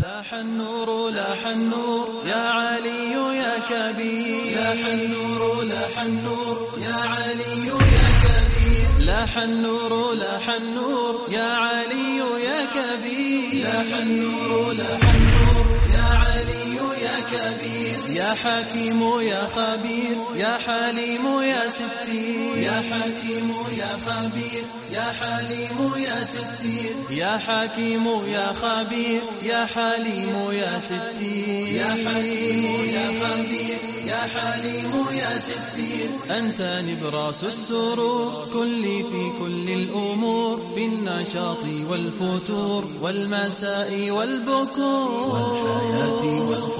لاح النور لاح النور يا علي يا كبير لاح النور لاح النور يا علي يا كبير لاح النور لاح النور يا علي يا كبير لاح النور لاح يا حكيم يا خبير يا حليم يا ستير يا حكيم يا خبير يا حليم يا ستير يا حكيم يا خبير يا حليم يا ستير يا حكيم يا خبير يا حليم يا ستير أنت نبراس السرور كلي في كل الأمور في النشاط والفتور والمساء والبكور والحياة والقرور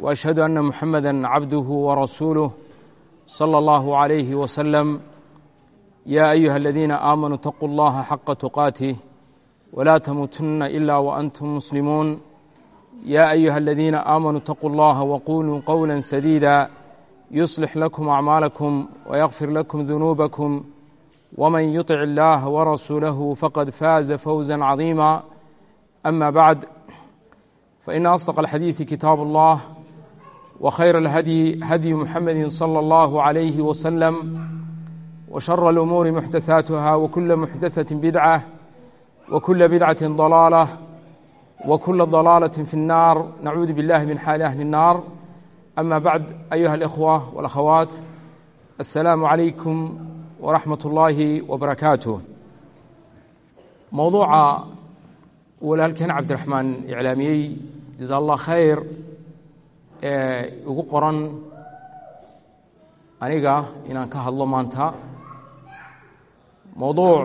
وأشهد أن محمدا عبده ورسوله صلى الله عليه وسلم يا أيها الذين آمنوا اتقوا الله حق تقاته ولا تموتن إلا وأنتم مسلمون يا أيها الذين آمنوا اتقوا الله وقولوا قولا سديدا يصلح لكم أعمالكم ويغفر لكم ذنوبكم ومن يطع الله ورسوله فقد فاز فوزا عظيما أما بعد فإن أصدق الحديث كتاب الله وخير الهدي هدي محمد صلى الله عليه وسلم وشر الأمور محدثاتها وكل محدثة بدعة وكل بدعة ضلالة وكل ضلالة في النار نعوذ بالله من حال أهل النار أما بعد أيها الإخوة والأخوات السلام عليكم ورحمة الله وبركاته موضوع walaalkeen cabdiraxmaan iclaamiyey jasa allah khayr ee igu qoran aniga inaan ka hadlo maanta mowduuc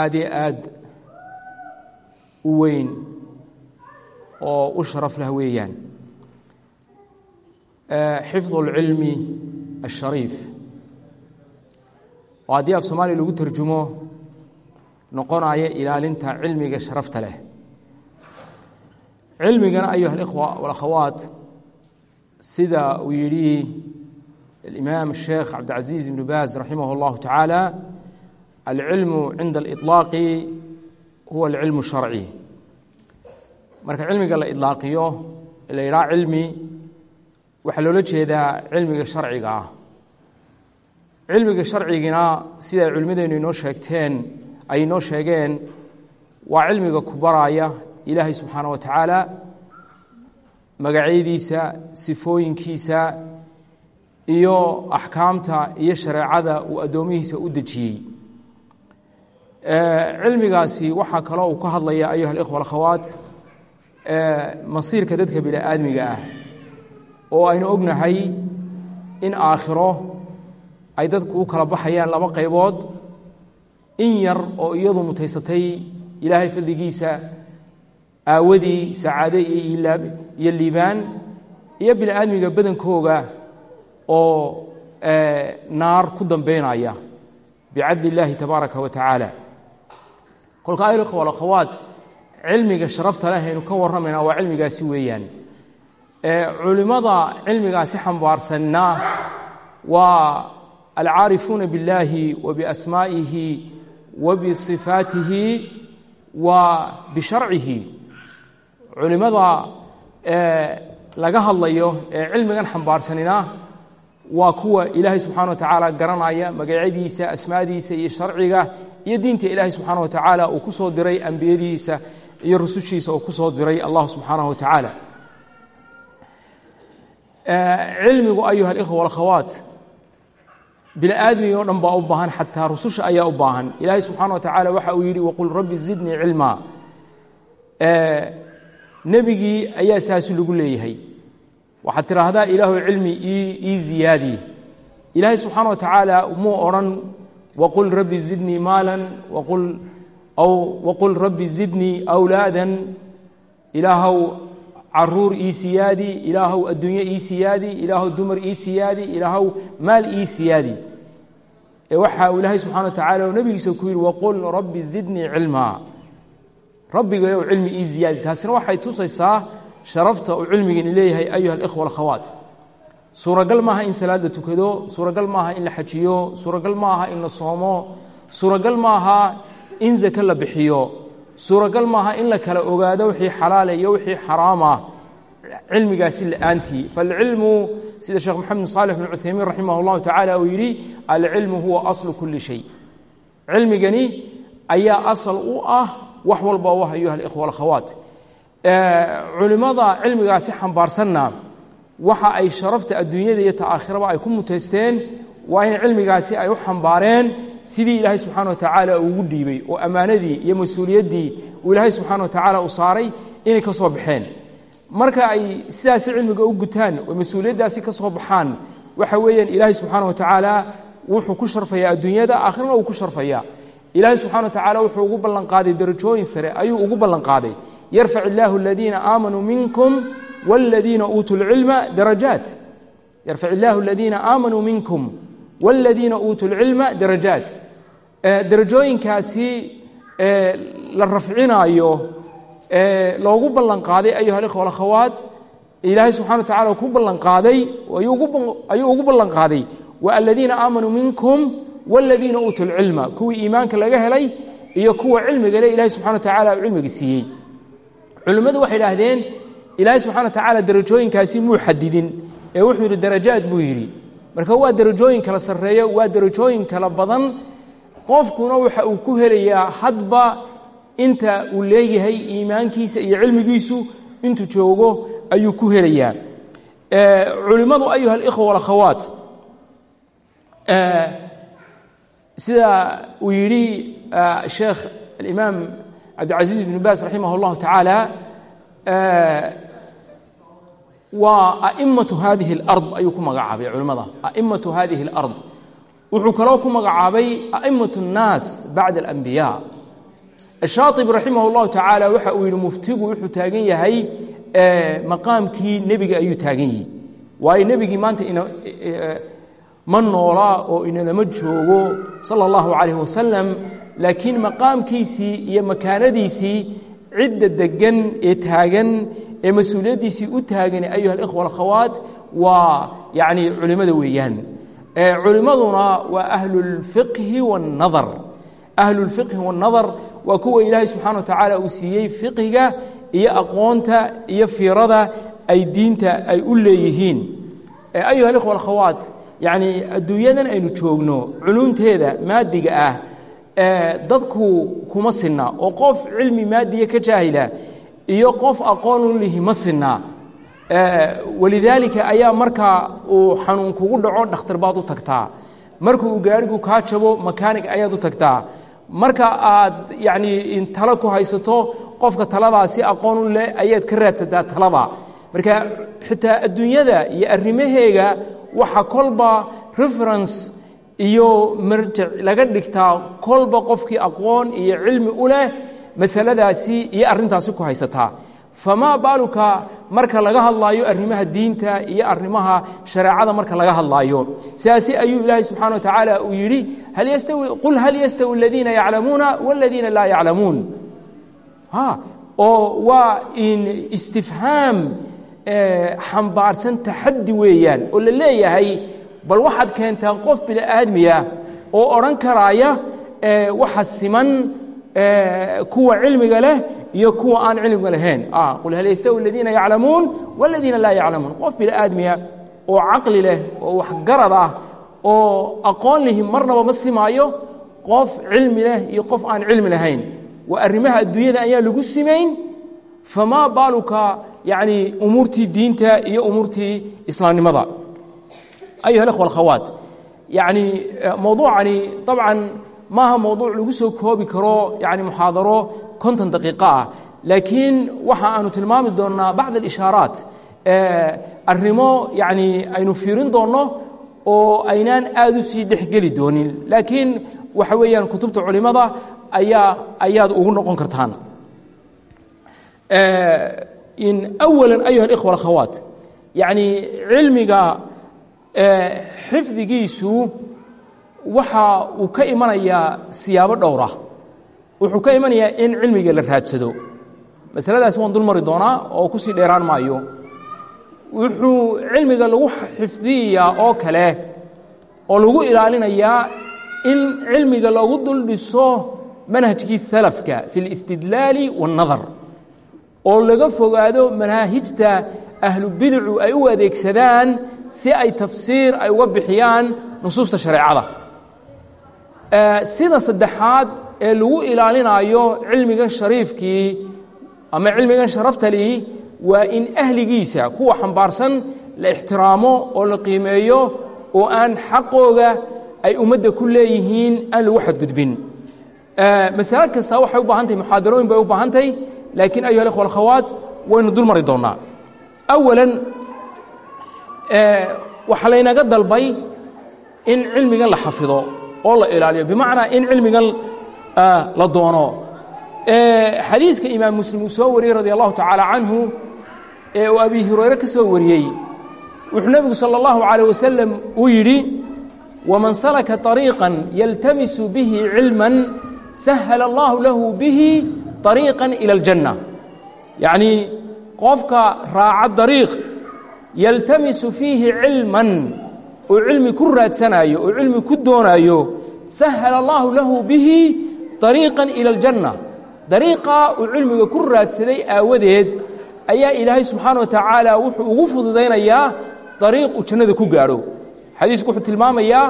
aad iyo aad u weyn oo u sharaf lah weeyaan xifdu اlcilmi الshariif oo haddii af soomaaliya lagu tarjumo noqonaya ilaalinta cilmiga sharafta leh cilmigana ayuha اlikhwa walakhawaat sida uu yidhi alimaam الsheekh cabdilcaziiz ibnu baaz raximah اllahu tacaala alcilmu cinda aliطlaaqi huwa alcilmu sharci marka cilmiga la idlaaqiyo la yidhaha cilmi waxaa loola jeedaa cilmiga sharciga ah cilmiga sharcigina siday culimmadeennu inoo sheegteen ay inoo sheegeen waa cilmiga ku baraya ilaahay subxaana wa tacaala magacyadiisa sifooyinkiisa iyo axkaamta iyo shareecada uu addoomihiisa u dejiyey. Cilmigaasi waxaa kaloo uu ka hadlaya ayuha alikhwa alakhawaat masiirka dadka bini aadmiga ah oo aynu ognahay in aakhiro ay dadku u kala baxayaan laba qaybood. In yar oo iyadu mutaysatay ilaahay fadligiisa aawadii sacaade iyo liibaan iyo bini aadmiga badankooga oo naar ku dambeynaya bicadli illaahi tabaaraka wa tacaala. Kolka aykhwa alakhawaat cilmiga sharafta leh aynu ka warramayna waa cilmigaasi weeyaan. Culimmada cilmigaasi xambaarsanna waa alcaarifuuna biاllaahi wa biasmaa'ihi wa bisifaatihi wa bisharcihi culimmada laga hadlayo ee cilmigan xambaarsanina waa kuwa ilaahay subxana wa tacaala garanaya magacyadiisa asmaadiisa iyo sharciga iyo diinta ilaahay subxaana wa tacaala uu ku soo diray ambiyadiisa iyo rusushiisa uu ku soo diray allah subxaanaه wa tacaala. Cilmigu ayuha اlikhwa walakhawaat bini aadmigi o dhan baa u baahan xataa rususha ayaa u baahan. Ilaahay subxaana wa tacaala waxa uu yidhi waqul rabbi zidnii cilmaa nebigii ayaa saasi lagu leeyahay. Waxaad tidhaahdaa ilaahu cilmi ii ziyaadi. Ilaahay subxaana wa tacaala muu odhan waqul rabbi zidnii maalan waqul rabbi zidnii awlaadan. Ilaahow carruur ii siyaadi ilaahow adduunye ii siyaadi ilaahow dumar ii siyaadi ilaahow maal ii siyaadi. Ee waxa uu ilaahay subxana wa tacala oo nebigiisa ku yidhi waqul rabbi zidnii cilmaa rabbigayow cilmi ii ziyaadi taasina waxay tusaysaa sharafta uu cilmigiini leeyahay ayuha alikhwa alkhawaat suuragal maaha in salaad la tukado suuragal maaha in la xajiyo suuragal maaha in la soomo suuragal maaha in zake la bixiyo suuragal maaha in la kala ogaado wixii xalaala iyo wixii xaraama cilmigaasi la'aantii. Falcilmu sida sheekh maxamed saalix bin cuthaymiin raximah اllahu tacala uu yidhi alcilmu huwa aslu kuli shay. Cilmigani ayaa asal u ah wax walba u ah ayuha alikhwa alkhawaat culimmada cilmigaasi xambaarsanna waxa ay sharafta adduunyada iyo ta aakhiraba ay ku muteysteen waa in cilmigaasi ay u xambaareen sidii ilaahay subxana wa tacaala uu ugu dhiibay oo ammaanadii iyo mas'uuliyaddii uu ilaahay subxana wa tacaala u saaray inay ka soo baxeen. Marka ay sidaasi cilmiga u gutaan oo mas'uuliyaddaasi ka soo baxaan waxa weeyaan ilaahay subxaana wa tacaala wuxuu ku sharfayaa adduunyada aakhirana uu ku sharfayaa ilaahay subxana wa tacaala wuxuu ugu ballanqaaday darajooyin sare ayuu ugu ballanqaaday yarfac illaahu aladiina aamanuu minkum wاladiina uutuu اlcilma darajaat yarfac illaahu aladiina aamanuu minkum wاladiina uutuu اlcilma darajaat darajooyinkaasi la rafcinaayo loogu ballanqaaday ayuha alikhwa alakhawaat ilaahay subxana wa tacala ku ballanqaaday ayuu ugu ballanqaaday wa aladiina aamanuu minkum wاladiina uutuu اlcilma kuwii iimaanka laga helay iyo kuwa cilmiga le ilahay subxana wa tacala uu cilmiga siiyey culimmadu waxay idhaahdeen ilaahay subxana wa tacaala darajooyinkaasi muu xadidin ee wuxuu yidhi darajaad buu yidhi marka waa darajooyin kala sarreeyo waa darajooyin kala badan qofkuna waxa uu ku helayaa hadba inta uu leeyahay iimaankiisa iyo cilmigiisu intuu joogo ayuu ku helayaa culimmadu ayuha alikhwa walakhawaat sida uu yidhi sheekh alimaam cabdilcaziiz ibnu baas raximah اllahu tacaala waa a'immatu hadihi اlard ayuu ku magacaabay culimmada a'immatu hadihi اlard wuxuu kaloo ku magacaabay a'immatu الnaas bacda alambiya ashaatibi raximah اllahu tacaala waxa uu yidhi muftigu wuxuu taagan yahay maqaamkii nebiga ayuu taagan yihi waayo nebigii maanta ma noolaa oo inalama joogo sala اllahu calayh wasalam laakiin maqaamkiisii iyo makaanadiisii cidda deggan ee taagan ee mas'uuliyaddiisii u taagan ayuha alikhwa alkhawaat waa yacni culimmada weeyaan. Culimmaduna waa ahlulfiqhi waannadar ahlulfiqhi waannadar waa kuwa ilaahay subxana wa tacaala uu siiyey fiqhiga iyo aqoonta iyo fiirada ay diinta ay u leeyihiin. Ayuha alikhwa alkhawaat yacni adduunyadan aynu joogno culuumteeda maadiga ah dadku kuma sinna oo qof cilmi maadiya ka jaahila iyo qof aqoon u lihi ma sinna. Walidaalika ayaa marka uu xanuun kugu dhaco dhakhtar baad u tagtaa. Marka uu gaarigu kaa jabo makaanig ayaad u tagtaa. Marka aad yacni talo ku haysato qofka taladaasi aqoon u leh ayaad ka raadsataa talada. Marka xitaa adduunyada iyo arrimaheega waxa kolba reference iyo marjac laga dhigtaa kolba qofkii aqoon iyo cilmi u leh masaladaasi iyo arrintaasi ku haysataa famaa baaluka marka laga hadlaayo arrimaha diinta iyo arrimaha shareecada marka laga hadlaayo. Sidaasi ayuu ilaahay subxana wa tacaala uu yidhi qul hal yastawi aladiina yaclamuuna waladiina laa yaclamuun. Oo waa istifhaam xambaarsan taxaddi weeyaan oo la leeyahay bal waxaad keentaan qof bini aadmiya oo odhan karaaya waxa siman kuwa cilmiga leh iyo kuwa aan cilmiga lahayn. Qul hal yastawi aladiina yaclamuun waladiina laa yaclamuun. Qof bini aadmiya oo caqli leh oo waxgarad ah oo aqoon lihi marnaba ma simaayo qof cilmi leh iyo qof aan cilmi lahayn. Waa arrimaha adduunyada ayaan lagu simayn. Famaa baaluka yacni umuurtii diinta iyo umuurtii islaamnimada ayuha اlأkhوة الkhawaat yacni mowduucani طabcan maaha mowduuc lagu soo koobi karo yani muxaadaro konton daqiiqo ah laakiin waxa aanu tilmaami doonnaa bacd اlishaaraat arrimo yani aynu fiirin doonno oo aynaan aad u sii dhexgeli doonin laakiin waxa weeyaan kutubta culimada ayaa ayaad ugu noqon kartaan in awala ayuha اlikhwa alakhawaat yacni cilmiga xifdigiisu waxa uu ka imanayaa siyaabo dhowra wuxuu ka imanayaa in cilmiga la raadsado masaladaasi waan dul mari doonaa oo ku sii dheeraan maayo wuxuu cilmiga lagu xifdiyayaa oo kale oo lagu ilaalinayaa in cilmiga lagu dul dhiso manhajkii salafka fi اlistidlaali waاnnadar oo laga fogaado manaahijta ahlubidicu ay u adeegsadaan si ay tafsiir ay uga bixiyaan nusuusta shareecada. Sida saddexaad ee lagu ilaalinaayo cilmigan shariifkii ama cilmigan sharaftali waa in ahligiisa kuwa xambaarsan la ixtiraamo oo la qiimeeyo oo aan xaqooga ay ummadda ku leeyihiin aan lagu xadgudbin. Masalo kasta waxay u baahan tahay muxaadarooyin bay u baahan tahay laakiin ayuha اlkhwa alkhawaat waynu dul mari doonnaa awalan waxaa laynaga dalbay in cilmigan la xafido oo la ilaaliyo bimacnaa in cilmigan la doono xadiiska imaam muslim uu soo wariyey radi allahu tacaala canhu ee uu abi hurayre ka soo wariyey wuxuu nebigu salى اllahu عalيه wasalam uu yidhi waman salaka طariiqا yaltamisu bihi cilma sahla allahu lahu bihi ariiqan ila aljanna yacnii qofka raaca dariiq yaltamisu fiihi cilman uu cilmi ku raadsanaayo uu cilmi ku doonaayo sahhala allaahu lahu bihi dariiqan ila aljanna dariiqaa uu cilmiga ku raadsaday aawadeed ayaa ilaahay subxaana wa tacaala wuxuu ugu fududaynayaa dariiq uu jannada ku gaadho xadiisku wuxuu tilmaamayaa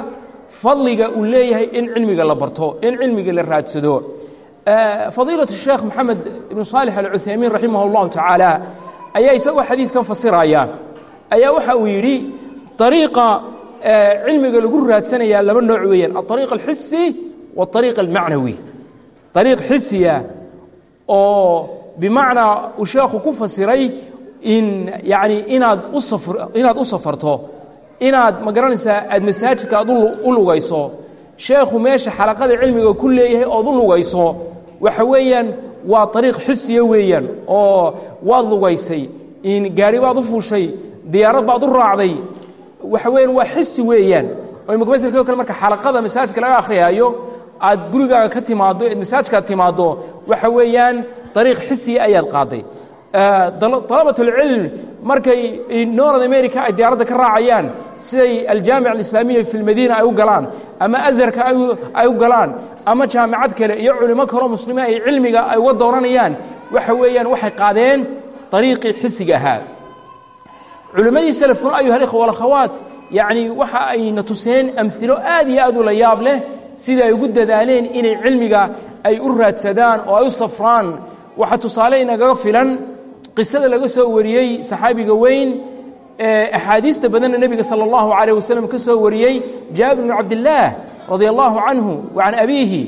fadliga uu leeyahay in cilmiga la barto in cilmiga la raadsado fadiilaة الsheekh moxamed ibnu صaalix alcuthaymiin raximah اllahu tacaala ayaa isagoo xadiiskan fasiraya ayaa waxa uu yidhi ariiqa cilmiga lagu raadsanayaa laba nooc weeyaan aلطariiq اlxisi wاطariiq اlmacnawi ariiq xisiya oo bimacnaa uu sheekhu ku fasiray in yani inaad u inaad u safarto inaad ma garanaysaa aad masaajidka aad u lugayso sheekhu meesha xalaqada cilmiga ku leeyahay ood u lugayso waxa weeyaan waa ariiq xisiya weeyaan oo waad lugaysay gaari baad u fuushay diyaarad baad u raacday waxa weeyaan waa xisi weeyaan. Oo imika maselka o kale marka xalaqada masaajidka laga akhriyaayo aad gurigaaga ka timaaddo eed masaajidkaad timaaddo waxa weeyaan ariiq xisiya ayaad qaaday. Dalabatulcilm markay north america ay diyaaradda ka raacayaan siday aljaamic alislaamiya fi lmadiina ay u galaan ama azharka ay u galaan ama jaamicad kale iyo culimo kaloo muslimiin ay cilmiga ay uga doonanayaan waxa weeyaan waxay qaadeen ariiqii xisiga ahaa. Culimmadii selafkuna ayuha alikhwa walakhawaat yacni waxa ayna tuseen amhilo aad iyo aad u la yaab leh sida ay ugu dadaaleen inay cilmiga ay u raadsadaan oo ay u safraan. Waxaa tusaale inagaga filan qisada laga soo wariyey saxaabiga weyn ee axaadiista badanna nebiga salى اllahu عalيه waslm ka soo wariyey jaabir bn cabdillaah radi allahu canhu wa can abiihi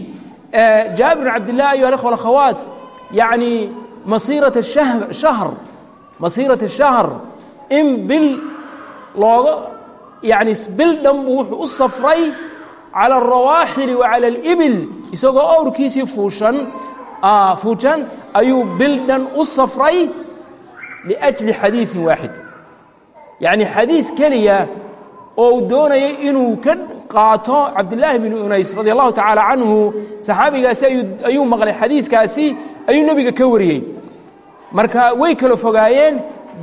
jaabir bn cabdillah ayuha اlkhwa alakhawaat yacni masiirata shahr masiirata shahr in bil looga yani bil dhan buu wuxuu u safray calى الrawaaxili wa calى اlibil isagoo owrkiisii fuushan fuujan ayuu bil dhan u safray liأjli xadiiثin waaxid yacni xadiis keliya oo uu doonayay inuu ka qaato cabdillaahi bn unays radi allahu tacaala canhu saxaabigaasi ayuu maqlay xadiiskaasi ayuu nebiga ka wariyey marka way kala fogaayeen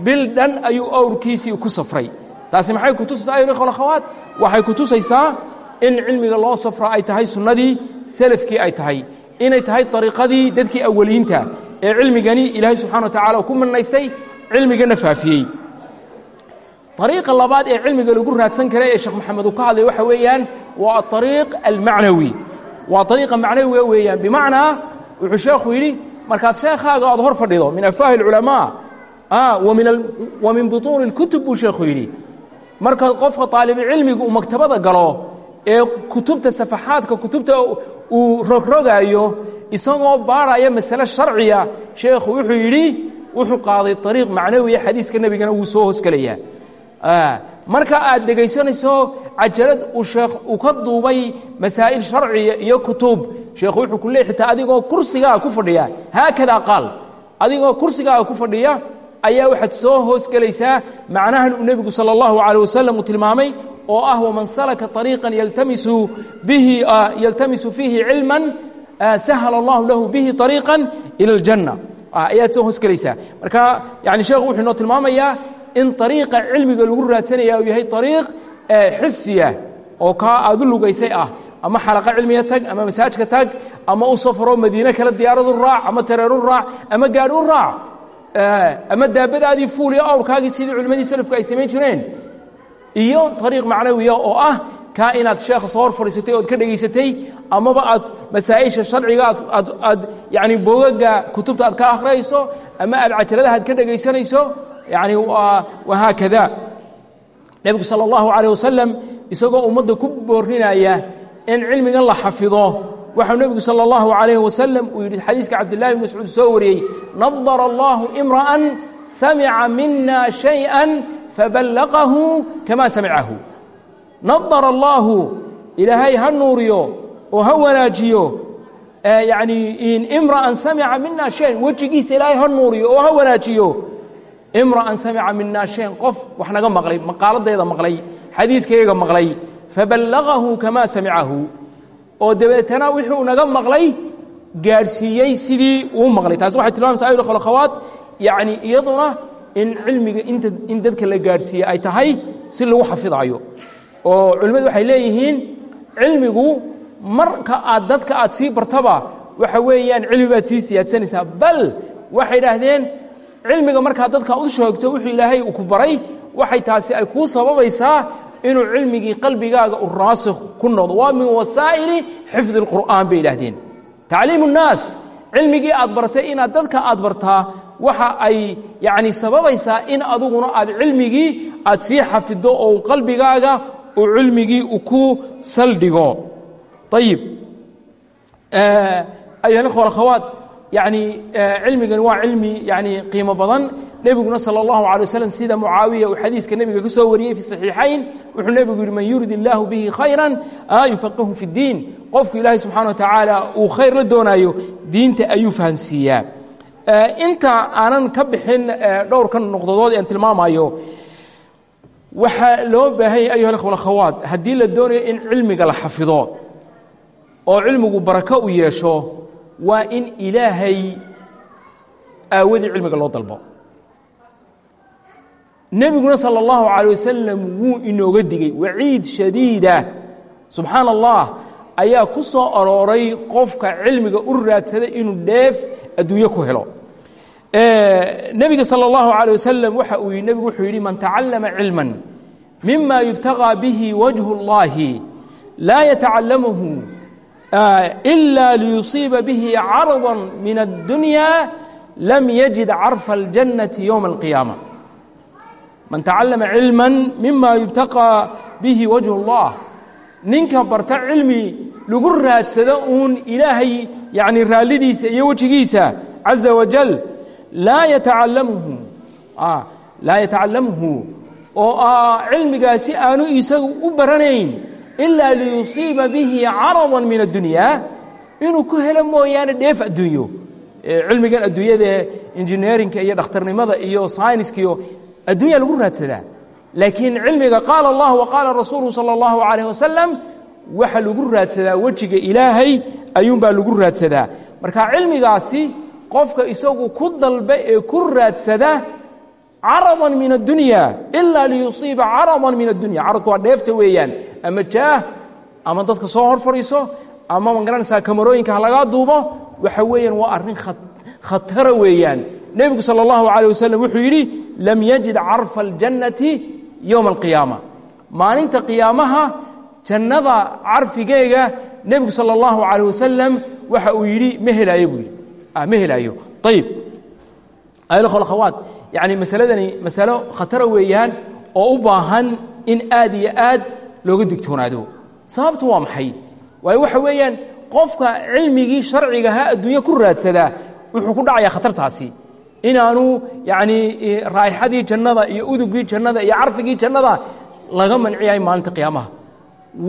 bil dhan ayuu owrkiisii ku safray taasi maxay ku tusaysaa ayuha ikhwa akhawaat waxay ku tusaysaa in cilmiga loo safra ay tahay sunnadii selafkii ay tahay inay tahay ariiqadii dadkii awaliyiinta ee cilmigani ilaahay subxana wa tacala ku manaystay cilmigana faafiyey ariiqa labaad ee cilmiga lagu raadsan kara ee sheekh maxamed uu ka hadlay waxa weeyaan waa aariiq almacnawi. Waa ariiqa macnawiga weeyaan bimacnaa wuxuu sheekhu yidhi markaad sheekhaaga aad hor fadhido min afaahi اlculamaa wa min butuuni اlkutub buu sheekhu yidhi. Marka qofka aalibcilmiga uu maktabada galo ee kutubta safaxaadka kutubta uu rogrogaayo isagoo baarhaya masale sharciya sheekhu wuxuu yidhi wuxuu qaaday ariiq macnawiya xadiiska nebigana wuu soo hoosgelayaa marka aad dhegaysanayso cajalad uu sheekh uu ka duubay masaa'il sharciya iyo kutub sheekhu wuxuu ku leey xitaa adigoo kursigaaga ku fadhiya haakadaa qaal adigoo kursigaaga ku fadhiya ayaa waxaad soo hoos gelaysaa macnahan uu nebigu salى اllahu عalيه wasalam uu tilmaamay oo ah waman salaka طariiqan yaltamisu bihi yaltamisu fiihi cilma sahla اllahu lahu bihi طariiqa ilى اljanna ayaad soo hoos gelaysaa marka yani sheekhu wuxuu inoo tilmaamayaa in طariiqa cilmiga lagu raadsanaya uu yahay طariiq xisiya oo kaa aad u lugaysay ah. Ama xalaqa cilmiga tag ama masaajka tag ama u safro madiine kale diyaaradu raac ama tareeru raac ama gaadhi u raac ama daabadaadii fuul awrkaagii sidii culimmadii salafku ay samayn jireen. Iyo ariiq macnawiya oo ah kaa inaad sheekha soo hor fadhiisatay ood ka dhegaysatay amaba aad masaa'isha sharciga aad aad yani boogaga kutubta aad ka akhrayso ama aad cajaladaha aad ka dhegaysanayso yani wahaakada nebigu sala allahu calayh wasalam isagoo ummadda ku boorinaya in cilmigan la xafido. Waxau nebigu sala allahu calayhi wasalam uu yidhi xadiiska cabdillahi bn mascuud soo wariyey nadara allahu imra'an samica mina shayئa faballaqahu kama samicahu nadara allaahu ilaahay ha nuuriyo oo ha wanaajiyo. Yani imra'an samica mina shayan wejigiisa ilaahay ha nuuriyo oo ha wanaajiyo. Imra'an samica mina shayan qof wax naga maqlay maqaaladayda maqlay xadiiskayga maqlay. Faballaqahu kama samicahu oo dabeetana wuxuu naga maqlay gaadhsiiyey sidii uu maqlay. Taasi waxay tilmamaysa ayul khalkhawaat yacni iyaduna in cilmiga inta in dadka la gaadhsiiye ay tahay si lagu xafidaayo oo culimadu waxay leeyihiin cilmigu marka aad dadka aad sii bartaba waxa weeyaan cilmi baad sii siyaadsanaysaa bal waxay idhaahdeen cilmiga markaad dadka u sheegto wuxuu ilaahay ku baray waxay taasi ay kuu sababaysaa inuu cilmigii qalbigaaga u raasikh ku noqdo. Waa min wasaa'ili xifdi اlqur'aan bay idhaahdeen tacliimu اnnaas cilmigii aad bartay inaad dadka aad bartaa waxa ay yacni sababaysaa in adiguna aad cilmigii aad sii xafido oo qalbigaaga uu cilmigii u ku saldhigo ayib ayuha اkhوة اkhawaaت yani cilmigani waa cilmi yani qiimo badan nebiguna salى الlahu عalيه waslm sida mucaawiya uu xadiiska nebiga ka soo wariyey fi صaxiixayn wuxuu nebigu yihi man yurid اllahu bihi khayra yufaqihu fi اdiin qofku ilaahay subxana wa tacaala uu khayr la doonaayo diinta ayuu fahamsiiyaa inta aanan ka bixin dhowrkan noqdodood aan tilmaamayo waxaa loo baahanyay ayuha اkhوة اkhawaaت haddii la doonayo in cilmiga la xafido oo cilmigu barako u yeesho waa in ilaahay aawadii cilmiga loo dalbo nebiguna salى اllahu عalيه wasalam wuu inooga digey waciid shadiida subxaana allah ayaa ku soo arooray qofka cilmiga u raadsada inuu dheef adduunyo ku helo nebiga salى اllahu عalيه wasalam waxa uu yii nebigu wuxuu yidhi man tacallama cilma mima yubtagى bihi wajhu اllahi laa yatacalamahu إلا ليصيiba bه caرضا من الدuنيا لم يجد carفa الجنة يوم القيامة maن تacalama عilmا مima يubتقى bه وجه الله ninka barta cilmi lagu raadsado uun ilaahay yani raalidiisa iyo wejigiisa عaزa وaجل laa yatacallamhu laa yatacallamhu oo cilmigaasi aanu isagu u baranayn ilaa liyusiiba bihi carada min addunya inuu ku helo mooyaane dheef adduunyo cilmigan adduunyadae injineerinka iyo dhakhtarnimada iyo sayniska iyo addunya lagu raadsadaa laakiin cilmiga qaala allah wa qaala rasuulu salى اllahu alayh waxa lagu raadsadaa wejiga ilaahay ayuunbaa lagu raadsadaa marka cilmigaasi qofka isagu ku dalba ee ku raadsada carada min addunya ilaa liyusiiba carada min addunya caradku waa dheefta weeyaan ama jaah ama dadka soo hor fadhiiso ama magaranaysaa kamarooyinka ha lagaa duubo waxa weeyaan waa arrin khatara weeyaan nebigu salى اllahu عalيه wasalam wuxuu yidhi lam yajid carfa اljannati yowma alqiyaama maalinta qiyaamaha jannada carfigeega nebigu salى اllahu عalيه wasalam waxa uu yidhi ma helaayo buu yidhi ma helaayo. Ayib akhwaat yani masaladani masalo khatara weeyaan oo u baahan in aad iyo aad looga digtoonaado. Sababtu waa maxay? Waayo waxa weeyaan qofka cilmigii sharcigahaa adduunye ku raadsadaa wuxuu ku dhacayaa khatartaasi. Inaanu yani raa'ixadii jannada iyo udugii jannada iyo carfigii jannada laga manciyahay maalinta qiyaamaha.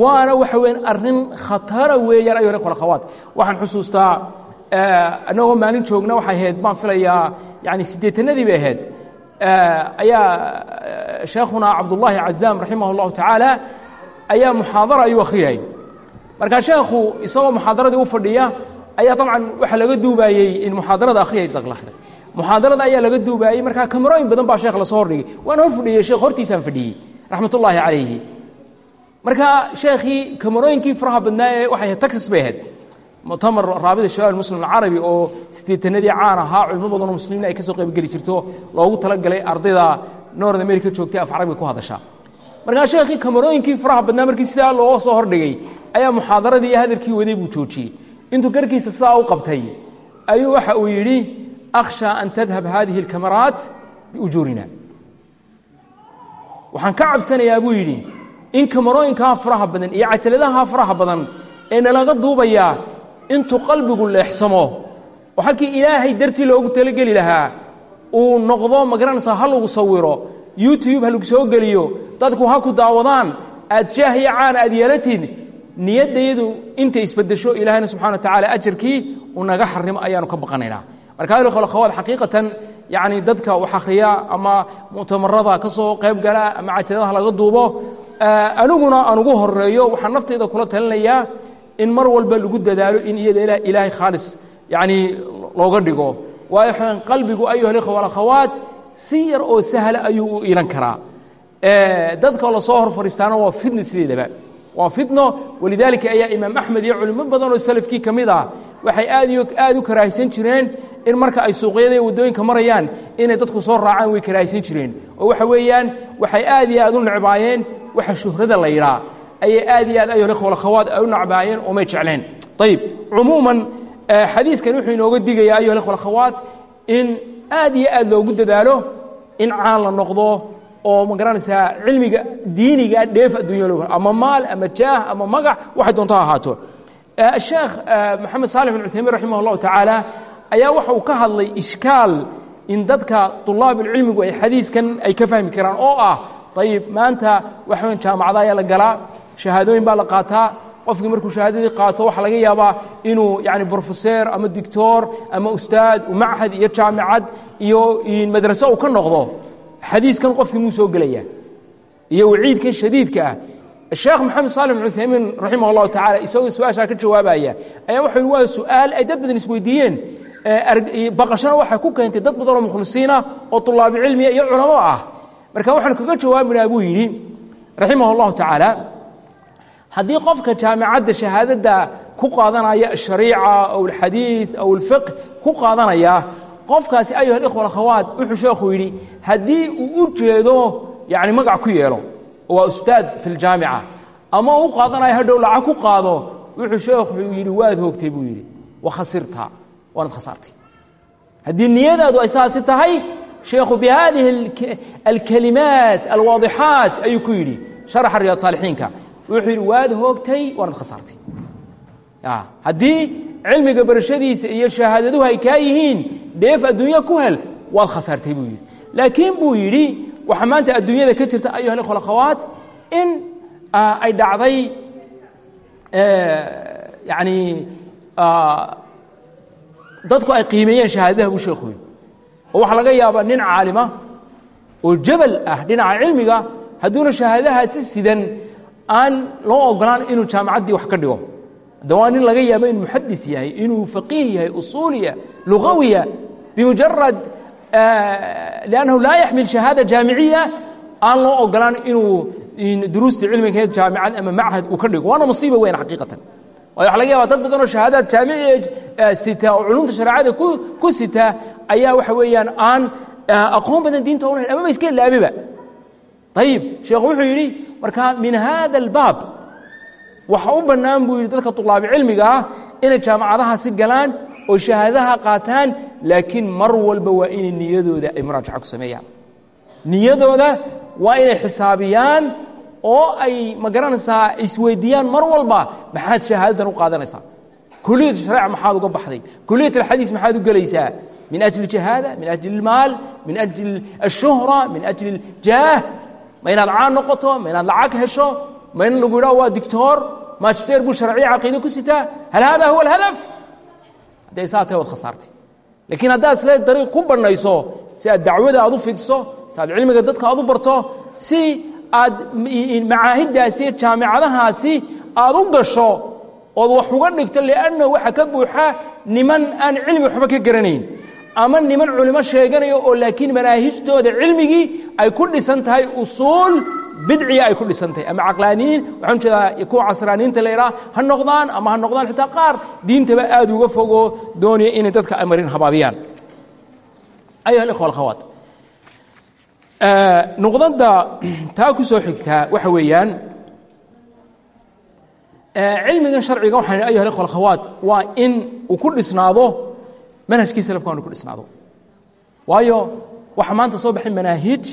Waana waxa weeyaan arrin khatara weeyaan ayuha ikhwa akhawaat waxaan xusuustaa annagoo maalin joogna waxay ahayd baan filayaa yani siddeetanadii ahayd. Ayaa sheekhuna cabdullaahi cazaam raximah اllahu tacaala ayaa muxaadara ayuu akhriyay. Markaa sheekhu isagoo muxaadaradii u fadhiya ayaa dabcan waxaa laga duubaayey in muxaadarada akhriyay khayr muxaadarada ayaa laga duubaayey markaa kamarooyin badan baa sheekh la soo hordhigay. Waan hor fadhiyey sheekh hortiisaan fadhiyey raxmat ullaahi calayhi. Marka sheekhii kamarooyinkii faraha badnaa ee waxay ahayd taxas bay ahayd muctamar raabida shabaab muslim alcarabi oo siddeetanadii caan ahaa culimo badanoo muslimiin ay ka soo qaybgeli jirto loogu talagalay ardayda north america joogtay af carabiga ku hadasha. Markaa sheekhii kamarooyinkii faraha badnaa sidaa loo soo hordhigay ayaa muxaadaradii hadalkii waday buu joojiyey. Intuu garhkiisa sidaa u qabtay ayuu waxa uu yidhi akhshaa an tadhab haadihi اlkamaraat biujuurina waxaan ka cabsanayaa buu yidhi in kamarooyinkaa faraha badan iyo cajaladaha faraha badan ee nalaga duubayaa intuu qalbigu leexsamo. Oo halkii ilaahay dartii loogu talogeli lahaa uu noqdo ma garanaysaa ha lagu sawiro. Youtube ha lagu soo geliyo dadku ha ku daawadaan aad jaah iyo caan aad yeelatid niyaddayadu intay isbedesho ilaahayna subxana wa tacaala ajarkii uu naga xarimo ayaanu ka baqanaynaa. Marka alkhawaad xaqiiqatan yacni dadka wax akhriya ama muctamarada ka soo qayb gala ama cajaladaha laga duubo aniguna aan ugu horeeyo waxaan naftayda kula talinayaa in mar walba lagu dadaalo in iyada ilaahay khaalis yani looga dhigo. Waayo waxaan qalbigu ayuha alikhwa walakhawaat si yar oo sahla ayuu u iilan karaa. Dadka la soo hor fadhiistaana waa fitna sideedaba. Waa fitno walidaalika ayaa imaam axmed iyo culimo badan oo salafkii ka mid ah waxay aad iyo aad u karaahaysan jireen in marka ay suuqyada waddooyinka marayaan inay dadku soo raacaan way karaahaysan jireen. Oo waxa weeyaan waxay aad iyo aad u necbaayeen waxa shuhrada la yidhaa ayay aad iyo aad ayuha ikhwa alakhawaat ay u nacbaayeen oo may jecleen. Ayib cumuuman xadiiskan wuxuu inooga digaya ayuha ikhwa alakhawaat in aad iyo aad loogu dadaalo in caan la noqdo oo ma garanaysaa cilmiga diiniga dheef addunya loo ama maal ama jaah ama magac waxay doonto ha ahaato. Sheekh maxamed saalix bin cuthaymiin raximah allahu tacaala ayaa waxa uu ka hadlay ishkaal in dadka tulaabilcilmigu ay xadiiskan ay ka fahmi karaan. Oo ah ayib maanta waxa weyn jaamacada ayaa la galaa shahaadooyin baa la qaataa. Qofkii markuu shahaadadii qaato waxaa laga yaabaa inuu yani brofeser ama dictor ama ustaad machad iyo jaamicad iyo madrase uu ka noqdo. Xadiiskan qofkii muu soo gelaya iyo waciidkan shadiidka ah. Sheekh maxamed saalix bin raximah allahu tacala isagoo su'aashaa ka jawaabaya ayaa wuxuu waa su'aal ay dad badan isweydiiyeen. Baqashana waxay ku keentay dad badan oo mukhlisiina oo tulaabi cilmiya iyo culamo ah. Marka waxaan kaga jawaabinaa buu yidhi raximah allahu tacaala haddii qofka jaamicadda shahaadadda ku qaadanaya ashariica aw alxadiid aw alfiq ku qaadanaya qofkaasi ayuha alikhwa alakhawaat wuxuu sheekhu yidhi haddii uu u jeedo yani magac ku yeelo waa ustaad fi ljaamica ama uu u qaadanayo hadhow lacag ku qaado wuxuu sheekhu yidhi waad hoogtay buu yidhi. Wa waanad khasaartay haddii niyadaadu ay saasi tahay sheekhu bihadihi alkalimaat alwaadixaat ayuu ku yidhi sharaxa riyaad saalixiinka wuxuu yidhi waad hoogtay waanad khasaartay haddii cilmiga barashadiisa iyo shahaadaduhu ay kaa yihiin dheef adduunya ku hel waad khasaartay buu yidhi. Laakiin buu yidhi waxaa maanta adduunyada ka jirta ayuha alikhwa alakhawaat in ay dhacday yani dadku ay qiimeeyeen shahaadadaha buu sheekhu yidhi. Oo waxaa laga yaabaa nin caalima oo jabal ah dhinaca cilmiga hadduuna shahaadahaasi sidan aan loo ogolaan inuu jaamacaddii wax ka dhigo. Hadda waa nin laga yaabo inuu muxadis yahay inuu faqiih yahay usuuliya lugawiya bimujarad liannahu laa yaxmil shahaada jaamiciya aan loo ogolaan inuu duruusta cilmigeed jaamicad ama machad uu ka dhigo. Waana musiiba weyn xaqiiqatan. Waxa laga yaaba dad badan oo shahaadaad jaamicia sita oo culumta shareecada ku sita ayaa waxa weeyaan aan aqoon badan diinta u lahayn. Amaba iska ilaabiba ayib sheekhu wuxuu yidhi marka min hada albaab. Waxa u bannaan buu yidhi dadka tulaabi cilmiga ah inay jaamacadahaasi galaan oo shahaadaha qaataan laakiin mar walba waa inay niyadooda ay muraajaca ku sameeyaan. Niyadooda waa inay xisaabiyaan oo ay ma garanaysaa isweydiiyaan mar walba maxaad shahaadadan u qaadanaysaa. Kuliyat shareeca maxaad uga baxday kuliyat alxadiis maxaad u gelaysaa. Min ajli jahaada min ajli اlmaal min ajli ashuhra min ajli اljaah ma inaad caan noqoto ma inaad lacag hesho ma in lagu yidhaho waa dictor magister buu sharciya caqiide ku sitaa hal hada huwa alhadaf? Hadday saa tahay waad khasaartay. Laakiin haddaad isle dariiq ku bannayso si aad dacwada aad u fidiso si aad cilmiga dadka aad u barto si aad macaahiddaasi jaamicadahaasi aad u gasho ood wax uga dhigto lianna waxa ka buuxa niman aan cilmi waxba ka garanayn ama niman culimo sheeganaya oo laakiin manaahijtooda cilmigii ay ku dhisan tahay usuul bidciya ay ku dhisan tahay. Ama caqlaaniyiin waxaan u jeedaa kuwa casraaniyiinta la idhaha ha noqdaan ama ha noqdaan xitaa qaar diintaba aad uga fogoo doonaya inay dadka amarin habaabiyaan. Ayuha alikhwa alkhawaat nuqdadda taa ku soo xigtaa waxa weeyaan cilmigan sharciga waxaan ayuha alikhwa alkhawaat waa in uu ku dhisnaado manhajkii salafka inu ku dhisnaado. Waayo waxaa maanta soo baxay manaahij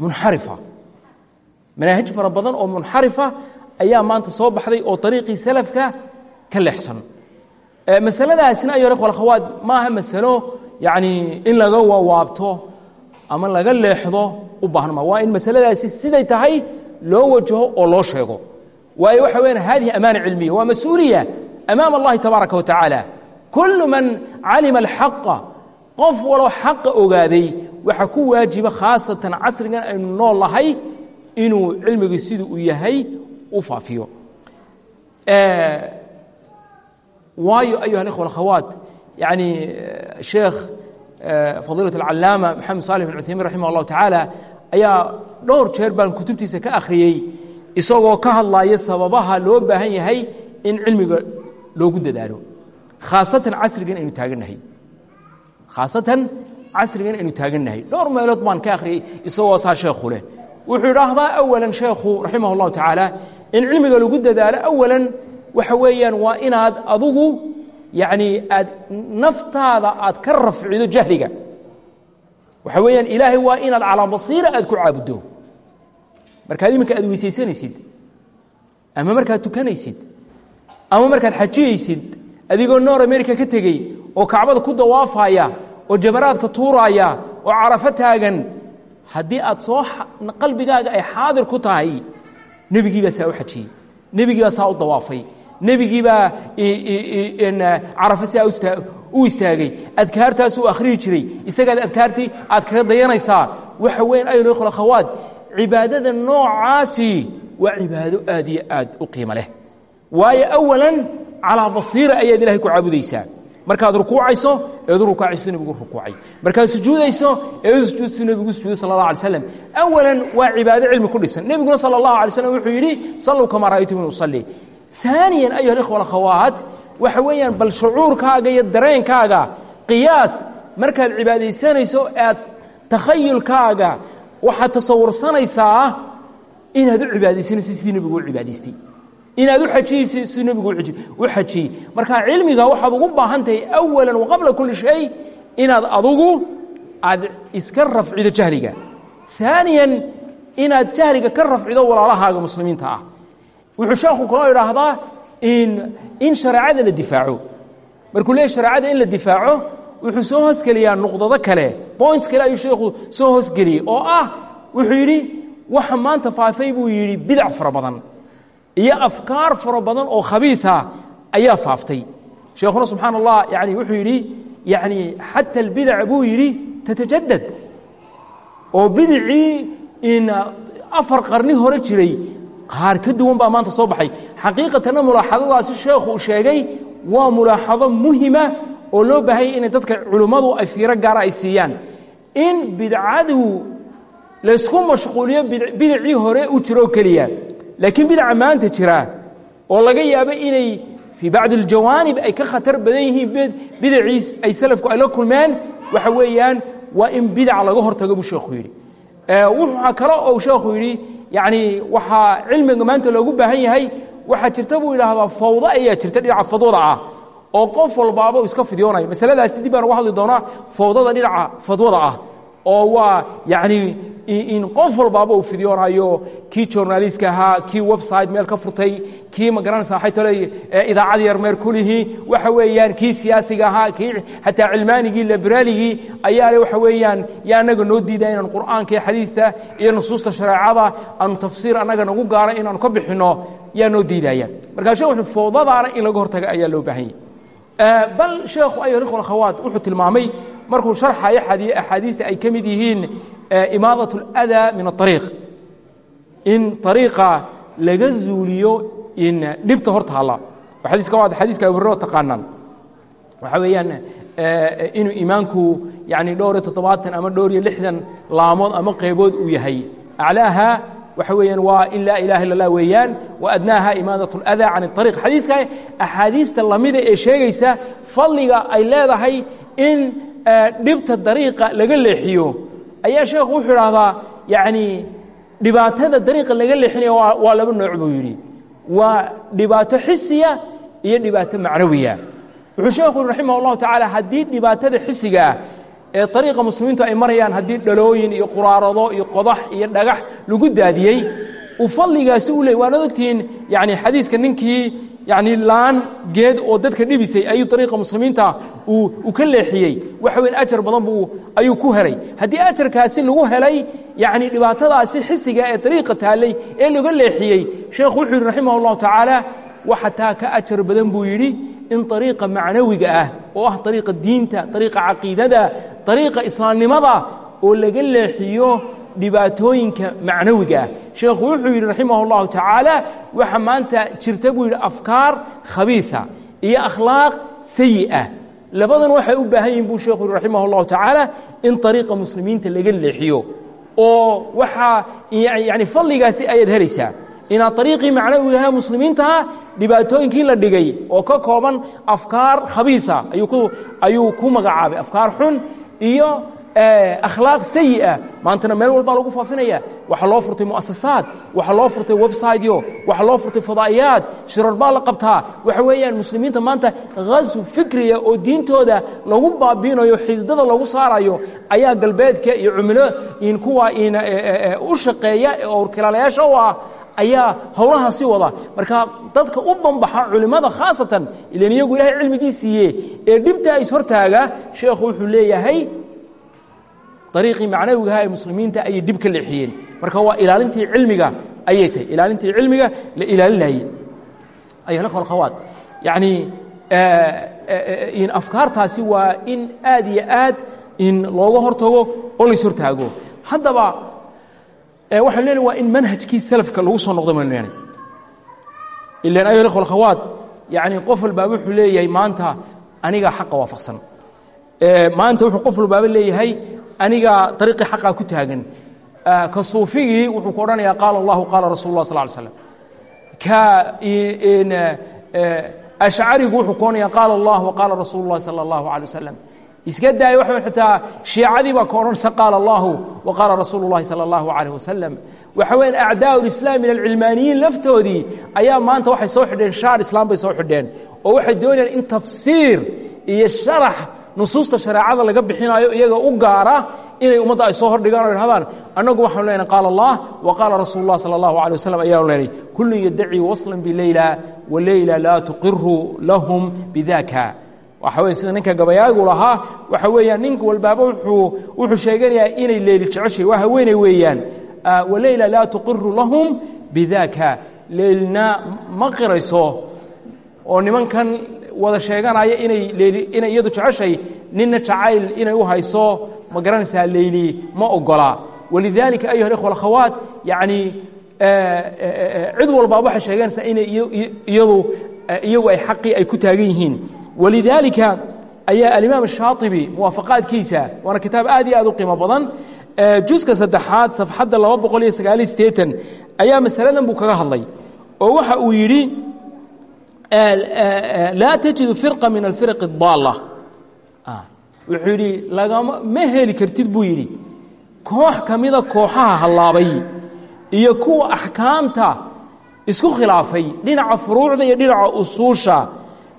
munxarifa. Manaahij fara badan oo munxarifa ayaa maanta soo baxday oo ariiqii salafka ka leexsan. Masaladaasina ayuha alikhwa alkhawaat maaha masalo yacni in laga wawaabto ama laga leexdo u baahan ma. Waa in masaladaasi siday tahay loo wajaho oo loo sheego. Waayo waxa weyaan hadihi amaana cilmiya waa mas'uuliya amaama allahi tabaaraka wa tacaala kullu man calima alxaqa qof waloo xaqa ogaaday waxaa ku waajiba khaasatan casrigan aynu nool nahay inuu cilmigii siduu uu yahay u faafiyo waayo ayuha alikhwa alkhawaat yani sheekh fadiilat alcalaama maxamed salix bin cuthaymiin raximah allahu tacaala ayaa dhowr jeer baan kutubtiisa ka akhriyey isagoo ka hadlaya sababaha loo baahan yahay in cilmiga loogu dadaalo khaasatan casrigan aynu taagannahay khaasatan casrigan aynu taagannahay dhowr meelood baan ka akhriyey isagoo saa sheekhu leh wuxuu idhaahdaa awalan sheekhu raximah allahu tacaala in cilmiga lagu dadaalo awalan waxa weeyaan waa inaad adugu yacni aad naftaada aad ka rafcido jahliga waxa weeyaan ilaahay waa inaad calaa basiira aad ku caabuddo markaad iminka aad weysaysanaysid ama markaad tukanaysid ama markaad xajiyaysid adigoo noor america ka tegey oo kacbada ku dawaafaya oo jamaraadka tuuraaya oo carafo taagan haddii aad soo qalbigaaga ay xaadir ku tahay nebigii baa saa u xajiyey nebigii baa saa u dawaafay nebigii baa carafo sidaa u istaagay adkaartaas uu akhrihi jiray. Isagaad adkaartii aad kaga dayanaysaa waxa weyan aynu ikhul akhawaat cibaadada noocaasi waa cibaado aad iyo aad u qiimo leh. Waayo awalan calaa basiira ayaad ilahay ku caabudaysaa. Markaad rukuucayso eedu rukuucayso nebigu rukuucay. Markaad sujuudayso eedu sujuudso nebigu sujuuday sala allah alay awalan waa cibaado cilmi ku dhisan. Nebiguna sala allahu alay slam wuxuu yidhi salluu kamaa ra'aytumuni usalli. Aaniyan ayuha alikhwa alakhawaat waxa weeyaan bal shucuurkaaga iyo dareenkaaga qiyaas markaad cibaadaysanayso aad takhayulkaaga waxaad tasawursanaysaa inaad u cibaadaysanayso sidii nebigu u cibaadaystay inaad u xajiyeyso sidii nebigu u xajiyey marka cilmiga waxaad ugu baahan tahay awalan wa qabla kulli shay inaad adugu aad iska rafcido jahliga. Aaniyan inaad jahliga ka rafcido walaalahaaga muslimiinta ah. Wuxuu sheekhu kaloo idhaahdaa in shareecada la difaaco. Markuu leeyahy shareecada in la difaaco wuxuu soo hoosgeliyaa nuqdado kale. Point kale ayuu sheekhu soo hoosgeliyey oo ah wuxuu yidhi waxa maanta faafay buu yidhi bidac fara badan iyo afkaar fara badan oo khabiisa ayaa faaftay. Sheekhuna subxaana allah yani wuxuu yidhi yani xata albidac buu yidhi tatajadad oo bidicii afar qarni hore jiray qaar ka duwan baa maanta soo baxay. Xaqiiqatanna mulaaxadadaasi sheekhu uu sheegay waa mulaaxado muhima oo loo baahanya inay dadka culimmadu ay fiiro gaara ay siiyaan. In bidcadu laysku mashquuliyo bidacii hore u jiroo keliya laakiin bidaca maanta jira oo laga yaabo inay fii bacdi aljawaanib ay ka khatar badan yihiin bidaciis ay salafku ay la kulmeen waxa weeyaan waa in bidac laga hortago buu sheekhu yidhi. Wuxaa kale oo sheekhu yidhi yacni waxaa cilmiga maanta loogu baahan yahay waxaa jirta buu yidhaahdaa fawdo ayaa jirta dhinaca fadwada ah oo qof walbaaba iska fidyoonayo. Masaladaasi dib baan uga hadli doonaa fawdada dhinaca fadwada ah oo waa yacni in qof walbaaba uu fidyoonayo kii journalistka ahaa kii website meel ka furtay kii ma garanaysa waxay tole idaacad yar meer kulihii waxa weeyaan kii siyaasiga ahaa kii xataa cilmaanigii liberaaligii ayaa le waxa weeyaan yaa annaga noo diidaya inaan qur'aanka iyo xadiista iyo nusuusta shareecada aanu tafsiir annaga nagu gaara inaanu ka bixinno yaa noo diidaya. Markaa sheekh wuxuu foodadaana in laga hortaga ayaa loo baahan yahy bal sheekhu ayuha ikhwa akhawaat wuxuu tilmaamay markuu sharxayo axaadiista ay ka mid yihiin imaadat اlأdaa min aariiq in ariiqa laga zuuliyo in dhibta hor taalla xadiiska waad xadiiska abu hurera taqaanaan waxaa weeyaan inuu iimaanku yani dhowr iyo toddobaatan ama dhowr iyo lixdan laamood ama qaybood uu yahay aclaaha waxa weeyaan waa in laa ilaha illa اlah weeyaan waadnaaha imaadat اlأdaa can اariiq xadiiska axaadiista lamida ee sheegaysa fadliga ay leedahay in dhibta dariiqa laga leexiyo. Ayaa sheekhu wuxuu idhaahdaa yacni dhibaatada dariiqa laga leexinaya waa laba nooc buu yidhi. Waa dhibaato xisiya iyo dhibaato macnawiya. Wuxuu sheekhu yidhi raximah اllahu tacaala haddii dhibaatada xisiga ah ee ariiqa muslimiintu ay marayaan haddii dhalooyin iyo quraarado iyo qodax iyo dhagax lagu daadiyey uu u leey waanad ogtihiin yani xadiiska ninkii yani laan geed oo dadka dhibisay ayuu ariiqa muslimiinta uu ka leexiyey. Waxa weyn ajar badan buu ayuu ku helay haddii ajarkaasi lagu helay yani dhibaatadaasi xisiga ee ariiqa taallay ee laga leexiyey sheekhu wuxuu yidhi raximah اllahu tacaala waxa ka ajar badan buu yidhi in ariiqa macnawiga ah oo ah ariiqa diinta ariiqa caqiidada ariiqa islaamnimada oo laga leexiyo dhibaatooyinka macnawiga ah. Sheekhu wuxuu yidhi raximah اllahu tacaala waxa maanta jirta buu yidhi afkaar khabiisa iyo akhlaaq sayi'a. Labadan waxay u baahan yihiin buu sheekhu yidhi raximah اllahu tacaala in ariiqa muslimiinta laga leexiyo. Oo waxaa yani fadligaasi ayaad helaysaa inaad ariiqii macnawigaha muslimiintaha dhibaatooyinkii la dhigay oo ka kooban afkaar khabiisa ayuu ku magacaabay. Afkaar xun iyo akhlaaq sayi'a maantana meel walbaa lagu faafinaya. Waxaa loo furtay mu'asasaad waxaa loo furtay websiteyo waxaa loo furtay fadaa'iyaad shirar baa la qabtaa. Waxa weeyaan muslimiinta maanta hasw fikriya oo diintooda lagu baabiinayo xididada lagu saarayo ayaa galbeedka iyo cumilo in kuwa in u shaqeeya oo kilaalayaasha u ah ayaa howlaha si wada. Marka dadka u banbaxa culimmada khaasatan ilan iyagu ilahay cilmigii siiye ee dhibta is hortaaga sheekhu wuxuu leeyahay ariiqii macnawigaha ee muslimiinta ayay dhib ka leexiyeen marka waa ilaalintii cilmiga ayay tahay ilaalintii cilmiga la ilaalinayey ayuha ikhwa alkhawaat yacni in afkaartaasi waa in aad iyo aad in looga hortago oo lays hortaago haddaba waxaan leenahy waa in manhajkii salafka lagu soo noqdo baynu leenahy ilan ayuha ikhwa alkhawaat yacni qof walbaaba wuxuu leeyahay maanta anigaa xaqa waafaqsan maanta wuxuu qof walbaaba leeyahay anigaa ariiqi xaqaa ku taagan. Ah, ka suufigii wuxuu ku odhanayaa qaala allahu qaala rasul lah sal slam ka eh, eh, ashcarigu wuxuu ku odhanaya qaala allahu qaala rasuulu lahi sala allahu alay wasalam iska daayo waxaan xitaa shiicadii baa ka odhan se qaala allahu wa qaala rasuulu llahi sala allahu calayh wasalam waxa weyaan acdaa lislaam min alcilmaaniyiin laftoodii ayaa maanta waxay soo xidheen shaar islaam bay soo xidheen oo waxay doonayaan in tafsiir iyo sharax nusuusta shareecada laga bixinaayo iyaga u gaara inay ummadda ay soo hordhigaan o idhahdaan annagu waxaanu leenahay qaala allah wa qaala rasuulu lah sala allahu alay wasalam ayaanu leenahay kullun yadacii waslan bileyla waleyla laa tuqiru lahum bidaka waxa weye sida ninka gabayaagu lahaa waxa weeyaan nink walbaaba wuxuu sheeganayaa inay leeli jeceshay waa haweeney weeyaan. Waleyla laa tuqiru lahum bidaka leelina ma qirayso oo nimankan wada sheeganaya inay leyli inay iyadu jeceshay ninna jacayl inay u hayso ma garanaysaa leyli ma ogola walidaalika ayuha اikhوa اlakhawaat yacni cid walbaa waxay sheeganaysaa inay iyadu iyagu ay xaqii ay ku taagan yihiin walidaalika ayaa alimaam الshaaطibi muwaafaqaadkiisa waana kitaab aad iyo aad u qiimo badan juska saddexaad safxadda laba boqol iyo sagaaliyo siddeetan ayaa masaladan buu kaga hadlay oo waxa uu yidhi laa tajidu firqa min alfirq اdaalla wuxuu yidhi lagama ma heli kartid buu yidhi koox ka mida kooxaha hallaabay iyo kuwa axkaamta isku khilaafay dhinaca furuucda iyo dhinaca usuusha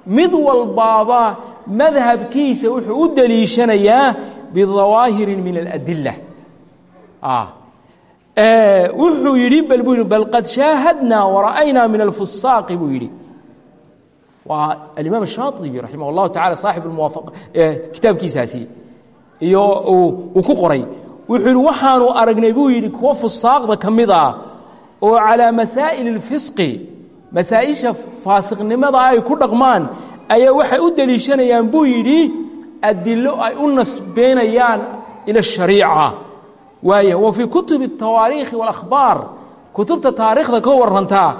mid walbaaba madhabkiisa wuxuu u deliishanayaa bidawaahirin min aladila wuxuu yidhi bal buu yidhi bal qad shaahadnaa waa alimaam shaatibi raximah اllahu tacala saaxib muwaafaq kitaabkiisaasi iyo uu ku qoray wuxuu yidhi waxaanu aragnay buu yidhi kuwo fusaaqda ka mid ah oo calaa masaa'il اlfisqi masaa-isha faasiqnimada ay ku dhaqmaan ayaa waxay u deliishanayaan buu yidhi adilo ay u nasbeynayaan ila الshariica waaya wa fii kutubi الtawaariikhi wاlakhbaar kutubta taariikhda ka warantaa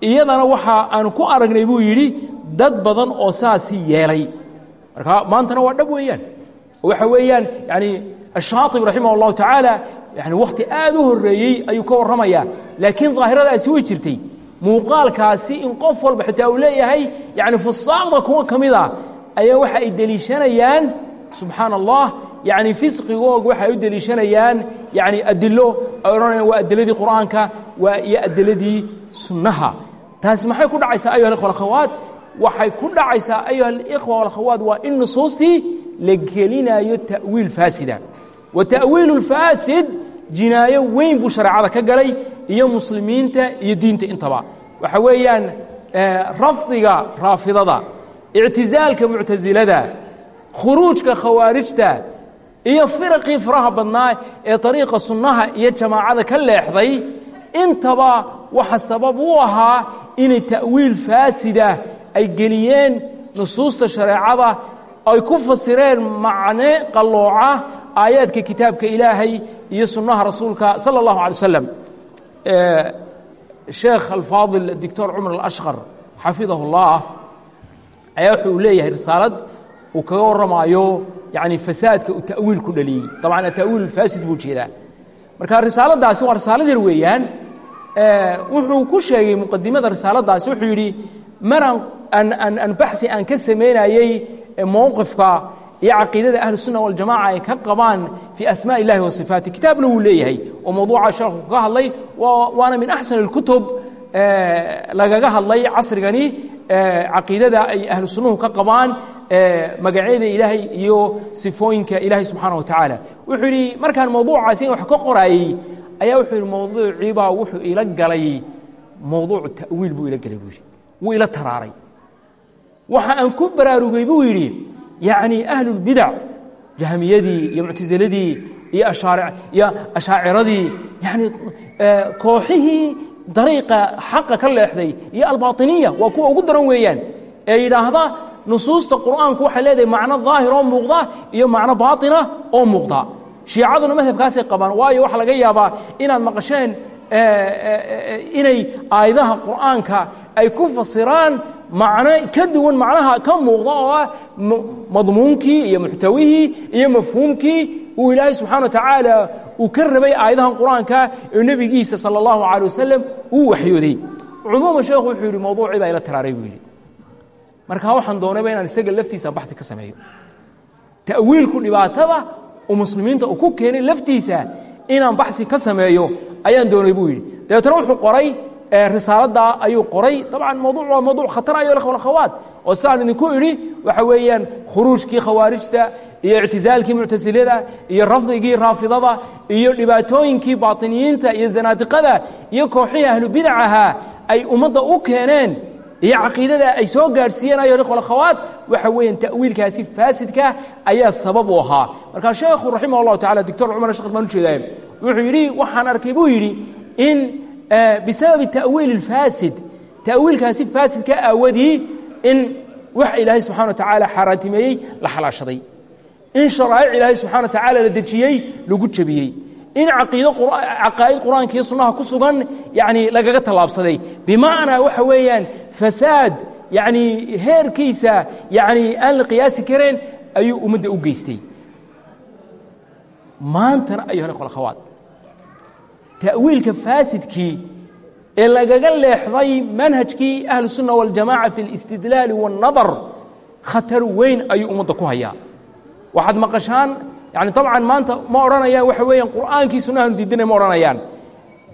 iyadana waxa aanu ku aragnay buu yidhi dad badan oo saasi yeelay. Marka maantana waa dhab weeyaan. Waxa weeyaan yani ashaatib raximah اllahu tacaala yani wakhti aad u horeeyey ayuu ka warramayaa. Laakiin daahiradaasi way jirtay. Muuqaalkaasi in qof walba xitaa uu leeyahay yani fusaaqda kuwa ka mid a ayaa waxa ay deliishanayaan subxaan allah yani fisqigoog waxay u deliishanayaan yani adilo ay odhanayaan waa adiladii qur'aanka waa iyo adiladii sunnaha taasi maxay ku dhacaysaa ayuha اikhwa akhawaat waxay ku dhacaysaa ayuha اlikhwa alakhawaat waa in nusuustii la gelinayo ta'wiil faasida wa ta'wiilu اlfaasid jinaayo weyn buu shareecada ka galay iyo muslimiinta iyo diinta intaba waxa weeyaan rafdiga raafidada ictizaalka muctasilada khuruujka khawaarijta iyo firaqii faraha badnaa ee ariiqa sunnaha iyo jamaacada ka leexday intaba waxa sabab u ahaa inay ta'wiil faasida ay geliyeen nusuusta shareecada ay ku fasireen macne qallooca aayaadka kitaabka ilaahay iyo sunnaha rasuulka sala allahu alay wasalam sheekh alfaadil doctor cumar alashqar xafidahu اllah ayaa wuxuu leeyahay risaalad uu kaga warramaayo yani fasaadka uu ta'wiil ku dhaliyey. Dabcan ta'wiil faasid buu jeedaa. Marka risaaladaasi waa risaalad yar weeyaan Eh, wuxuu ku sheegay muqadimada risaaladaasi wuxuu yidhi maraan aan baxi aan ka samaynayey eh, mowqifka iyo caqiidada ahlusunna waljamaca ay ka qabaan fii asmaa illahi wa sifaati. Kitaabna wuu leeyahay oo mawduuca sheekhu ka hadlay waana min axsan اlkutub eh, lagaga hadlay casrigani caqiidada ay ahlu sunnuhu ka qabaan magacyada ilaahay iyo sifooyinka ilaahay subxaana wa tacaala. Wuxuu yidhi markaan mawduucaasi wax ka qorayey ayaa wuxuu yidhi mawduuciibaa wuxuu ila galay mawduucu ta'wiil buu ila galay buu yidhi. Wuu ila taraaray. Waxa aan ku baraarugay buu yidhi yacni ahlulbidac jahmiyadii iyo muctasiladii iyo iyo ashaaciradii yani kooxihii dariiqa xaqa ka leexday iyo albaطiniya waa kuwa ugu daran weeyaan ee yidhaahda nusuusta qur'aanku waxay leedahay macno daahir oo muuqda iyo macno baaطina oo muuqda shiicaduna madhabkaasay qabaan waayo waxaa laga yaabaa inaad maqasheen inay aayadaha qur'aanka ay ku fasiraan macno ka duwan macnaha ka muuqda oo ah madmuunkii iyo muxtawihii iyo mafhuumkii uu ilaahay subxana wa tacaala uu ka rabay aayadahan qur'aanka ee nebigiisa sala allahu calay wasalam uu waxyooday. Cumuuma sheekhu wuxuu yidhi mawduucii baa ila taraaray buu yidhi. Markaa waxaan doonayba inaan isaga laftiisa baxdi ka sameeyo. Ta'wiilku dhibaatada uu muslimiinta uu ku keenay laftiisa inaan baxsi ka sameeyo ayaan doonay buu yidhi. Dabeetna wuxuu qoray risaaladdaa ayuu qoray. Dabcan mawduuc waa mawduuc khatar ayo akhawaat oo sidaan idinku idhi waxa weeyaan khuruujkii khawaarijta iyo ictizaalkii muctasilada iyo rafdigii raafidada iyo dhibaatooyinkii baatiniyiinta iyo zanaadiqada iyo kooxihii ahlubidac ahaa ay ummadda u keeneen iyo caqiidada ay soo gaadhsiiyeen ayo akhawaat waxa weeyaan ta'wiilkaasi faasidka ayaa sabab u ahaa. Markaa sheekhu raximah allahu tacala doctor cumar shekh baan ujeedaay wuxuu yidhi waxaan arkay buu yidhi in bisababi ta'wiil اlfaasid ta'wiilkaasi faasidka aawadii in wax ilaahay subxana wa tacaala xaaraantimeeyey la xalaashaday. In sharaa'ic ilaahay subxana wa tacaala la dejiyey lagu jebiyey in caqiido caqaa'id qur'aanka iyo sunnaha ku sugan yani lagaga tallaabsaday. Bimacnaa waxa weeyaan fasaad yani heerkiisa yani aan la qiyaasi kareen ayuu ummadda u geystay. Maantana ayuha ikhwa akhawaat ta'wiilka faasidkii ee lagaga leexday manhajkii ahlu sunna waljamaca fi اlistidlaali waاnnadar khatar weyn ayuu ummadda ku hayaa. Waxaad maqashaan yani tabcan maanta ma odhanayaan waxa weeyaan qur'aankii sunnahaanu diidana ma odhanayaan.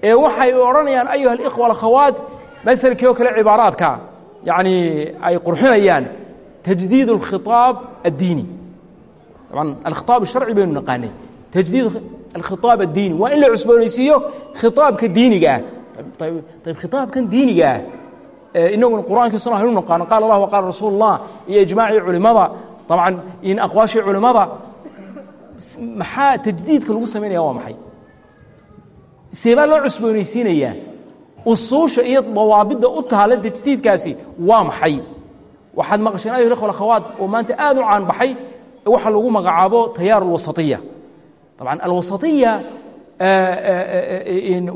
Ee waxay odhanayaan ayuha alikhwa alkhawaat maselkii oo kale cibaaraadka. Yani ay qurxinayaan tajdiid alkhiaab addiini. Taban alkhiaab sharci baynu naqaanay. Tajdiid alkhiaab addiini. Waa in la cusboonaysiiyo khiaabka diiniga ah. Ayb khiaabkan diiniga ah. Inaguna qur'aanka sunnaha aynu naqaano. Allah wa qaala rasuul iyo ijmaacii culimada. Abcan in aqwaashii culimada maxaa tajdiidka lagu samaynaya waa maxay seebaa loo cusboonaysiinayaa usuusha iyo dawaabidda u taala tajdiidkaasi waa maxay waxaad maqasheen ayuha ikhwa akhawaat oo maanta aad u caan baxay waxa lagu magacaabo tayaar alwasatiya طبعا الوسطية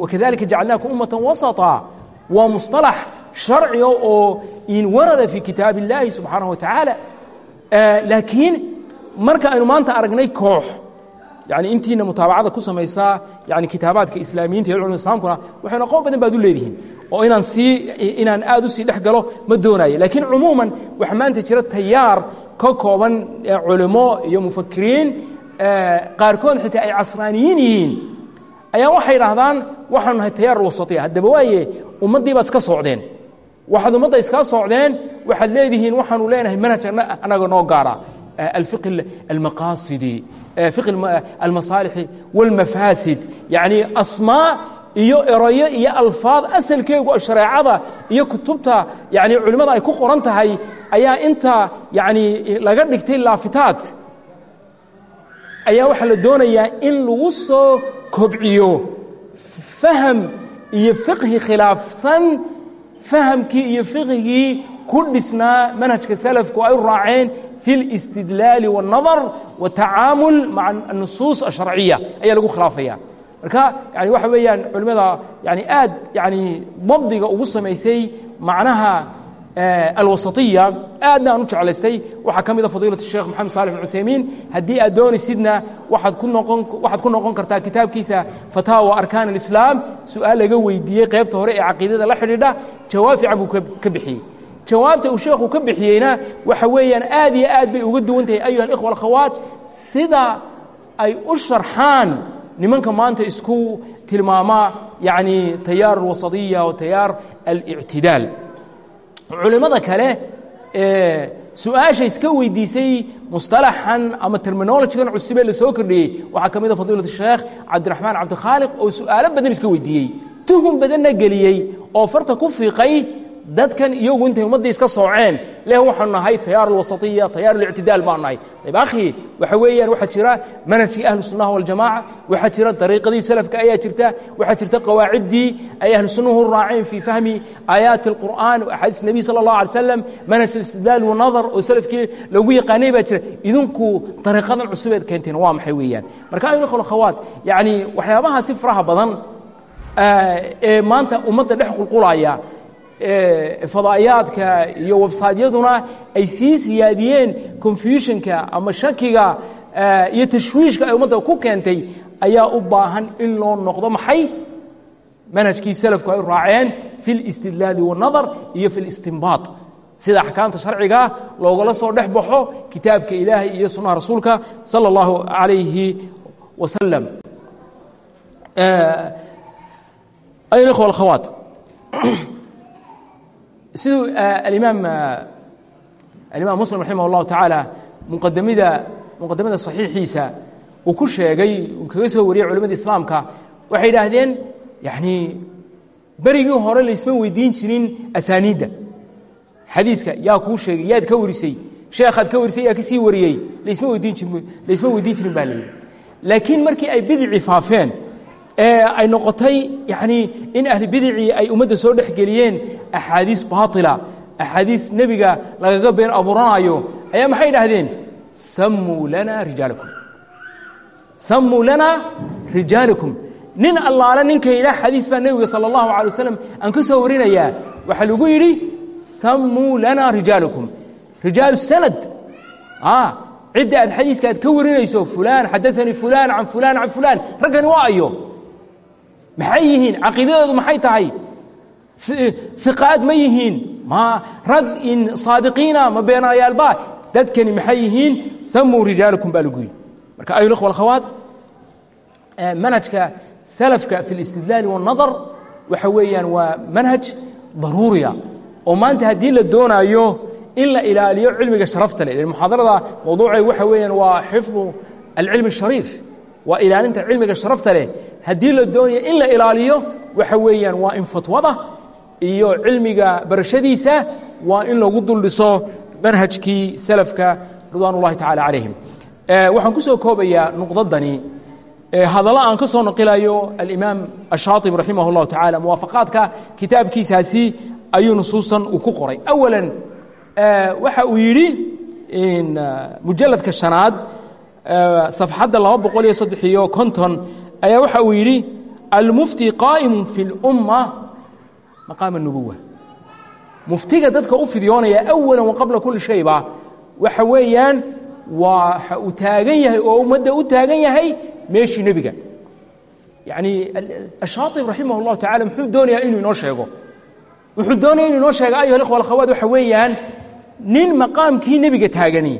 وكذلك جعلناكم أمة وسطا ومصطلح شرعي oo in warada في kitaaب اللahi سubحaanaه وataعaaلى laakiin marka aynu maanta aragnay koox yani intiina mutaabacada ku samaysaa yani kitaabaadka islaamiyiinta iyo culmada islamkuna waxaynu aqoon badan baad u leedihiin oo inaan sii inaan aad u sii dhex galo ma doonayo. Laakiin cumuuman waxa maanta jira tayaar ka kooban culimo iyo mufakiriin qaarkood xitaa ay casraaniyiin yihiin. Ayaa waxay idhaahdaan waxaanu nahay tayaar alwasatiya haddaba waaye ummaddii baad iska socdeen. Waxaad ummadda iskala socdeen waxaad leedihiin waxaanu leenahay manhaj annaga noo gaara fiqi almasaalixi walmafaasid yacni asmaa iyo erayo iyo alfaad asalkeegu shareecada iyo kutubta yani culimmada ay ku qoran tahay ayaa inta yani laga dhigtay laafitaad ayaa waxaa la doonayaa in lagu soo kobciyo faham iyo fiqhi khilaafsan fahamkii iyo fiqhigii ku dhisnaa manhajka salafku ay raaceen fi اlاstidlaali والnadar watacaamul maca الnusuus الsharciya ayaa lagu khilaafaya marka yani waxa weeyaan culimmada yani aad yani dabdiga ugu samaysay macnaha alwasaiya aadna aan u jeclaystay waxaa ka mida fadiilat sheekh moxamed salix bn cuthaymiin haddii aad doonaysidna waaad ku noqon waxaad ku noqon kartaa kitaabkiisa fataawa arkaan alislaam su-aal laga weydiiyey qaybta hore ee caqiidada la xidhiidha jawaab fiican buu ka bixiyey jawaabta uu sheekhu ka bixiyeyna waxa weeyaan aad iyo aad bay uga duwan tahay ayuha alikhwa alkhawaat sida ay u sharxaan nimanka maanta isku tilmaama yani tayaar alwasadiya wa tayaar alictidaal culimmada kale ee su'aasha iska weydiisay musطalaxan ama terminolojigan cusubee la soo kordhiyey waxaa ka mida fadiilat sheekh cabdiraxmaan cabdikhaaliq oo su'aalo badan iska weydiiyey. Tuhum badanna geliyey oo farta ku fiiqay dadkan iyagu intay ummaddii iska sooceen leh waxaanu nahay tayaar alwasatiya tayaar alictidaal baanu nahay. Ayb akhi waxa weeyaan waxaa jira manhajkii ahlu sunnaha waljamaca waxaa jira dariiqadii salafka ayaa jirta waxaa jirta qawaaciddii ay ahlu sunnuhu raaceen fii fahmi aayaati alqur'an axaadiis nebiy sala allah alay slam manhaj alistidlaal wanadar oo salafkii lagu yaqaanay baa jira. Idinku dariiqadan cusubeed keenteen waa maxay weeyaan? Marka aynu ikhwal akhawaat yacni waxyaabaha si faraha badan ee maanta ummadda dhex qulqulaya fadaayaadka iyo websaytyaduna ay sii siyaadiyeen confusionka ama shakiga iyo tashwiishka ay ummadda ku keentay ayaa u baahan in loo noqdo maxay manhajkii salafku ay raaceen fi اlistidlaali waاnadar iyo fi اlistinbaaط sida axkaamta sharciga loogala soo dhex baxo kitaabka ilaahay iyo sunnaha rasuulka salى اllahu عalayhi wasalam ayuha ikhwa alkhawaat siduu alimaam alimaam muslim raximah اllahu tacaala muqadamida muqadamada saxiixiisa uu ku sheegay uu kaga soo wariyey culamada islaamka waxay idhaahdeen yani berigii hore laysma weydiin jirin asaaniidda. Xadiiska yaa kuu sheegay yaad ka warisay sheekhaad ka warisay yaa ka sii wariyey laysma weydiin jirin baa layidhi laakiin markii ay bidicii faafeen ee ay noqotay yani in ahli bidicii ay ummadda soo dhex geliyeen axaadiis baatila axaadiis nebiga lagaga been abuuranaayo ayaa maxay idhaahdeen? Sammuu lana rijaalakum. Sammuu lana rijaalakum. Nin allaale ninka yidhaah xadiis baa nebiga sala allahu alay wasalam aan ka soo warinayaa. Waxaa lagu yidhi sammuu lana rijaalakum. Rijaalu sanad cidda aad xadiiska aad ka warinayso fulaan xadaanii fulaan can fulaan can fulaan. Raggani waa ayo maxay yihiin caqiidadoodu maxay tahay iqaad ma yihiin ma rag in saadiqiina ma beenayaalba dadkani maxay yihiin samuu rijaalakum baa lagu yidhi marka ayuha ikhwa alkhawaat manhajka salafka fi اlistidlaali waاnadar waxa weeyaan waa manhaj daruuriya oo maanta haddii la doonaayo in la ilaaliyo cilmiga sharafta leh muxaadarada mawduucay waxa weeyaan waa xifdu alcilmi الshariif waa ilaalinta cilmiga sharafta leh. Haddii la doonayo in la ilaaliyo waxa weeyaan waa in fatwada iyo cilmiga barashadiisa waa in lagu duldhiso manhajkii salafka ridwaan ullahi tacala calayhim waxaan ku soo koobayaa nuqdadani. Hadallo aan ka soo naqilayo alimaam ashaatib raximah اllahu tacala muwaafaqaadka kitaabkiisaasi ayuu nusuusan uu ku qoray. Awalan waxa uu yidhi mujaladka shanaad safxadda laba boqol iyo saddex iyo konton ayaa waxa uu yidhi almufti qaa'imu fi اlumma maqaama nubuwa muftiga dadka u fidyoonaya awala wa qabla kuli shayba waxa weeyaan waxa uu taagan yahay oo ummadda u taagan yahay meeshii nebiga. Yacni ashaaib raximah اllahu tacala muxuu doonayaa inuu inoo sheego. Wuxuu doonaya inuu inoo sheega ayuha ikhwa alkhawaat waxa weeyaan nin maqaamkii nebiga taagani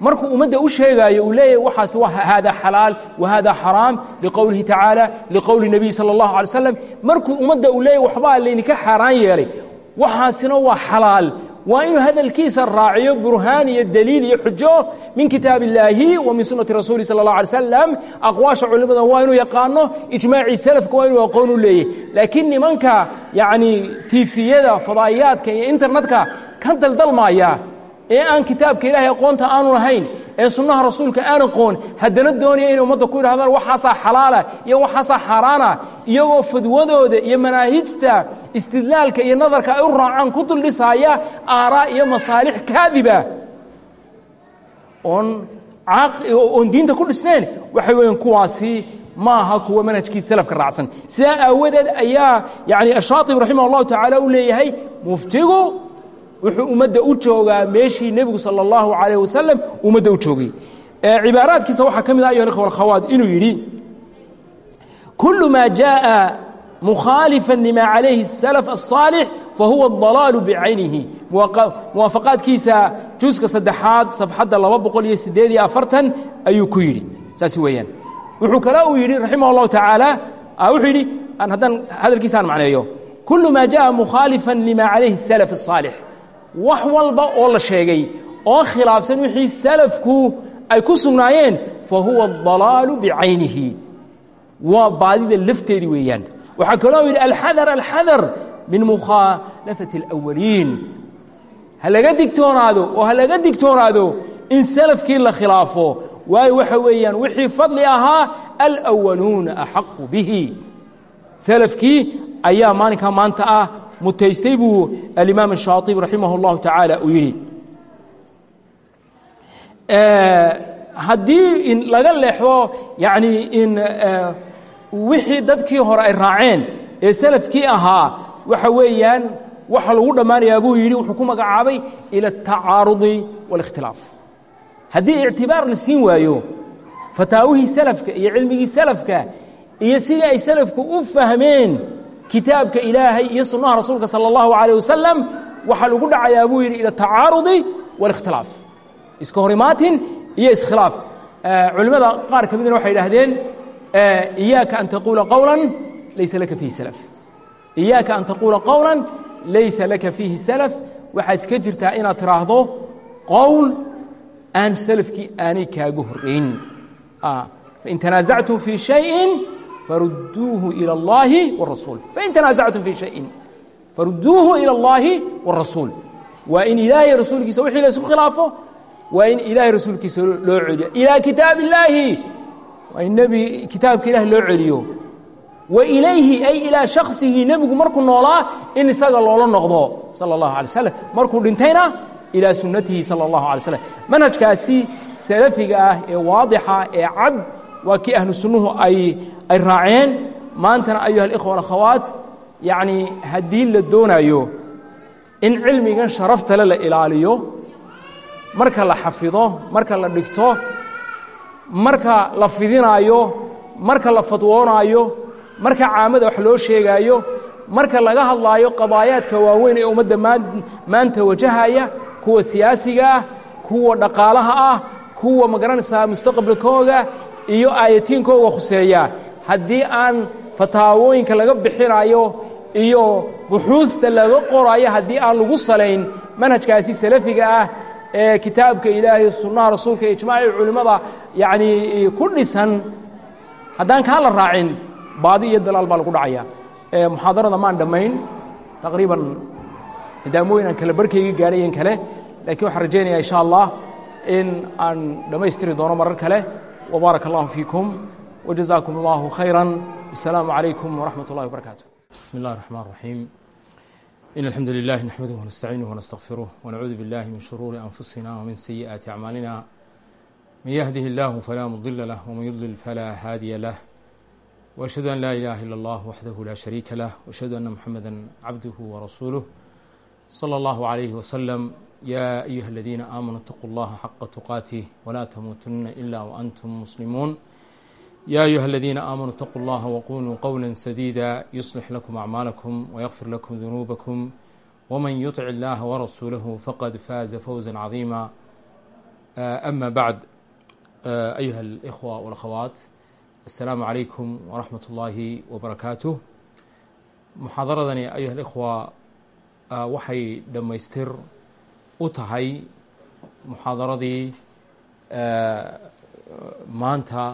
markuu ummadda u sheegaayo uu leeyahay waxaas hada xalaal wa xaraam liqowlihi tacaala liqowli nebiy sala allahu alay slam markuu ummadda uu leeyahy waxbaa laydinka xaaraan yeelay. Waxaasina waa xalaal. Waa inuu hadalkiisa raaciyo burhaan iyo daliil iyo xujo min kitaab illaahi wa min sunnati rasuuli sala اllah alay slam aqwaasha culimada waa inuu yaqaano ijmaacii salafka waa inuu aqoon u leeyahy laakiin nimanka yacni tiifiyada fadaa'iyaadka iyo internetka ka daldalmaaya ee aan kitaabka ilaahay aqoonta aanu lahayn ee sunnaha rasuulka aan aqoon haddana doonaya inay ummadda ku yidhahdaan waxaasaa xalaala iyo waxaasaa xaaraana iyagoo fadwadooda iyo manaahijta istidlaalka iyo nadarka ay u raacaan ku duldhisaaya aaraa iyo masaalix kaadiba. Oon oon diinta ku dhisnayn waxay weeyaan kuwaasi ma aha kuwa manhajkii salafka raacsan. Sidaa aawadeed ayaa yani ashaatib raximah allahu tacaala u leeyahay muftigu wuxuu ummadda u joogaa meeshii nebigu salى اllahu عalayه wasalam ummadda u joogay cibaaraadkiisa waxaa ka mid ah ayuha ikhwa alkhawaat inuu yidhi kulu ma jaءa mukhaalifa lima calayhi الsalaf الصaalix fahuwa الضalaalu bicaynihi muwaafaqaadkiisa juska saddexaad safxadda laba boqol iyo sideed iyo afartan ayuu ku yidhi saas weeyaan wuxuu kale uu yidhi raximah اllahu tacaala wuxuu yidhi haddaan hadalkiisaan macneeyo kulu ma jaءa mukhaalifa lima calayhi الsalaf الصaalix wax walba oo la sheegay oo khilaafsan wixii salafku ay ku sugnaayeen fa huwa adalaalu bicaynihi. Waa baadida lafteedii weeyaan. Waxaa kaloo yidhi alxadar alxadar min mukhaalafati اlawaliin ha laga digtoonaado oo ha laga digtoonaado in salafkii la khilaafo waayo waxa weeyaan wixii fadli ahaa alwaluuna axaqu bihi. Salafkii ayaa maalinkaa maanta ah mutaystay buu alimaam الshaaطib raximah اllahu tacaala uu yidhi haddii in laga leexdo yani in wixii dadkii hore ay raaceen ee salafkii ahaa waxa weeyaan waxa lagu dhammaanayaa buu yidhi wuxuu ku magacaabay ilى الtacaarudi واlاkhtilaaf haddii ictibaar la siin waayo fataawihii salafka iyo cilmigii salafka iyo sidii ay salafku u fahmeen kitaabka ilaahay iyo sunnaha rasuulka salى اllahu عalيه wasalam waxaa lagu dhacayaa buu yidhi ilى الtacaarudi واlاkhtilaaf iska hor imaatin iyo iskhilaaf culimmada qaar ka midna waxay idhaahdeen iyaaka an taquula qowla laysa laka fiihi salaf iyaaka an taquula qowla laysa laka fiihi salaf waxaad iska jirtaa inaad tiraahdo qowl aan salafkii aanay kaaga horrayn fain tanaasactum fii shayin farudduuhu ilى اllahi wالrasuul fain tanaasactum fii shayin farudduuhu ilى اllahi wالrasuul waa in ilaahay rasuulkiisa wixii la isku khilaafo waa in ilaahay rasuulkiisa loo celiyo ilaa kitaab illaahi waa in nebi kitaabka ilahi loo celiyo wa ilayhi ay ilaa shaksihi nebigu markuu noolaa in isaga loola noqdo sala allahu alay slam markuu dhintayna ilaa sunnatihi sala allahu alay slam manhajkaasi salafiga ah ee waadixa ee cad waa kii ahlu sunnuhu ay ay raaceen. Maantana ayuha alikhwa alakhawaat yacni haddii la doonayo in cilmigan sharaftale la ilaaliyo marka la xafido marka la dhigto marka la fidinaayo marka la fadwoonaayo marka caamada wax loo sheegaayo marka laga hadlaayo qadaayaadka waaweyn ee ummadda maanta wajahaya kuwa siyaasiga ah kuwa dhaqaalaha ah kuwa ma garanaysaa mustaqbalkooga iyo aayatiinkooga khuseeya haddii aan fataawooyinka laga bixinayo iyo buxuudta laga qoraayo haddii aan lagu salayn manhajkaasi salafiga ah ee kitaabka ilaahay sunnaha rasuulka ijmaaci culimmada yacnii ku dhisan haddaan kaa la raacin baadi iyo dalaal baa lagu dhacaya. Muxaadarada maan dhammayn taqriiban daamooyin aan kale barhkayga gaadhayen kale lakiin waxaan rajaynaya insha allah in aan dhammaystiri doono marar kale wbaaraka allahu fiikum wajazaakum allahu khayra wasalaamu calaykum waraxmat ullahi wbarakaatu bismi اllahi الرحman الرaحيim in alxamdu lilah naxmaduh wnastaciinuh wnastaغfiruh wnacuudu biاllahi min shuruuri anfusina wmin sayi'aati acmaalina man yahdihi اllahu falaa mudila lah wman yudlil falaa haadiya lah وأشhهadu an laa ilaha ilا اllah waxdahu laa shariika lah وأشhهadu ana muxamada cabduh warasuuluh slى اllahu عalayh waslm ya ayuha aladiina aamanuu اtaquu اllaha xaqa tuqaatih wlaa tamuutuna ila waantum muslimuun ya ayuha aladiina aamanuu اtaquu اllaha waquluu qowla sadيida yuslix lakum acmaalakum wayغfir lakum dunuubakum wman yuطc اllaha warasuulahu faqad faaza fawza caظiima ama bacd ayuha اlإkhوة wاlakhawaat aلsalaamu عalaykum waraxmat اllahi wbarakaatuh muxaadaradani ayuha اlإkhوة waxay dhammaystir u tahay muxaadaradii maanta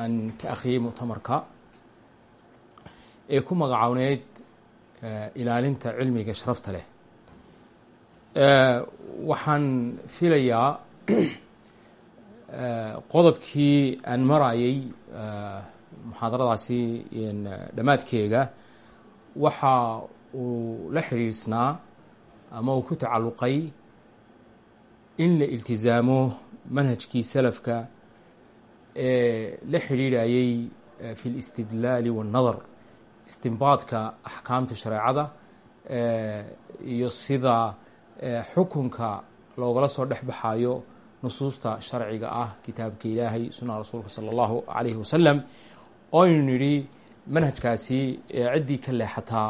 aan ka akhriyey muctamarka ee ku magacowneyd ilaalinta cilmiga sharafta leh. Waxaan filayaa qodobkii aan marayey muxaadaradaasi dhammaadkeega waxa uu la xidhiirsnaa ama uu ku tacalluqay in la iltizaamo manhajkii salafka ee la xidhiidhayey fi اlistidlaali waاnnadar istinbaadka axkaamta shareecada iyo sida xukunka loogala soo dhex baxayo nusuusta sharciga ah kitaabka ilaahay sunaha rasuulka salى اllahu alayhi wasalam oo aynu nidhi manhajkaasi ciddii ka leexataa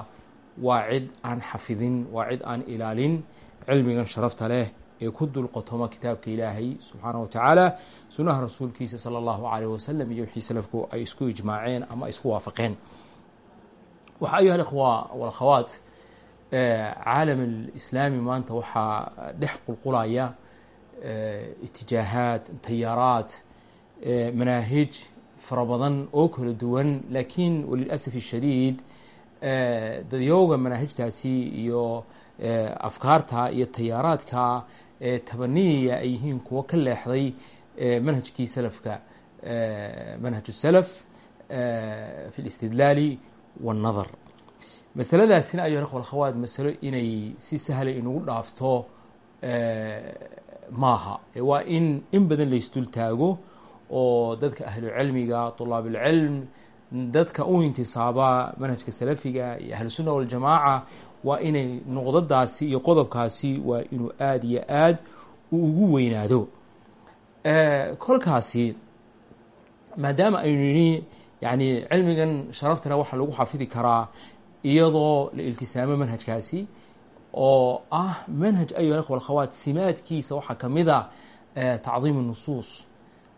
waa cid aan xafidin waa cid aan ilaalin cilmigan sharafta leh ee ku dulqotoma kitaabka ilaahay subxaanaه wa tacaala sunaha rasuulkiisa salى اllahu alayh wasalam iyo wixii salafku ay isku ijmaaceen ama isku waafaqeen waxa ayuha اkhwa wاlakhawaat caalam اlislaami maanta waxaa dhex qulqulaya itijaahaad tayaaraat manaahij fara badan oo kala duwan lakiin walilasaf الshadiid dadyooga manaahijtaasi iyo eh, afkaarta iyo tayaaraadka eh, ee tabaniyaya ay yihiin kuwo ka leexday eh, manhajkii salafka manhaj salaf fi listidlaali wannadar masaladaasina ayo ikhwa alkhawaad masalo inay si sahlay inagu dhaafto maaha. Waa in in badan laysdul taago oo dadka ahlucilmiga طulaab اlcilm dadka u intisaaba manhajka salafiga iyo ahlusunna waljamaaca waa inay noqdadaasi iyo qodobkaasi waa inuu aada iyo aad ugu weynaado. Kolkaasi maadaama aynu yidhi yani cilmigan sharaftana waxaa lagu xafidi karaa iyadoo la iltisaamo manhajkaasi oo ah manhaj ayuha ikhwa alkhawaat simaadkiisa waxaa ka mid a tacdiim الnusuus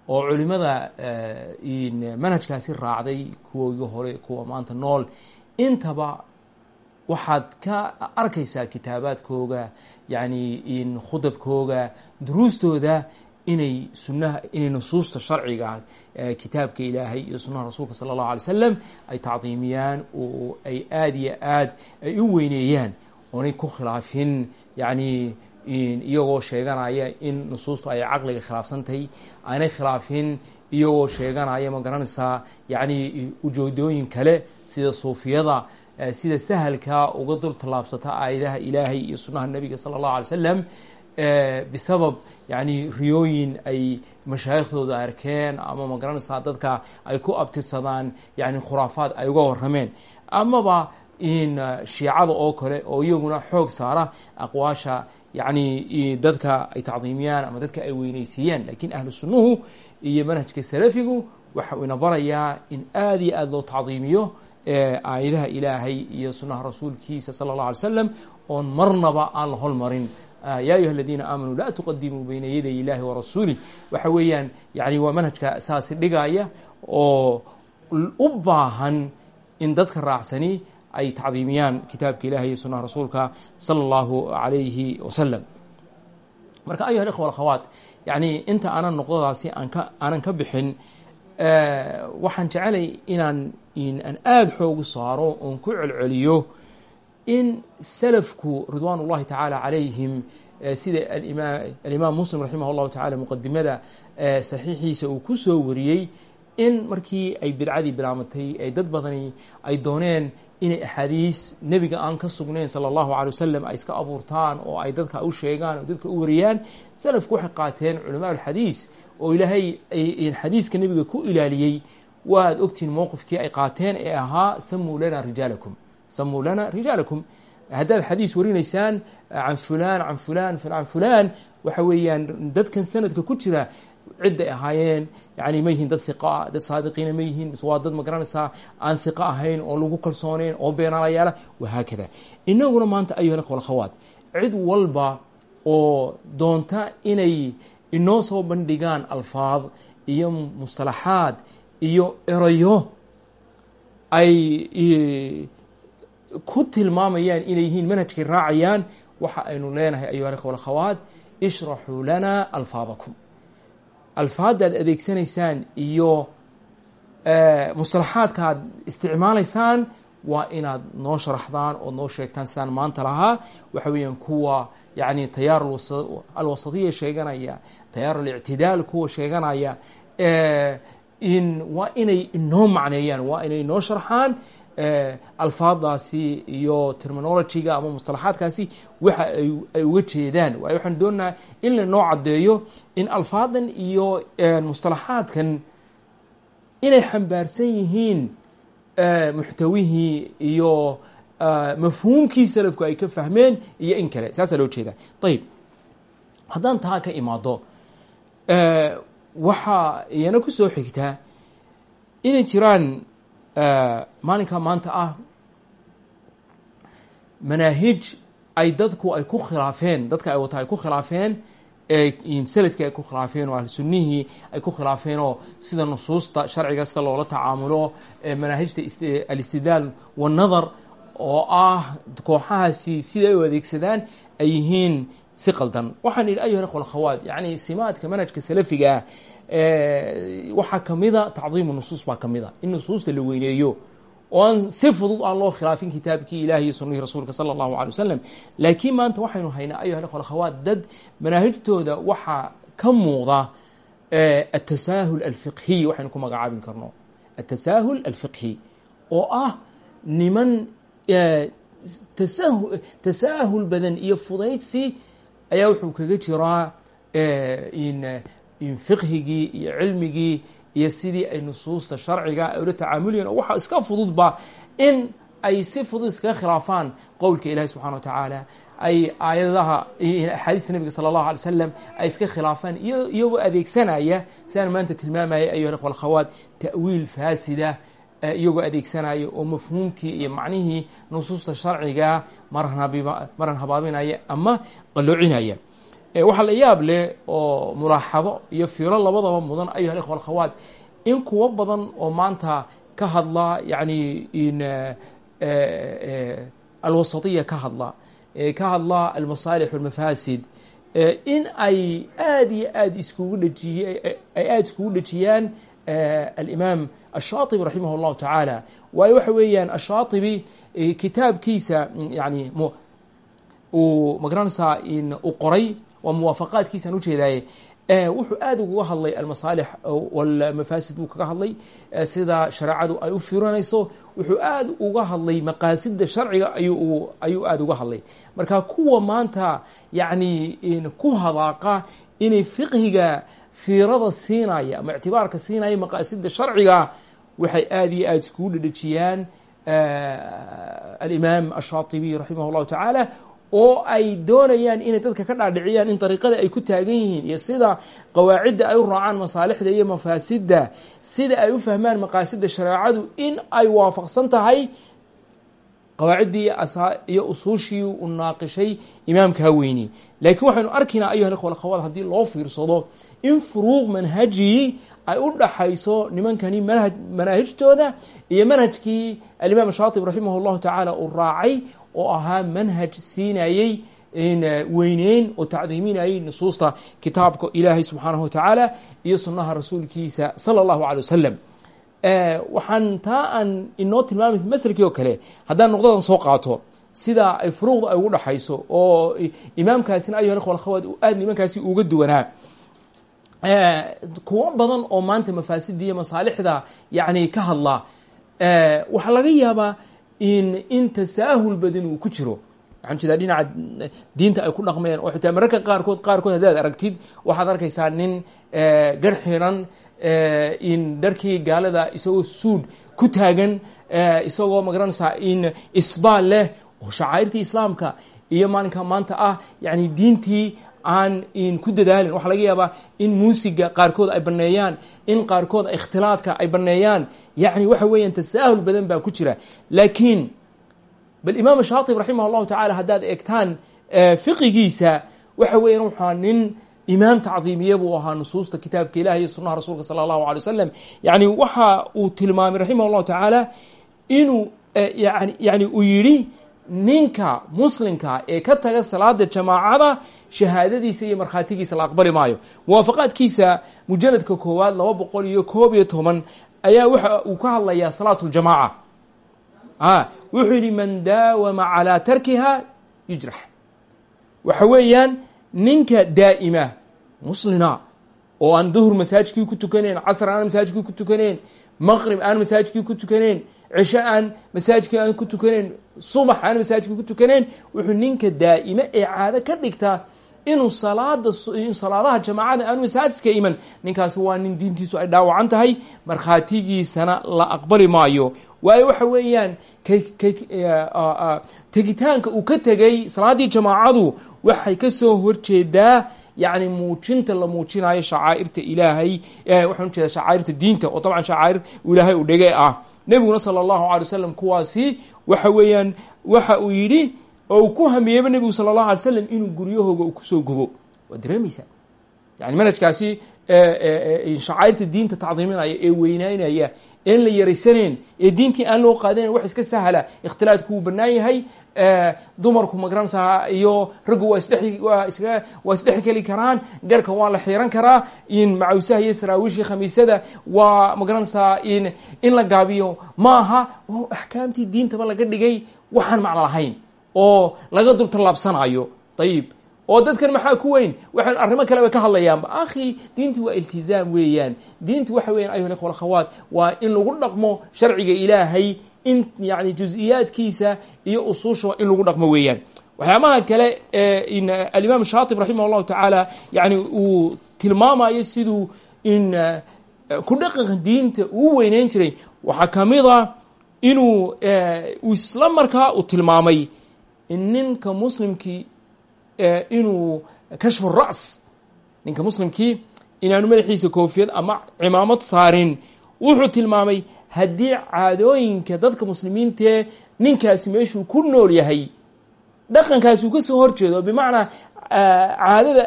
oo culimada manhajkaasi raacday kuwoogii hore kuwa maanta nool. Intaba waxaad ka arkaysaa kitaabaadkooga yani khudabkooga duruustooda inay sunaha inay nusuusta sharciga kitaabka ilaahay iyo sunaha rasuulka sala اllahu alay slam ay tacdiimiyaan oo ay aada iyo aad ay u weyneeyaan. Oonay ku khilaafin yani iyagoo sheeganaya in nusuustu ay caqliga khilaafsantahay aanay khilaafin iyagoo sheeganaya ma garanaysaa yani ujeedooyin kale sida suufiyada sida sahalka uga dul tallaabsata aayadaha ilaahay iyo sunaha nebiga sala allahu alay slam bisabab yani riyooyin ay mashaaikhdooda arkeen ama ma garanaysaa dadka ay ku abtirsadaan yani khuraafaad ay uga warameen amaba in shiicada oo kale oo iyaguna xoog saara aqwaasha yani dadka ay tacdiimiyaan ama dadka ay weyneysiiyaan laakiin ahlu sunnuhu iyo manhajka salafigu waxa uu ina barayaa in aada iyo aada loo tacdiimiyo aayadaha ilaahay iyo sunaha rasuulkiisa sala اllah alay slam oon marnaba aan la holmarin. Ya ayuha aladiina aamanuu laa tuqadimuu bayna yaday illahi warasuulih waxa weeyaan yani waa manhajka saasi dhigaya oo u baahan in dadka raacsani ay tacdiimiyaan kitaabka ilahi iyo sunaha rasuulka salى اllahu alayhi wasalam marka ayuha ikhwa alkhawaat yani inta aanan noqdadaasi aan ka aanan ka bixin waxaan jecelay inaan aan aada xoogu saaro oon ku celceliyo in salafku ridwaan ullahi tacaala calayhim sida aima alimaam muslim raximah allahu tacala muqadimada saxiixiisa uu ku soo wariyey in markii ay bidcadii bilaamatay ee dad badani ay dooneen inay axaadiis nebiga aan ka sugnayn sala allahu alay wasalam ay iska abuurtaan oo ay dadka u sheegaan oo dadka u wariyaan salafku waxay qaateen culamaa alxadiis oo ilaahay xadiiska nebiga ku ilaaliyey. Waad ogtihiin mowqifkii ay qaateen ee ahaa samuu lana rijaalakum samuu lana rijaalakum. Haddaad xadiis warinaysaan can fulan can fulan can fulan waxa weeyaan dadkan sanadka ku jira cidday ahaayeen. Yani ma yihiin dad hiqaa dad saadiqiina ma yihiin mise waa dad ma garanaysaa aan hiqo ahayn oo lagu kalsooneyn oo beenaalayaala wahaakada inaguna maanta ayuha ikhwa cid walba oo doonta inay inoo soo bandhigaan alfaad iyo mustalaxaad iyo erayo ay ku tilmaamayaan inay yihiin manhajkay raacayaan waxa aynu leenahay ayuha ikhwa ishraxuu lana alfaadakum alfaadaad adeegsanaysaan iyo mustalaxaadka aad isticmaalaysaan waa inaad noo sharaxdaan ood noo sheegtaan sidaan maanta lahaa. Waxa weeyaan kuwa yani tayaar alwasatiya sheeganaya tayaar alictidaal kuwa sheeganaya in waa inay inoo macneeyaan waa inay noo sharxaan alfaadaasi iyo terminologyga ama mustalaxaadkaasi waxa ay uga jeedaan. Waayo waxaan doonaha in lanoo caddeeyo in alfaadan iyo mustalaxaadkan inay xambaarsan yihiin muxtawihii iyo mafhuumkii salafku ay ka fahmeen iyo in kale. Saasaa loo jeeda ayib haddaan taa ka imaado waxaa iyana ku soo xigtaa inay jiraan maalinka maanta ah manaahij ay dadku ay ku khilaafeen dadka ay wata ay ku khilaafeen salafkii ay ku khilaafeen oo ahlusunnihii ay ku khilaafeen oo sida nusuusta sharciga sida loola tacaamulo manaahijta alistidaal wanadar oo ah kooxahaasi sida ay u adeegsadaan ay yihiin si qaldan. Waxaan idhi ayuha ikhwa alkhawaat yani simaadka manhajka salafiga ah waxaa kamida tacdiimu nusuus baa kamida. In nusuusta la weyneeyo oo aan si fudud aan loo khilaafin kitaabkii ilahi iyo sunihii rasuulka sala allahu alay wasalam laakiin maanta waxaynu haynaa ayuha ikhwa alkhawaat dad manaahijtooda waxaa ka muuqda atasaahul alfiqhiy waxaynu ku magacaabin karno. Atasaahul alfiqhi oo ah niman tasaahul badan iyo fudaydsi ayaa wuxuu kaga jiraa in fiqhigii iyo cilmigii iyo sidii ay nusuusta sharciga ay ula tacaamulayeen oo waxaa iska fududba in ay si fudud iskaga khilaafaan qowlka ilahi subxana wa tacaala. Ay aayadaha axaadiista nabiga sala allahu alay slam ay iska khilaafaan iyagoo adeegsanaya sidaan maanta tilmaamaya ayuha ikhwa alkhawaat ta'wiil faasida iyagoo adeegsanaya oo mafhuumkii iyo macnihii nusuusta sharciga maran habaabinaya ama qaloocinaya waxaa la yaab leh oo mulaaxado iyo fiiro labadaba mudan ayuha ikhwa alkhawaat in kuwo badan oo maanta ka hadla yani in alwasatiya ka hadla ka hadla almasaalix walmafaasid in ay aada iyo aad iskugu dhajiy ay aada iskugu dhejiyaan alimaam ashaatibi raximah اllahu tacaala. Waayo waxa weeyaan ashaatibi kitaabkiisa yani uu ma garanaysaa uu qoray waa muwaafaqaadkiisaan ujeedaaye wuxuu aada uga hadlay almasaalix walmafaasid buu kaga hadlay. Sida shareecadu ay u fiirinayso wuxuu aada uga hadlay maqaasida sharciga ayuu ayuu aada uga hadlay. Marka kuwa maanta yacni ku hadaaqa inay fiqhiga fiirada siinaya ama ictibaarka siinaya maqaasida sharciga waxay aada iyo aada iskugu dhedhejiyaan alimaam ashaatibiy raximah اllahu tacaala oo ay doonayaan inay dadka ka dhaadhiciyaan in dariiqada ay ku taagan yihiin iyo sida qawaacidda ay u raacaan masaalixda iyo mafaasidda sida ay u fahmaan maqaasida shareecadu in ay waafaqsan tahay qawaaciddii iyo usuushii u naaqishay imaamka haweyni laakiin waxaynu arkaynaa ayuha ikhwa alkhawaat haddii loo fiirsado in furuuq manhaji ay u dhaxayso nimankani manaahijtooda iyo manhajkii alimaam shaatib raximah اllahu tacaala uu raacay oo ahaa manhaj siinayey weyneyn oo tacdiiminayay nusuusta kitaabka ilaahay subxaanahu watacaala iyo sunnaha rasuulkiisa sala allahu alay wasalam waxaan taa aan inoo tilmaamay maselkii oo kale haddaan noqdadan soo qaato sida ay furuuqda ay ugu dhaxayso oo imaamkaasina ayuha ikhwa alkhawaat uu aada nimankaasi uga duwanaa. Kuwo badan oo maanta mafaasidda iyo masaalixda yani ka hadla waxaa laga yaabaa in in tasaahul badan uu ku jiro. Jeedaa dhinaca diinta ay ku dhaqmeen oo xitaa mararka qaarkood qaarkood haddaad aragtid waxaad arkaysaa nin gar xiran in dharkii gaalada isagoo suud ku taagan isagoo ma garanaysaa in isbaal leh oo shacairtii islaamka iyo maalinka maanta ah yani diintii aan ku dadaalin. Waxaa laga yaabaa in muusiga qaarkood ay baneeyaan in qaarkood ikhtilaadka ay baneeyaan yani waxa weeyaan tasaahul badan baa ku jira. Laakiin bal imaam shaatib raximah llahu tacala haddaad eegtaan fiqigiisa waxa weeyaan waxaa nin imaam tacdiimiye buu ahaa nusuusta kitaabka ilahi iyo sunaha rasuulka sala allahu alay wasalam yani waxa uu tilmaamay raximah llahu tacaala inuu yani yani uu yidhi ninka muslimka ee ka taga salaada jamaacada shahaadadiisa iyo markhaatigiisa la aqbali maayo. Muwaafaqaadkiisa mujaladka koowaad laba boqol iyo koob iyo toban ayaa waxa uu ka hadlayaa salaat ljamaaca wuxuu yihi man daawama calaa tarkiha yujrax waxa weeyaan ninka daa'ima muslina oo aan duhur masaajidkii ku tukanayn casr aan masaajidkii ku tukanayn maqrib aan masaajidkii ku tukanayn cisho aan masaajidkii aan ku tukanayn subax aan masaajidkii ku tukanayn wuxuu ninka daa'ime ee caado ka dhigtaa inuu salaada salaadaha jamaacada aanu masaajidka iman. Ninkaasi waa nin diintiisu ay dhaawacan tahay markhaatigiisana la aqbali maayo. Waayo waxa weeyaan tegitaanka uu ka tegay salaaddii jamaacadu waxay ka soo horjeedaa yani muujinta la muujinayo shacaa'irta ilaahay waxaan ujeeda shacaa'irta diinta oo dabcan shacaa'ir ilaahay u dhege ah nebiguna sala allahu alay wasalam kuwaasi waxa weeyaan waxa uu yidhi oo ku hamiyeyba nebigu sala allahu alay slam inuu guryahooga ku soo gubo. Waa dareemaysaa yani manhajkaasi shacaa'irta diinta tacdiiminaya ee weynaynaya een la yaraysaneen ee diintii aan loo qaadanayn wax iska sahla ikhtilaadku wuu bannaan yahay dumarku ma garanaysaa iyo raggu waa isdhe waa isdhex geli karaan garka waa la xiiran karaa in macawsaha iyo saraawiishii khamiisada waa ma garanaysaa in in la gaabiyo. Ma aha oo axkaamtii diintaba laga dhigay waxaan macno lahayn oo laga dul tallaabsanayo ayib oo dadkan maxaa ku weyn? Waxaan arrimo kale bay ka hadlayaanba akhi diinti waa iltizaam weeyaan. Diinti waxa weyan ayuha ikhwa alkhawaat waa in lagu dhaqmo sharciga ilaahay in yani juز'iyaadkiisa iyo usuushaba in lagu dhaqmo weeyaan. Waxyaabaha kale in alimaam shaatib raximah اllahu tacaala yani uu tilmaamayo siduu in ku dhaqanka diinta uu weyneyn jiray. Waxaa kamida inuu isla markaa uu tilmaamay in ninka muslimkii inuu kashfu ra's ninka muslimkii inaanu madaxiisa koofiyad ama cimaamad saarin. Wuxuu tilmaamay haddii caadooyinka dadka muslimiintae ninkaasi meeshuu ku nool yahay dhaqankaasi uu ka soo horjeedo bimacnaa caadada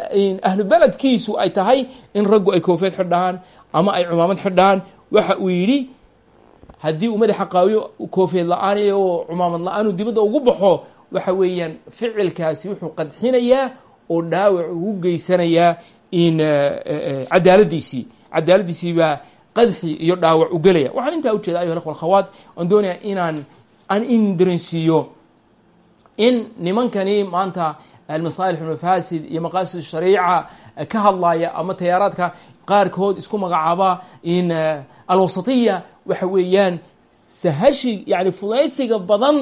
ahlu beledkiisu ay tahay in raggu ay koofiyad xidhaan ama ay cimaamad xidhaan waxa uu yidhi haddii uu madaxa qaawiyo koofiyad la'aan oo cimaamad la'aan uu dibadda ugu baxo waxa weeyaan ficilkaasi wuxuu qadxinayaa oo dhaawac ugu geysanayaa in cadaaladiisii cadaaladiisii baa qadxi iyo dhaawac u gelaya. Waxaan intaa ujeeda ayuha ikhwa alkhawaat aan doonaya inaan aan in dareensiiyo in nimankani maanta almasaalix almafasid iyo maqaasid shariica ka hadlaya ama tayaaraadka qaarkood isku magacaaba in alwasatiya. Waxa weeyaan sahashi yani fudaydsiga badan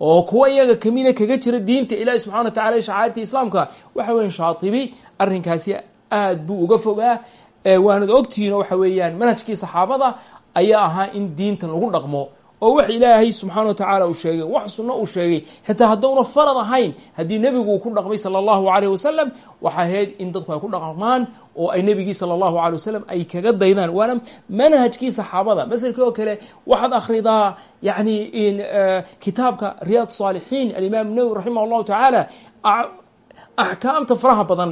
oo kuwa iyaga kamida kaga jira diinta ilaahi subxana wa tacala shacairta islaamka waxa weyan shaatibi arrinkaasi aad buu uga fogaa. Waanad ogtihiin waxa weeyaan manhajkii saxaabada ayaa ahaa in diintan lagu dhaqmo oo wax ilaahay subxaana wa tacaala uu sheegay wax sunno uu sheegay. Xitaa haddauna farad ahayn haddii nebigu ku dhaqmay sala allahu alayh wasalam waxa ahayd in dadku ay ku dhaqmaan oo ay nebigii sala allahu alay wasalam ay kaga daydaan. Waana manhajkii saxaabada maselkii oo kale waxaad akhridaa yani in kitaabka riyaad saalixiin alimaam nawowi raximah allahu tacaala axkaamta faraha badan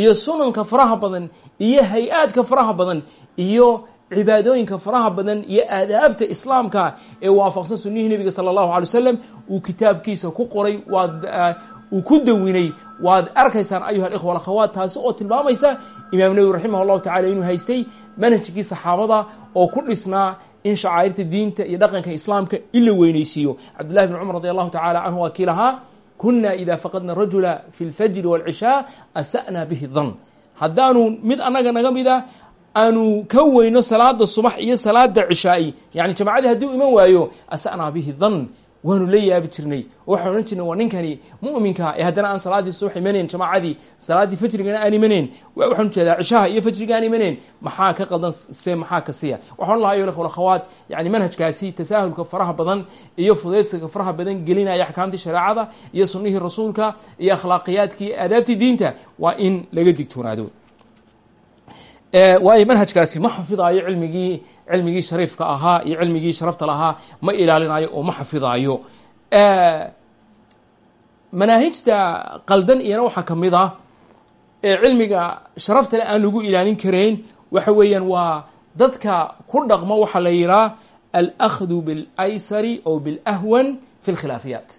iyo sunanka faraha badan iyo hay'aadka faraha badan iyo cibaadooyinka faraha badan iyo aadaabta islaamka ee waafaqsan sunihii nebiga sala allahu alay wasalam uu kitaabkiisa ku qoray waa uu ku dawinay waad arkaysaan ayuha alikhwa alakhawaat taasi oo tilmaamaysa imaam nawowi raximah allahu tacala inuu haystay manhajkii saxaabada oo ku dhisnaa in shacaa'irta diinta iyo dhaqanka islaamka in la weyneysiiyo cabdullahi bn cumar radi allahu tacala canhu waa kii lahaa kuna ida faqadna rajula fi lfajri walcishaa asa'na bihi dan haddaanu mid annaga naga mid ah aanu ka weyno salaada subax iyo salaada cishaa'i. Yani jamacadii haddii u iman waayo asa'naa bihi dan waanu la yaabi jirnay. Oo waxaan odhan jirnay waa ninkani mu'minka ee haddana aan salaaddii subax imanayn jamaacadii salaaddii fajrigana aan imanayn waxaan u jeedaa cishaha iyo fajriga aan imanayn maxaa ka qaldan se maxaa ka siya? Waxaan lahaa ayo akhawaat yani manhajkaasi tasaahulka faraha badan iyo fudeydsiga faraha badan gelinaya axkaamtii shareecada iyo sunnihii rasuulka iyo akhlaaqiyaadkii aadaabtii diinta waa in laga digtoonaado waayo manhajkaasi ma xafidaayo cilmigii cilmigii shariifka ahaa iyo cilmigii sharafta lahaa ma ilaalinayo oo ma xafidaayo manaahijta qaldan iyana waxaa ka mid ah ee cilmiga sharaftale aan lagu ilaalin karayn waxa weeyaan waa dadka ku dhaqmo waxaa la yihaa alأkhdu biاlaysari o biاlahwan fi اlkhilaafiyaat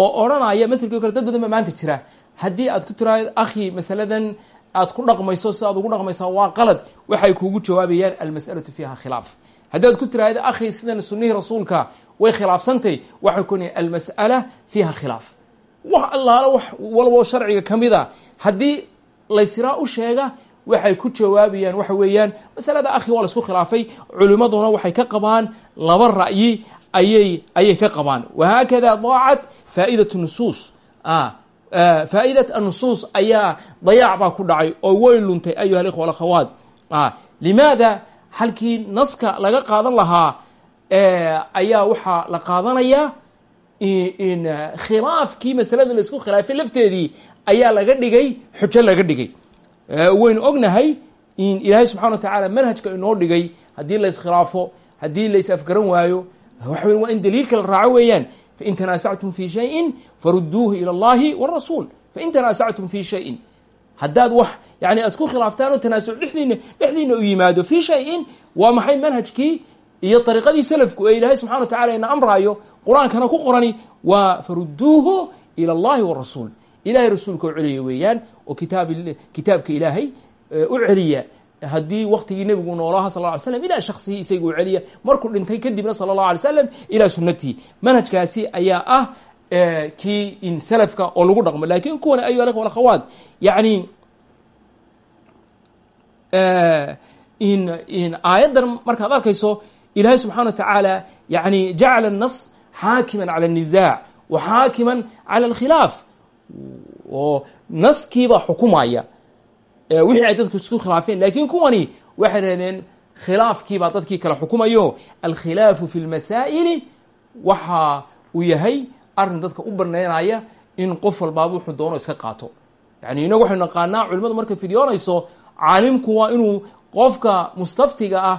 oo odhanaya maselkii kale dad badan ba maanta jira haddii aad ku tiraahdo akhi masaladan aad ku dhaqmayso si aad ugu dhaqmaysaa waa qalad. Waxay kuugu jawaabayaan almas'alatu fiiha khilaaf. Haddii aad ku tiraahdo akhi sidan sunihii rasuulka way khilaafsantay. Waxay ku nihin almas'ala fiiha khilaaf. Wax allaala wax walbo sharciga ka mid a haddii laysiraa u sheega waxay ku jawaabayaan waxa weeyaan masalada akhi waa la isku khilaafay. Culimmaduna waxay ka qabaan laba ra'yi ayay ayay ka qabaan. Wahaakada daacat faa'idat nusuus faa'idat annusuus ayaa dayaac baa ku dhacay oo way luntay ayuha alikhwa alakhawaat limaada halkii naska laga qaadan lahaa ayaa waxaa la qaadanayaa in khilaafkii masalada la isku khilaafay lafteedii ayaa laga dhigay xujo laga dhigay. Waynu ognahay in ilaahay subxana wa tacaala manhajka inoo dhigay haddii la iskhilaafo haddii la is afgaran waayo waxa wey waa in daliilka la raaco weeyaan fain tanaasactum fii shayin faruduuhu ila allahi wاrasuul fain tanaasactum fii shayin haddaad wax yani isku khilaaftaan oo tanaasuc dhediina dhexdiina u yimaado fii shayin waa maxay manhajkii iyo ariiqadii salafku ee ilaahay subxana wa tacala ina amraayo qur'aankana ku qorani waa faruduuhu ila allahi warasuul ilahay rasuulka u celiya weeyaan oo kitaab kitaabka ilaahay u celiya haddii waktigii nebigu noolaha sal lla ly slam ilaa shaksihi isaga u celiya markuu dhintay kadibna sala allahu alay slam ilaa sunnatihi manhajkaasi ayaa ah kii in salafka oo lagu dhaqmo lakin kuwan ayuha alikhwa alakhawaat yani in in aayaddan markaad arkayso ilaahay subxana wa tacaala yani jacala الnas xaakiman calى الnizaac wa xaakiman calى اlkhilaaf oo naskiibaa xukumaya wixii ay dadku isku khilaafeen. Lakin kuwani waxay rahdeen khilaafkiibaa dadkii kala xukumayo. Alkhilaafu fi lmasaa'ili waxa uu yahay arrin dadka u banaynaya in qof walbaaba wuxuu doono iska qaato. Yani inagu waxaynu naqaanaa culimadu markay fidyoonayso caalimku waa inuu qofka mustaftiga ah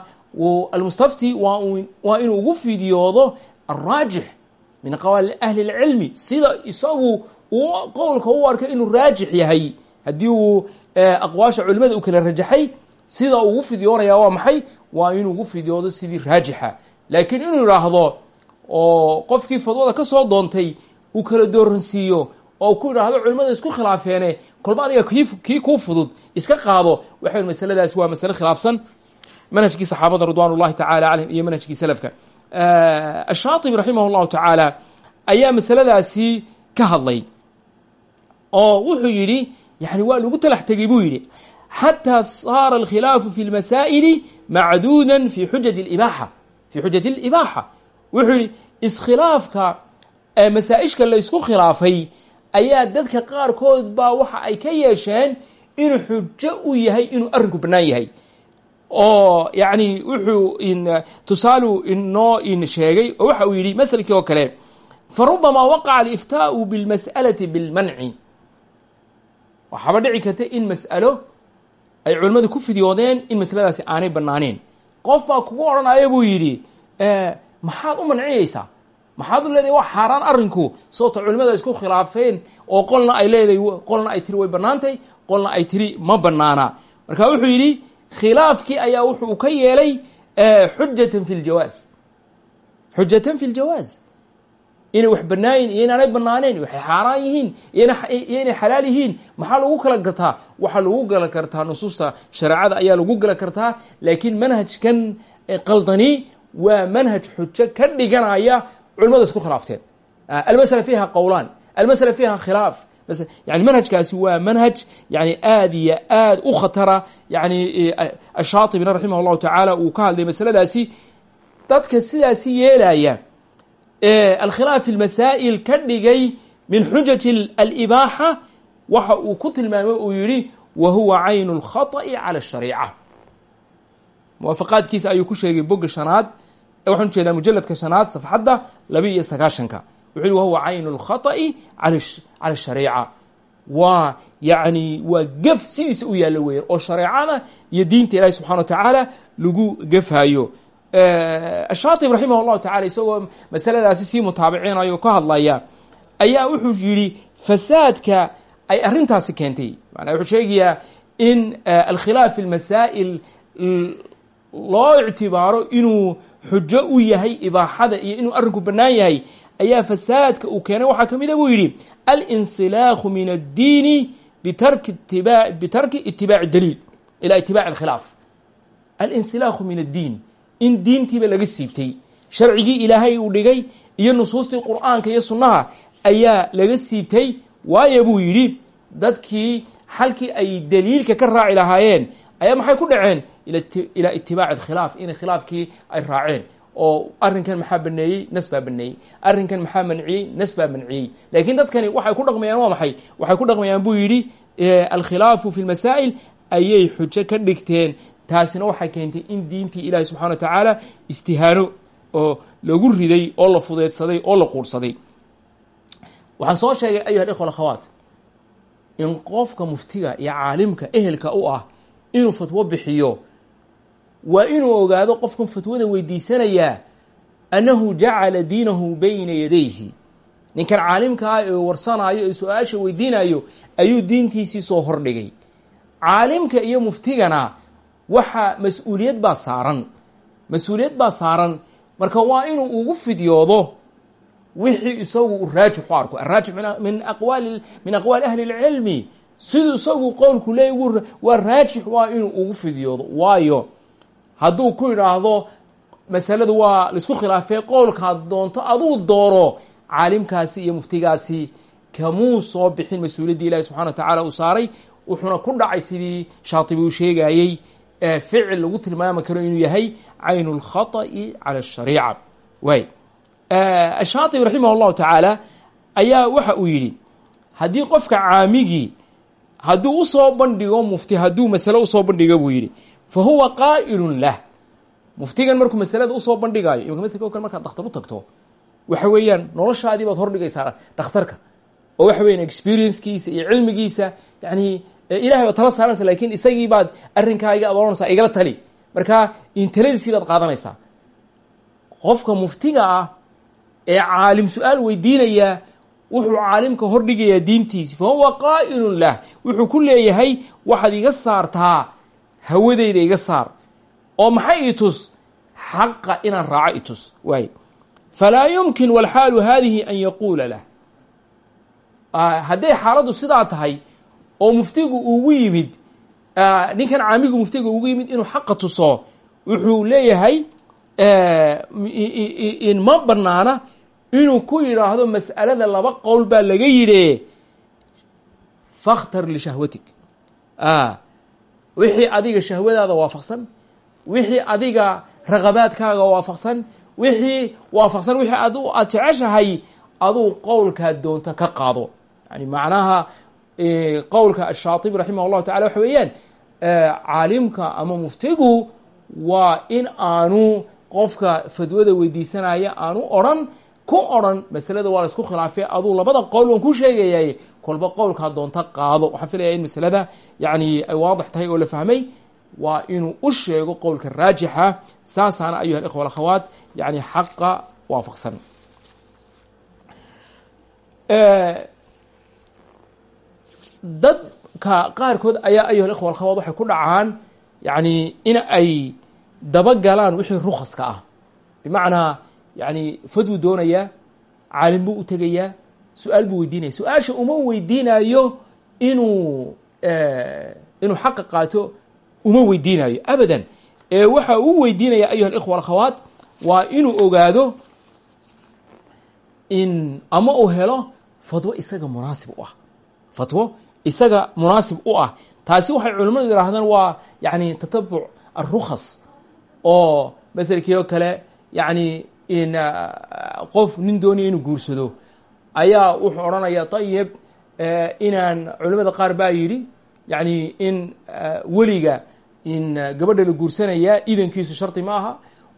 almustafti waa inuu ugu fidiyoodo alraajix min qawaali ahli اlcilmi sida isagu qowlka u arkay inuu raajix yahay. Haddii uu aqwaasha culimada uu kala rajaxay sida ugu fidyoonaya waa maxay? Waa inuu ugu fidyoodo sidii raajixa. Laakiin inuu idhaahdo oo qofkii fadwada ka soo doontay uu kala dooransiiyo oo ku idhaahdo culimada isku khilaafeene kolba adiga kii kuu fudud iska qaado waxay masaladaasi waa masale khilaafsan. Manhajkii saxaabada ridwan ullahi tacala calayhim iyo manhajkii salafka. Ashaatibi raximah llahu tacaala ayaa masaladaasi ka hadlay oo wuxuu yidhi yani waa lagu talax tegey buu yidhi xataa saara alkhilaafu fi lmasaa'ili macduudan fi xujat ibaaxa fi xujati alibaaxa. Wuxuu yidhi iskhilaafka masaa-ishka laysku khilaafay ayaa dadka qaarkood baa waxa ay ka yeesheen inuu xujo u yahay inuu arrinku bannaan yahay. Oo yacni wuxuu tusaalu inoo sheegay oo waxa uu yidhi masalkii oo kale farubamaa waqaca aliftaau bilmas'alati bilmanci waxaaba dhici karta in mas'alo ay culimmadu ku fidyoodeen in masaladaasi aanay banaaneen qof baa kugu odhanaya buu yidhi maxaad u mancinaysaa maxaad u leedahay waa xaaraan arrinku? Sababto culimadu ay isku khilaafeen oo qolna ay leedahay qolna ay tiri way bannaantay qolna ay tiri ma banaana marka wuxuu yidhi khilaafkii ayaa wuxuu ka yeelay xujatan fi ljawaaz xujatan fi ljawaaz inay wax banaayin iyo inaanay banaaneen waxay xaaraan yihiin iyo inay xalaal yihiin maxaa lagu kala gartaa? Waxaa lagu gala kartaa nusuusta shareecada ayaa lagu gala kartaa laakiin manhajkan qaldani waa manhaj xujo ka dhiganaya culimada isku khilaafteen. Almasala fiiha qowlaan almasala fiiha khilaaf. Yani manhajkaasi waa manhaj yani aad iyo aad u khatara. Yani ashaatibina raximah llahu tacaala uu ka hadlay masaladaasi. Dadka sidaasi yeelaya alkhilaaf fi lmasaa'il ka dhigay min xujaji alibaaxa waxa uu ku tilmaamay uu yidhi wa huwa caynu lkhata'i cala ashariica muwaafaqaadkiisa ayuu ku sheegay bogga shanaad waxaan u jeedaa mujaladka shanaad safxadda laba iyo sagaashanka wuxuu yihi wahuwa caynu lkhata'i cala shariica. Waa yacni waa gef sidiisa u yaallo weeyan oo shareecada iyo diinta ilaahi subxana wa tacaala lagu gefayo ashaatib raximah اllahu tacala isagoo masaladaasi sii mutaabicinayo ka hadlaya ayaa wuxuu yihi fasaadka ay arintaasi keentay. Manaa wuxuu sheegayaa in alkhilaaf fi lmasaa'il loo ictibaaro inuu xujo u yahay ibaaxada iyo inuu arrinku bannaan yahay ayaa fasaadka uu keenay. Waxaa ka mida buu yidhi alinsilaakhu min addiini bitarki tiba bitarki itibaaci daliil ila itibaaci alkhilaaf. Alinsilaakhu min addiin in diintiiba laga siibtay. Sharcigii ilaahay uu dhigay iyo nusuustii qur'aanka iyo sunnaha ayaa laga siibtay. Waayo buu yidhi dadkii xalkii ay daliilka ka raaci lahaayeen ayaa maxay ku dhaceen? Ilaa itibaaci alkhilaaf in khilaafkii ay raaceen. Oo arrinkan maxaa baneeyey? Nas baa baneeyey. Arrinkan maxaa manciyey? Nas baa manciyey. Laakiin dadkani waxay ku dhaqmayaan waa maxay? Waxay ku dhaqmayaan buu yidhi alkhilaafu fi lmasaa'il ayay xujo ka dhigteen taasina waxay keentay in diintii ilaahi subxana wa tacaala istihaano oo lagu riday oo la fudeedsaday oo la quurhsaday waxaan soo sheegay ayuha ikhwa akhawaat in qofka muftiga iyo caalimka ehelka u ah inuu fatwo bixiyo waa inuu ogaado qofkan fatwada weydiisanayaa annahu jacala diinahu bayna yadayhi. Ninkan caalimkaa ee warsanaayo ee su'aasha weydiinayo ayuu diintiisii soo hordhigay. Caalimka iyo muftigana waxaa mas'uuliyad baa saaran. Mas'uuliyad baa saaran. Marka waa inuu ugu fidyoodo wixii isagu u raajix u arko. Araajix min aqwaali min aqwaali ahli اlcilmi siduu isagu qowlku leey waa raajix waa inuu ugu fidyoodo. Waayo hadduu ku idhaahdo masaladu waa la isku khilaafee qowlkaad doonto aduu dooro caalimkaasi iyo muftigaasi kamuu soo bixin. Mas'uuliyaddii ilahi subxana wa tacaala uu saaray. Wuxuuna ku dhacay sidii shaatibi uu sheegayey ficil lagu tilmaami karo inuu yahay caynu اlkhaطأi calى الshariica waay ashaatibi raximah اllahu tacaala ayaa waxa uu yidhi haddii qofka caamigii hadduu usoo bandhigo mufti hadduu masale usoo bandhigo buu yidhi fa huwa qaa'ilun lah muftigan markuu masalada usoo bandhigaayo imika ml kale markaad dhakhtar u tagto waxa weeyaan noloshaadii baad hordhigaysaa dhakhtarka oo waxa weyan experiencekiisa iyo cilmigiisa yani ilahay baad tala saaranaysa laakiin isagii baad arrinkaaga ad ohanaysaa igala tali. Marka intaladiisii baad qaadanaysaa qofka muftiga ah ee caalim su'aal weydiinaya wuxuu caalimka hordhigayaa diintiisi. Fa huwa qaa'ilun lah. Wuxuu ku leeyahay waxaad iga saartaa hawadeyda iga saar. Oo maxay i tus? Xaqa inaan raaco i tus. Waay falaa yumkin walxaalu hadihi an yaquula lah. Hadday xaaladdu sidaa tahay oo muftigu ugu yimid ninkan caamigu muftiga ugu yimid inuu xaqa tuso wuxuu leeyahay ma banaana inuu ku yidhaahdo mas'alada laba qowl baa laga yidhi fakhtar lishahwatik wixii adiga shahwadaada waafaqsan wixii adiga raqabaadkaaga waafaqsan wixii waafaqsan wixii ad aad jeceshahay aduu qowlkaa doonta ka qaado. Yani macnaha qowlka ashaatibi raximah llahu tacala waxa weeyaan caalimka ama muftigu waa in aanu qofka fadwada weydiisanaya aanu odrhan ku odrhan masalada waa la khilaafay aduu labada qowl waan ku sheegayay kolba qowlkaa doonta qaado. Waxaan filaya in masalada yani ay waadix tahay oo la fahmay waa inuu u sheego qowlka raajixa. Saasaana ayuha alikhwa alakhawaat yani xaqa waafaqsan dadka qaarkood ayaa ayuha alikhwa alakhawaat waxay ku dhacaan yani in ay dabagalaan wixii rukaska ah. Bimacnaa yani fadwu doonaya caalim buu u tegayaa su'aal buu weydiinaya. Su'aasha uma weydiinayo inuu inuu xaqa qaato uma weydiinayo abadan ee waxa uu weydiinaya ayuha alikhwa alakhawaat waa inuu ogaado in ama uu helo fatwo isaga munaasib u ah. Fatwo isaga munaasib u ah. Taasi waxay culimmadu yihaahdaan waa yani tatabuc arukhas oo maselkii oo kale yani in qof nin doonaya inuu guursado. Ayaa wuxuu odhanaya ayib inaan culimada qaar baa yidhi yani in weliga in gabadha la guursanaya idankiisu shardi ma aha.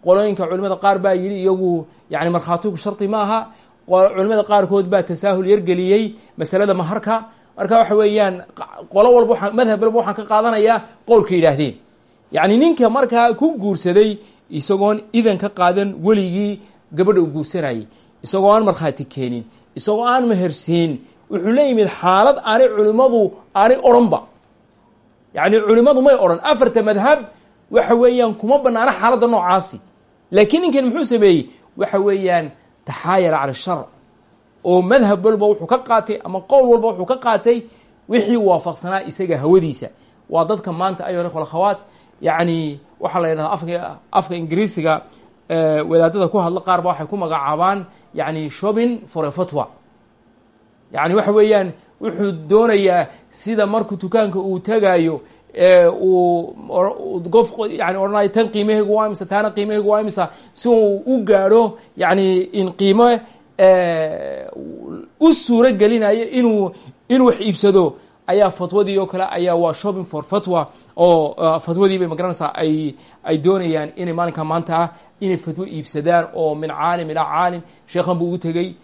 Qolooyinka culimada qaar baa yidhi iyagu yani markhaatigu shardi ma aha. Culimada qaarkood baa tasaahul yargeliyey masalada maharka marka waxa weeyaan qolo walba madhab walba waxaan ka qaadanayaa qowlka yidhaahdeen. Yani ninka markaa ku guursaday isagoon idan ka qaadan weligii gabadha u guursanayay. Isagoo aan markhaati keenin. Isagoo aan mehersiin wuxuu la yimid xaalad aanay culimadu aanay odhanba. Yani culimadu may odhan. Afarta madhab waxa weeyaan kuma banaano xaaladda noocaasi. Laakiin ninkan muxuu sameeyey? Waxa weeyaan taxaayala cala sharc oo madhab walba wuxuu ka qaatay ama qowl walba wuxuu ka qaatay wixii waafaqsanaa isaga hawadiisa. Waa dadka maanta ayo ikhwa akhawaat yani waxaa la yidhahda afka afka ingiriisiga wadaadada ku hadla qaar ba waxay ku magacaabaan yani shopping for a fatwa. Yani waxa weeyaan wuxuu doonayaa sida markuu dukaanka uu tagayo uu qof yani odhanayo tan qiimahaygu waa imisa taana qiimahaygu waa imisa si uu u gaadho yani in qiimo u suuro gelinayo inuu inuu wax iibsado. Ayaa fatwadii oo kale ayaa waa shopping for fatwa oo fatwadii bay ma garanaysaa ay ay doonayaan inay maalinka maanta ah inay fatwo iibsadaan oo min caalim ilaa caalim. Sheekhan buu ugu tegey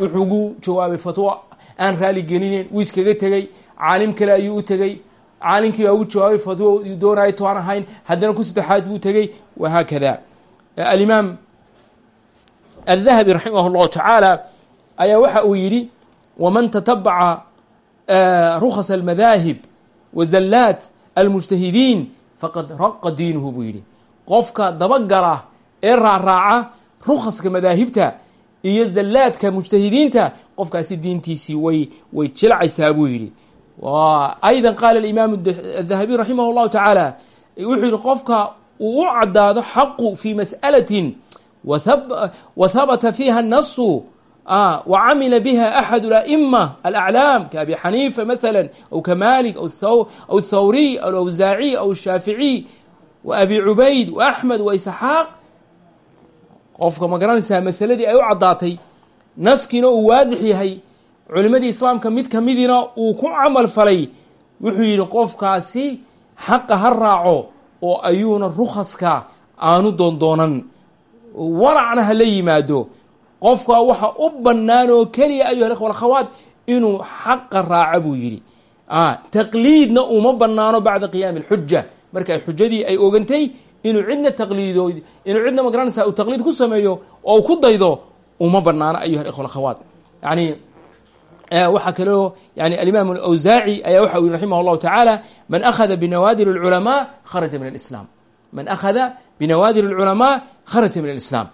wuxuu ugu jawaabay fatwo aan raali gelinayn wuu iskaga tegey caalim kale ayuu u tegey. Caalimkii baa ugu jawaabay fatwo to aan ahayn haddana ku saddexaad buu tegey. Wahaakada alimaam الذهبي رحimه الله taعaalى ayaa waxa uu yidhi wman تتبca رkص المذاhب وزلاat المجتahidiin faqad raqa diinuhu buu yidhi qofka dabagala ee raaraaca rukaska madaahibta iyo zallaadka mujtahidiinta qofkaasi diintiisii way way jilcaysaa buu yidhi أيضا qaal الإimaam الذahaبي رaحimه الlahu taعaalى wuxuu yihi qofka uu u cadaado xaqu fي masأlaة وثبت فيها النص وعمل بها أحد الأئمة الأعلام كأبي حنيفة مثلا أو كمالك أو, الثو أو الثوري أو الأوزاعي أو الشافعي وأبي عبيد وأحمد وإسحاق qofka ma garanaysaa masaladii ay u caddaatay naskiina uu waadix yahay culimadii islaamka mid kamidiina uu ku camal falay wuxuu yidhi qofkaasi xaqa ha raaco oo ayuuna rukaska aanu doondoonan waracna ha la yimaado. Qofka waxa u bannaan oo keliya ayuha ikhwa alkhawaat inuu xaqa raaco buu yidhi. Taqliidna uma bannaano bacda qiyaami alxuja marka xujadii ay ogantay inuu cidna taqliido inuu cidna magaranaysa uu taqliid ku sameeyo oo ku daydo uma banaano ayuha ikhwa alkhawaat yani waxaa kaloo yani alimaam alawsaaci ayaa waxa u yihi raximah llahu tacaala man akhada binawaadir alculamaa kharaja min alislam man akhada binawaadir alculamaa kharaja min alislam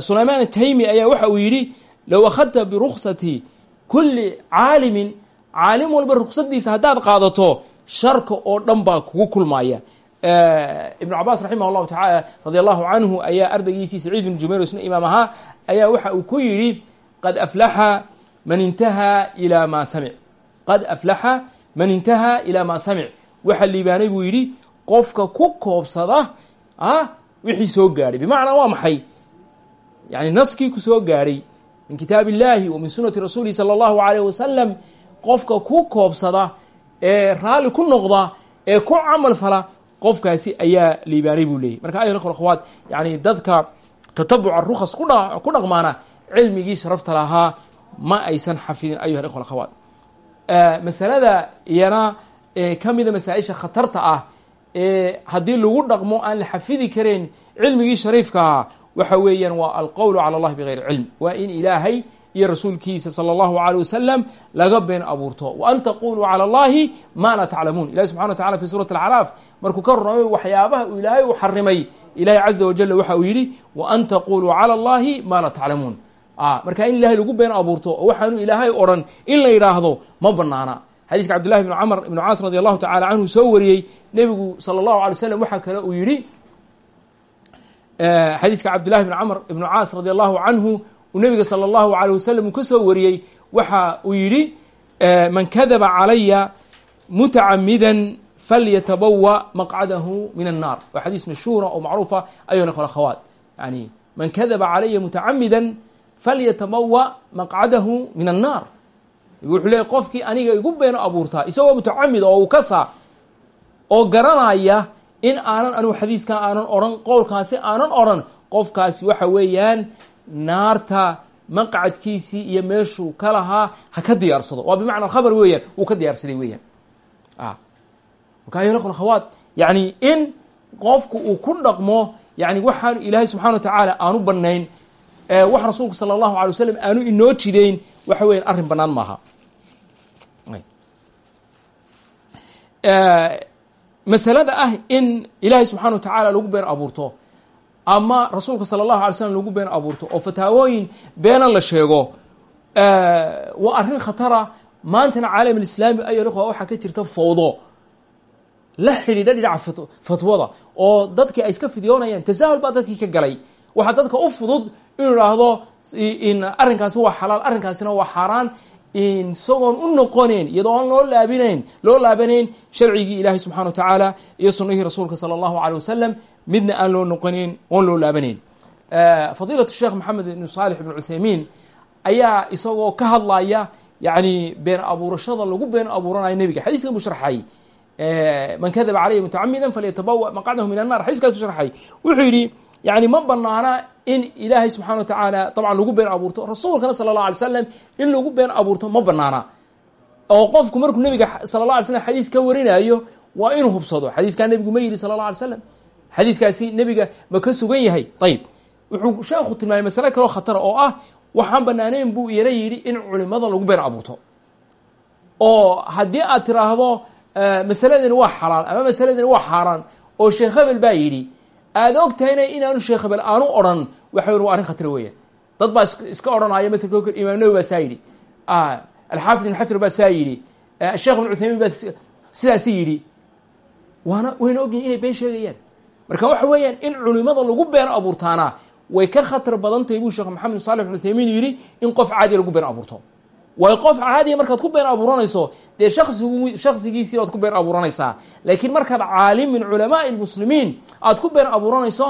sulaymaan ataymi ayaa waxa uu yidhi low akhadta biruksati kuli caalimin caalim walba ruksadiisa haddaad qaadato sharka oo dhan baa kugu kulmaaya ibnu cabaas raximah llahu taala radi allahu canhu ayaa ardaygiisii saciid bn jumayr isna imaam ahaa ayaa waxa uu ku yidhi qad aflaxa man intahaa ilaa maa samic qad aflaxa man intahaa ilaa maa samic waxa liibaanay qofka ku koobsada wixii soo gaadhay bimacnaa waa maxay? Yani naskii ku soo gaadhay min kitaab illahi wa min sunati rasuulihi sala allahu alayh wasalam qofka ku koobsada ee raalli ku noqda ee ku camal fala qofkaasi ayaa liibaanay buu leeyay. Marka ayuha akhwaat yani dadka tatabuca rukas ku dhaqmaana cilmigii sharafta lahaa ma aysan xafidin ayuha ikhwa akhawaat masalada iyana ka mida masaa-isha khatarta ah haddii lagu dhaqmo aan la xafidi karayn cilmigii shariifka ahaa waxa weeyaan waa alqowlu cala allahi bigayri cilm. Waa in ilaahay iyo rasuulkiisa sala allahu aleyh wasalam laga been abuurto. Wa an taquluu cala allahi maa laa taclamuun. Ilahi subxana wa tacala fi suurati alcaraaf markuu ka ruramay waxyaabaha ilaahay uu xarimay. Ilaahay caza wajalla waxa uu yidhi wa an taquluu cala allahi maa laa taclamuun. Ah, marka in ilaahay lagu been abuurto oo waxaanu ilaahay odhan in la yidhaahdo ma banaana xadiiska cabdillahi bn camr ibn caas radi allahu tacala canhu soo wariyey. Nebigu sala allahu alay slam waxaa kale uu yidhi xadiiska cabdillahi bn camr ibnu caas radi allahu canhu uu nebiga sala allahu alayh wasalam ka soo wariyey. Waxa uu yidhi man kadaba calaya mutacamidan falyatabawa maqcadahu min annar waa xadiis mashhuura oo macruufa ayuha ikhwa akhawaat yani man kadaba calaya mutacamidan falyatabawa maqcadahu min annaar wuxuu leeyay qofkii aniga igu beeno abuurtaa isagoo mutacamid oo uu kasaa oo garanaya in aanan anigu xadiiskan aanan odhan qowlkaasi aanan odhan qofkaasi waxa weeyaan naarta maqcadkiisii iyo meeshuu ka lahaa ha ka diyaarsado. Waa bimacna khabar weeyaan wuu ka diyaarsaday weeyaan. Marka ayuha ikhwa akhawaat yani in qofku uu ku dhaqmo yani waxaanu ilaahay subxana wa tacaala aanu banayn wax rasuulku sala allahu alay wasalam aanu inoo jideyn waxa weyan arrin banaan maaha masalada ah in ilaahay subxana wa tacaala lagu been abuurto ama rasuulka sala allahu alay slam lagu been abuurto oo fataawooyin beena la sheego waa arrin khatara. Maantana caalam alislaami ayo waxaa ka jirta fawdo. La xidhiidha dhinaca fatwada oo dadkii ay iska fidyoonayaan. Tasaahul baa dadkii ka galay. Waxaa dadka u fudud inuu idhaahdo arrinkaasi waa xalaal arrinkaasina waa xaaraan isagoon u noqoneyn iyadoo aan loo laabinayn loo laabanayn sharcigii ilaahay subxana wa tacaala iyo sunihii rasuulka sala allahu aleyh wasalam midna aan loo noqoneyn oon loo laabanayn fadiilatu sheekh maxamed ibn saalix ibn cuthaymiin ayaa isagoo ka hadlaya yani been abuurashada lagu been abuuranayo nebiga. Xadiiskan buu sharxay. Man kadaba caleyhi mutacamidan falyatabawa maqcadahu min annar xadiiskaasu sharxay. Wuxuu yidhi yani ma banaana in ilaahay subxana wa tacaala dabcan lagu been abuurto rasuulkana sala allah alay slam in lagu been abuurto ma banaana. Oo qofku markuu nebiga sala la alay slam xadiis ka warinayo waa inuu hubsado. Xadiiskaa nebigu ma yidhi sala allah alay slam xadiiskaasi nebiga ma ka sugan yahay. Ayib wuxuu sheekhu tilmaamay masale kaloo khatara oo ah waxaan banaaneyn buu iyana yidhi in culimada lagu been abuurto. Oo haddii aad tiraahdo masaladani waa xalaal ama masaladani waa xaaraan oo sheekh hebel baa yidhi aada og tahayna inaanu sheekh hebel aanu odhan waxa waa arrin khatar weeyaan. Dad baa iska odhanaya matalka imaam nawi baa saa yidhi. Alxaafid ibn xajar baa saa yidhi. Sheekh ibn cuthaymiin baa sidaasi yidhi. Waana wayna ogyihiin inay been sheegayaan. Marka waxa weeyaan in culimada lagu been abuurtaana way ka khatar badan tahay buu sheekh maxamed salix ibn uthaymiin yidhi in qof caadiya lagu been abuurto way qof caadiya markaad ku been abuuranayso dee shaksigu shaksigiisii baad ku been abuuranaysaa. Laakiin markaad caalim min culamaai lmuslimiin aad ku been abuuranayso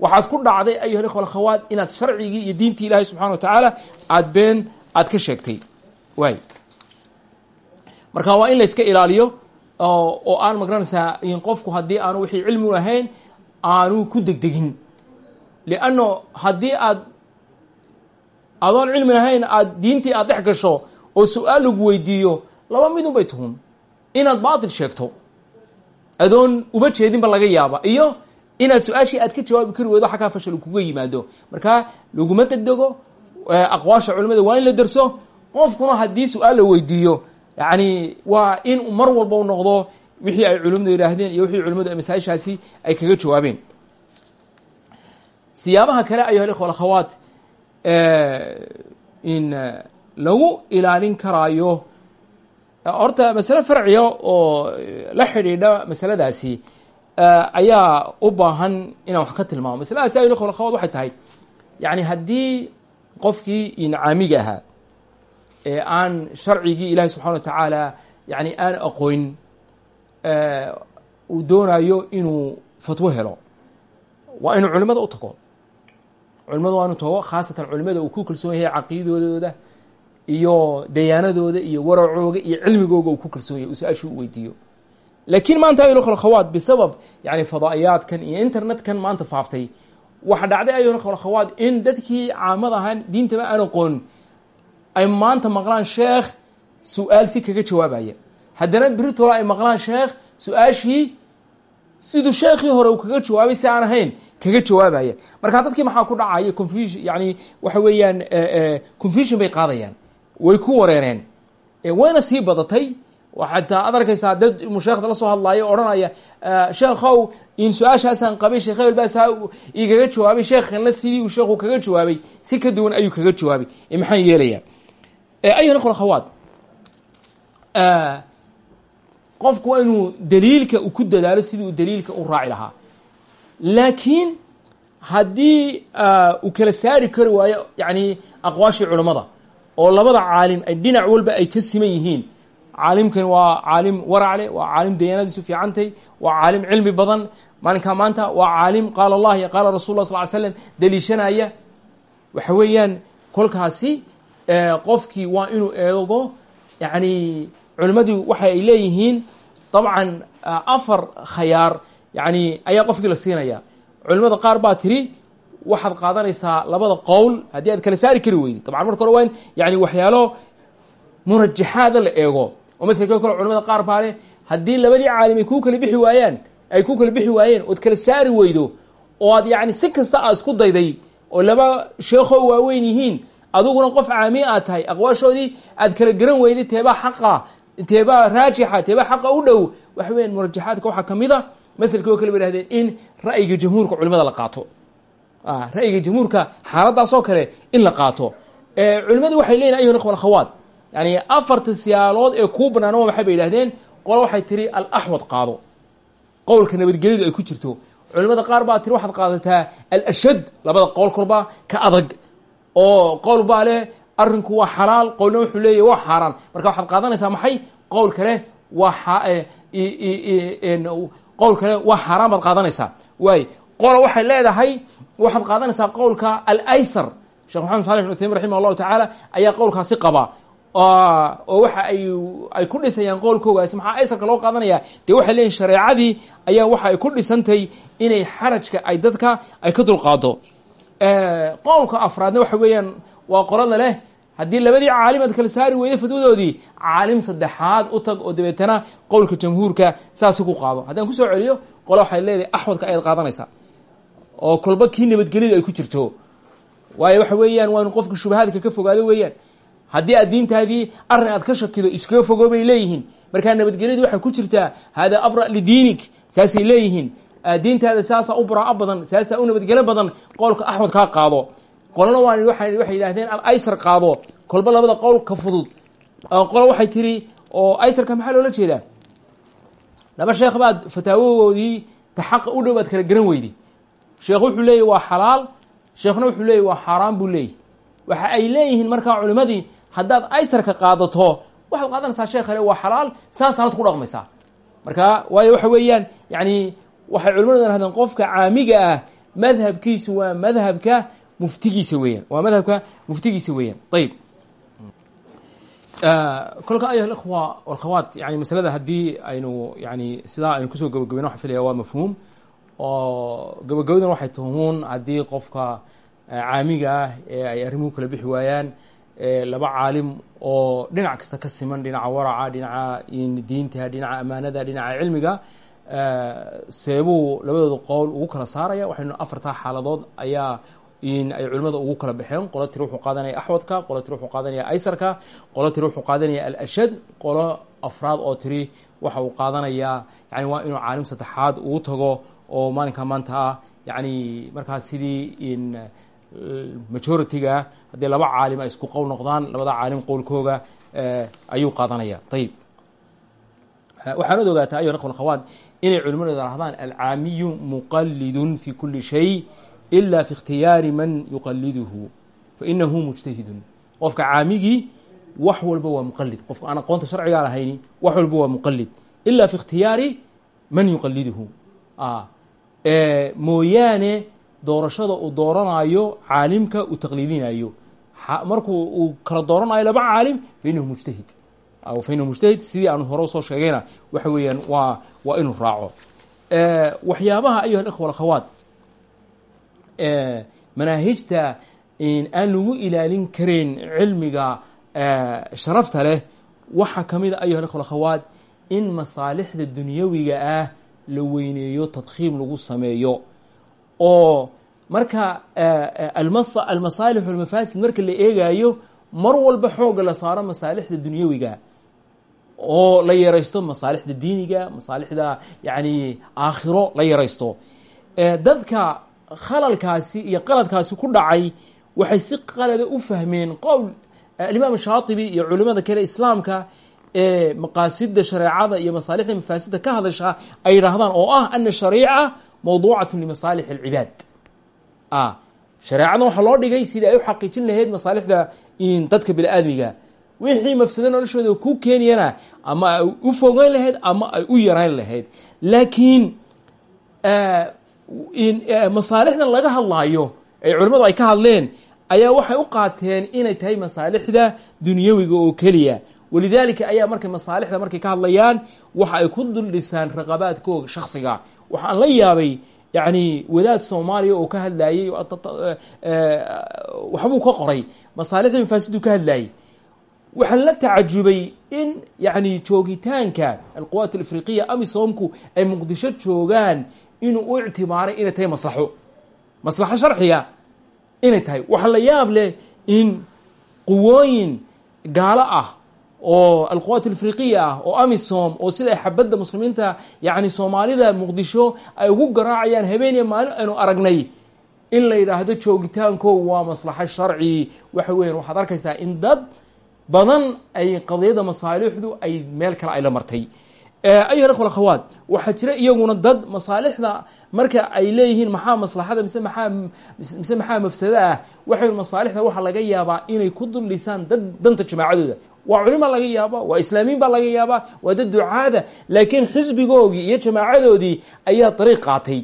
waxaad ku dhacday ayuha ikhwa alkhawaat inaad sharcigii iyo diintii ilaahay subxana wa tacaala aad been aad ka sheegtay. Waay marka waa in la iska ilaaliyo oo aan ma garanaysaa in qofku haddii aanu wixii cilmi lahayn aanu ku degdegin. Lianno haddii aad adoon cilmi lahayn aad diintii aad dhex gasho oo su'aal lagu weydiiyo laba midun bay tuhun. Inaad baatil sheegto. Adoon uba jeedinba laga yaaba iyo inaad su'aashii aad ka jawaabi kari weydo xaggaa fashal kuga yimaado. Marka laguma degdego aqwaasha culimada waa in la derso qofkuna haddii su'aal la weydiiyo yani waa in mar walba u noqdo wixii ay culimadu yidhaahdeen iyo wixii culimadu masaa-ishaasi ay kaga jawaabeen. Siyaabaha kale ayuha ikhwa akhawaat in lagu ilaalin karaayo. Horta masale farciga oo la xidhiidha masaladaasi ayaa u baahan inaan wax ka tilmaamo. Masaladaasi ayuha ikhwa akhawaat waxay tahay yani haddii qofkii incaamiga ahaa ee aan sharcigii ilahi subxana wa tacaala yani aan aqoyn uu doonayo inuu fatwo helo waa inuu culimada u tago culimadu waa inuu tago khaasatan culimada uu ku kalsoon yahay caqiidadooda iyo dayaanadooda iyo waracooga iyo cilmigooga uu ku kalsoon yahay uu su'aashii u weydiiyo. Laakiin maanta ayuha bisabab yani fadaa'iyaadkan iyo internetkan maanta faaftay. Waxa dhacday ayuha in dadkii caamad ahaan diintaba aan aqoon ay maanta maqlaan sheekh su'aal si kaga jawaabaya. Haddana beritola ay maqlaan sheekh su'aashii siduu sheekhii hore uu kaga jawaabay si aan ahayn kaga jawaabaya marka dadkii maxaa ku dhacaya confusion yani waxa weeyaan confusion bay qaadayaan. Way ku wareereen. Wayna sii badatay. Xataa ad arkaysaa dad musheekhda la soo hadlaayo odhanaya sheekhow in su'aashaasaan qabay sheekh hebel igaga jawaabay sheekhanla sidii uu sheekhu kaga jawaabay si ka duwan ayuu kaga jawaabay. Maxaan yeelayaa? Ayuha ikhwa akhawaat qofku waa inuu daliilka ku dadaalo sidii uu daliilka u raaci lahaa laakiin haddii uu kala saari kari waayo yani aqwaashii culammada oo labada caalim ay dhinac walba ay ka siman yihiin. Caalimkani waa caalim waracle waa caalim dayaanadiisu fiicantay waa caalim cilmi badan. Maalinkaa maanta waa caalim qaala allah iyo qaala rasul lah sal ly slam daliishanaya waxa weeyaan kolkaasi qofkii waa inuu eego yani culimmadii waxa ay leeyihiin dabcan afar khayaar yani ayaa qofkii la siinaya. Culimada qaar baa tiri waxaad qaadanaysaa labada qowl haddii aad kala saari kari weydi. Dabcan marka hore yani waxyaalo murajaxaada la eego. Oo maelka kale culamada qaar baa leh haddii labadii caalim ay kuu kala bixi waayaan ay ku kala bixi waayeen ood kala saari weydo oo aad yani si kasta aad isku dayday oo laba sheekho waaweyn yihiin adiguna qof caami aad tahay aqwaashoodii aad kala garan weyday teebaa xaqa teebaa raajixa teebaa xaqa u dhow. Waxa weyan murajaxaadka waxaa ka mid maelkii oo kale ba ihahdeen in ra'yiga jamhuurka culimada la qaato. Ra'yiga jamhuurka xaaladaasoo kale in la qaato. Culimadu waxay leyihin ayuha ikhwa akhawaat yani afarta siyaalood ee kuu banaano maxay bay yidhahdeen qolo waxay tiri alaxwad qaado. Qowlka nabadgelyadu ay ku jirto. Culimada qaar baa tiri waxaad qaadataa alashad labada qowl kolba ka adag. Oo qowl baa leh arrinku waa xalaal. Qowlna wuxuu leeyahy waa xaaraan. Marka waxaad qaadanaysaa maxay? Qowl kale waa qowl kale waa xaaraan baad qaadanaysaa. Waay qola waxay leedahay waxaad qaadanaysaa qowlka alaysar. Shekh maxamed salix bin uthaymin raximah allahu tacaala ayaa qowlkaasi qaba oo waxa ay ay ku dhisayaan qowlkoogaasi maxaa aysarka loo qaadanaya dee waxay leeyihiin shareecadii ayaa waxa ay ku dhisantay inay xarajka ay dadka ay ka dulqaado. Qowlka afraadna waxa weeyaan waa qolada leh haddii labadii caalim aad kala saari weyda fadwadoodii caalim saddexaad u tag oo dabeetana qowlka jamhuurka saasi ku qaado. Haddaan ku soo celiyo qolo waxay leedahay axwadka ayaad qaadanaysaa oo kolba kii nabadgelyadu ay ku jirto. Waayo waxa weeyaan waa qofka shubahaadka ka fogaado weeyaan. Haddii aad diintaadii arrin aad ka shakido iskaga fogo bay leeyihiin. Markaa nabadgelyadu waxay ku jirtaa hada abra lidiinik saasay leeyihiin. Diintaada saasaa u baraa badan saasaa u nabadgelo badan qowlka axmed kaa qaado qolona waa waxay yidhahdeen alaysar qaado kolba labada qowl ka fudud. Qolo waxay tiri oo aysarka maxaa loola jeedaa? Laba sheekh baad fataawogoodii taxaqa u dhow baad kala garan weyday sheekh wuxuu leeyahy waa xalaal. Sheekhna wuxuu leeyahy waa xaaraan buu leeyahy. Waxa ay leeyihiin markaa culimadii haddaad aysarka qaadato waxaad qaadanaysaa sheekh ale waa xalaal. Saasaanad ku dhaqmaysaa. Marka waayo waxa weeyaan yani waxay culimadu hahdeen qofka caamiga ah madhabkiisu waa madhabka muftigiisa weeyaan. Waa madhabka muftigiisa weeyaan. Ayib kolka ayuha ikhwa alkhawaat yani masalada haddii aynu yani sidaa aynu ku soo gabagabayno waxaan filaya waa mafhuum. Oo gabagabadan waxay tuhuun haddii qofka caamiga ah ee ay arrimuhu kala bixi waayaan laba caalim oo dhinac kasta ka siman dhinaca waraca dhinaca diinta dhinaca amaanada dhinaca cilmiga seebuu labadooda qowl ugu kala saaraya. Waxaynu afartaa xaaladood ayaa in ay culimada ugu kala baxeen. Qolo tiri wuxuu qaadanaya axwadka qolo tiri wuxuu qaadanaya aysarka qolo tiri wuxuu qaadanaya alashad qolo afraad oo tiri waxa uu qaadanayaa yani waa inuu caalim saddexaad ugu tago oo maalinka maanta ah yani markaas sidii in majority-ga haddii laba caalim ay isku qowl noqdaan labada caalim qowlkooga ayuu qaadanaya. Ayib waxaanad ogaataa ayuha ikhwa akhawaat inay culimadu rahdaan alcaamiyu muqalidun fi kuli shay ila fi ikhtiyaari man yuqaliduhu fainahu mujtahidun qofka caamigii wax walba waa muqalid qofka aan aqoonta sharcigaa lahayni wax walba waa muqalid ila fi ikhtiyaari man yuqaliduhu mooyaane doorashada uu dooranayo caalimka uu taqliidinayo markuu uu kala dooranayo laba caalim fainahu mujtahid fainahu mujtahid sidii aanu hore u soo sheegayna waxa weeyaan waa waa inuu raaco waxyaabaha ayuha ikhwa akhawaat manaahijta aan lagu ilaalin karayn cilmiga sharafta leh waxaa ka mid a ayuha ikhwa akhawaat in masaalixda dunyawiga ah la weyneeyo tadkhiim lagu sameeyo. Oo marka almasaalix walmafaasid marka la eegaayo mar walba xooga la saaro masaalixda dunyawiga. Oo la yaraysto masaalixda diiniga masaalixda yani aakhiro la yaraysto. Dadka khalalkaasi iyo qaladkaasi ku dhacay waxay si qalada u fahmeen qowl alimaam shaatibi iyo culimada kale islaamka ee maqaasida shareecada iyo masaalixda mafaasida ka hadasha ay yidhaahdaan oo ah ana shariica mawduucatu limasaalix alcibaad. Shareecada waxaa loo dhigay sidii ay u xaqiijin lahayd masaalixda dadka bini aadmiga wixii mafsado noloshooda ku keeniyana ama ay u fogeyn lahayd ama ay u yarayn lahayd. Laakiin masaalixdan laga hadlaayo ee culimmadu ay ka hadleen ayaa waxay u qaateen inay tahay masaalixda dunyawiga oo keliya. Walidaalika ayaa markay masaalixda markay ka hadlayaan waxa ay ku dul dhisaan raqabaadkooga shaksiga waxaan la yaabay yani wadaad soomaaliya oo ka hadlayey waxbuu ka qoray. Masaalixda mafaasidu ka hadlayey waxaan la tacajubay in yani joogitaanka alquwaat alafriqiya amisoomku ay muqdisho joogaan inuu u ictibaaray inay tahay maslaxo. Maslaxo sharciga inay tahay. Waxa la yaab leh in quwooyin gaalo ah oo alquwaat alafriqiya ah oo amisom oo sida xabadda muslimiinta yani soomaalida muqdisho ay ugu garaacayaan habeeniya maalin aynu aragnay. In la yidhaahdo joogitaankoogu waa maslaxo sharci. Waxa weyan waxaad arkaysaa in dad badan ay qadiyada masaalixdu ay meel kale ay la martay ayuha ikhwa akhawaat waxaa jira iyaguna dad masaalixda marka ay leeyihiin maxaa maslaxada mise maxaa mise maxaa mafsada ah? Waxay masaalixda waxaa laga yaabaa inay ku dul dhisaan dad danta jamaacadooda. Waa culima laga yaaba waa islaamiin baa laga yaabaa waa dad ducaada laakiin xisbigoogii iyo jamaacadoodii ayaa dariiq qaatay.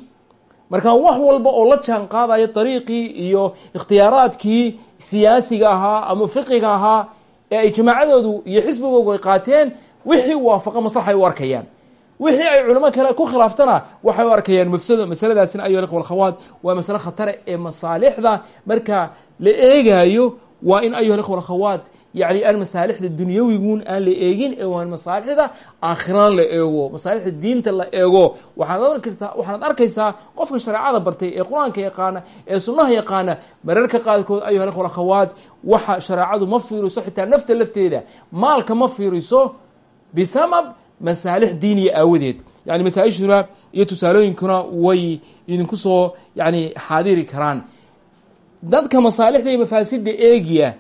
Marka wax walba oo la jaan qaadaya dariiqii iyo ikhtiyaaraadkii siyaasiga ahaa ama fiqiga ahaa ee ay jamaacadoodu iyo xisbigoogu ay qaateen wixii waafaqa maslaxay u arkayaan. Wixii ay culimo kale ku khilaaftana waxay u arkayaan mafsado masaladaasina ayuha ikhwa alkhawaat waa masale khatare ee masaalixda. Marka la eegaayo waa in ayuha ikhwa alkhawaat yani aan masaalixda dunyawiguun aan la eegin ee waan masaalixda aakhiraan la eego masaalixda diinta la eego. Waxaad waxaad arkaysaa qofka shareecada bartay ee qur'aanka yaqaana ee sunnaha yaqaana mararka qaarkood ayuha ikhwa alkhawaat waxa shareecadu ma fiiriso xitaa nafta lafteeda maalka ma fiiriso bisabab masaalix diiniya aawadeed yani masaa-ishuna iyo tusaalooyinkuna way idinku soo yani xaadiri karaan dadka masaalixda iyo mafaasida eegiya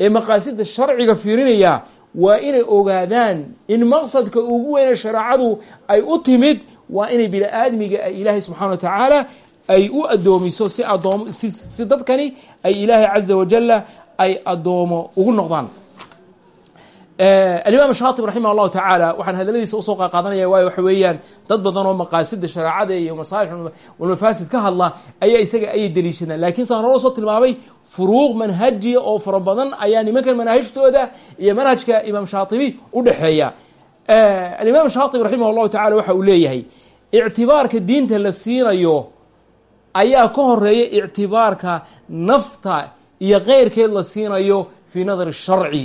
ee maqaasida sharciga fiirinaya waa inay ogaadaan in maqsadka ugu weyne shareecadu ay u timid waa inay bini aadmiga ay ilaahay subxana wa tacaala ay u addoomiso si adoom si dadkani ay ilaahay caza wajala ay addoomo ugu noqdaan alimaam shaatib raximah allahu tacaala waxaan hadaladiisa u soo qaqaadanaya waayo waxa weeyaan dad badan oo maqaasida shareecada iyo masaalix walmafaasid ka hadla ayaa isaga ayay deliishadaan lakiin saan hore soo tilmaamay furuuq manhajiya oo fara badan ayaa nimankan manaahijtooda iyo manhajka imaam shaatibi u dhexeeya. Alimaam shaatib raximah allahu tacala waxa uu leeyahay ictibaarka diinta la siinayo ayaa ka horreeya ictibaarka nafta iyo keyrkeed la siinayo fii nadari sharci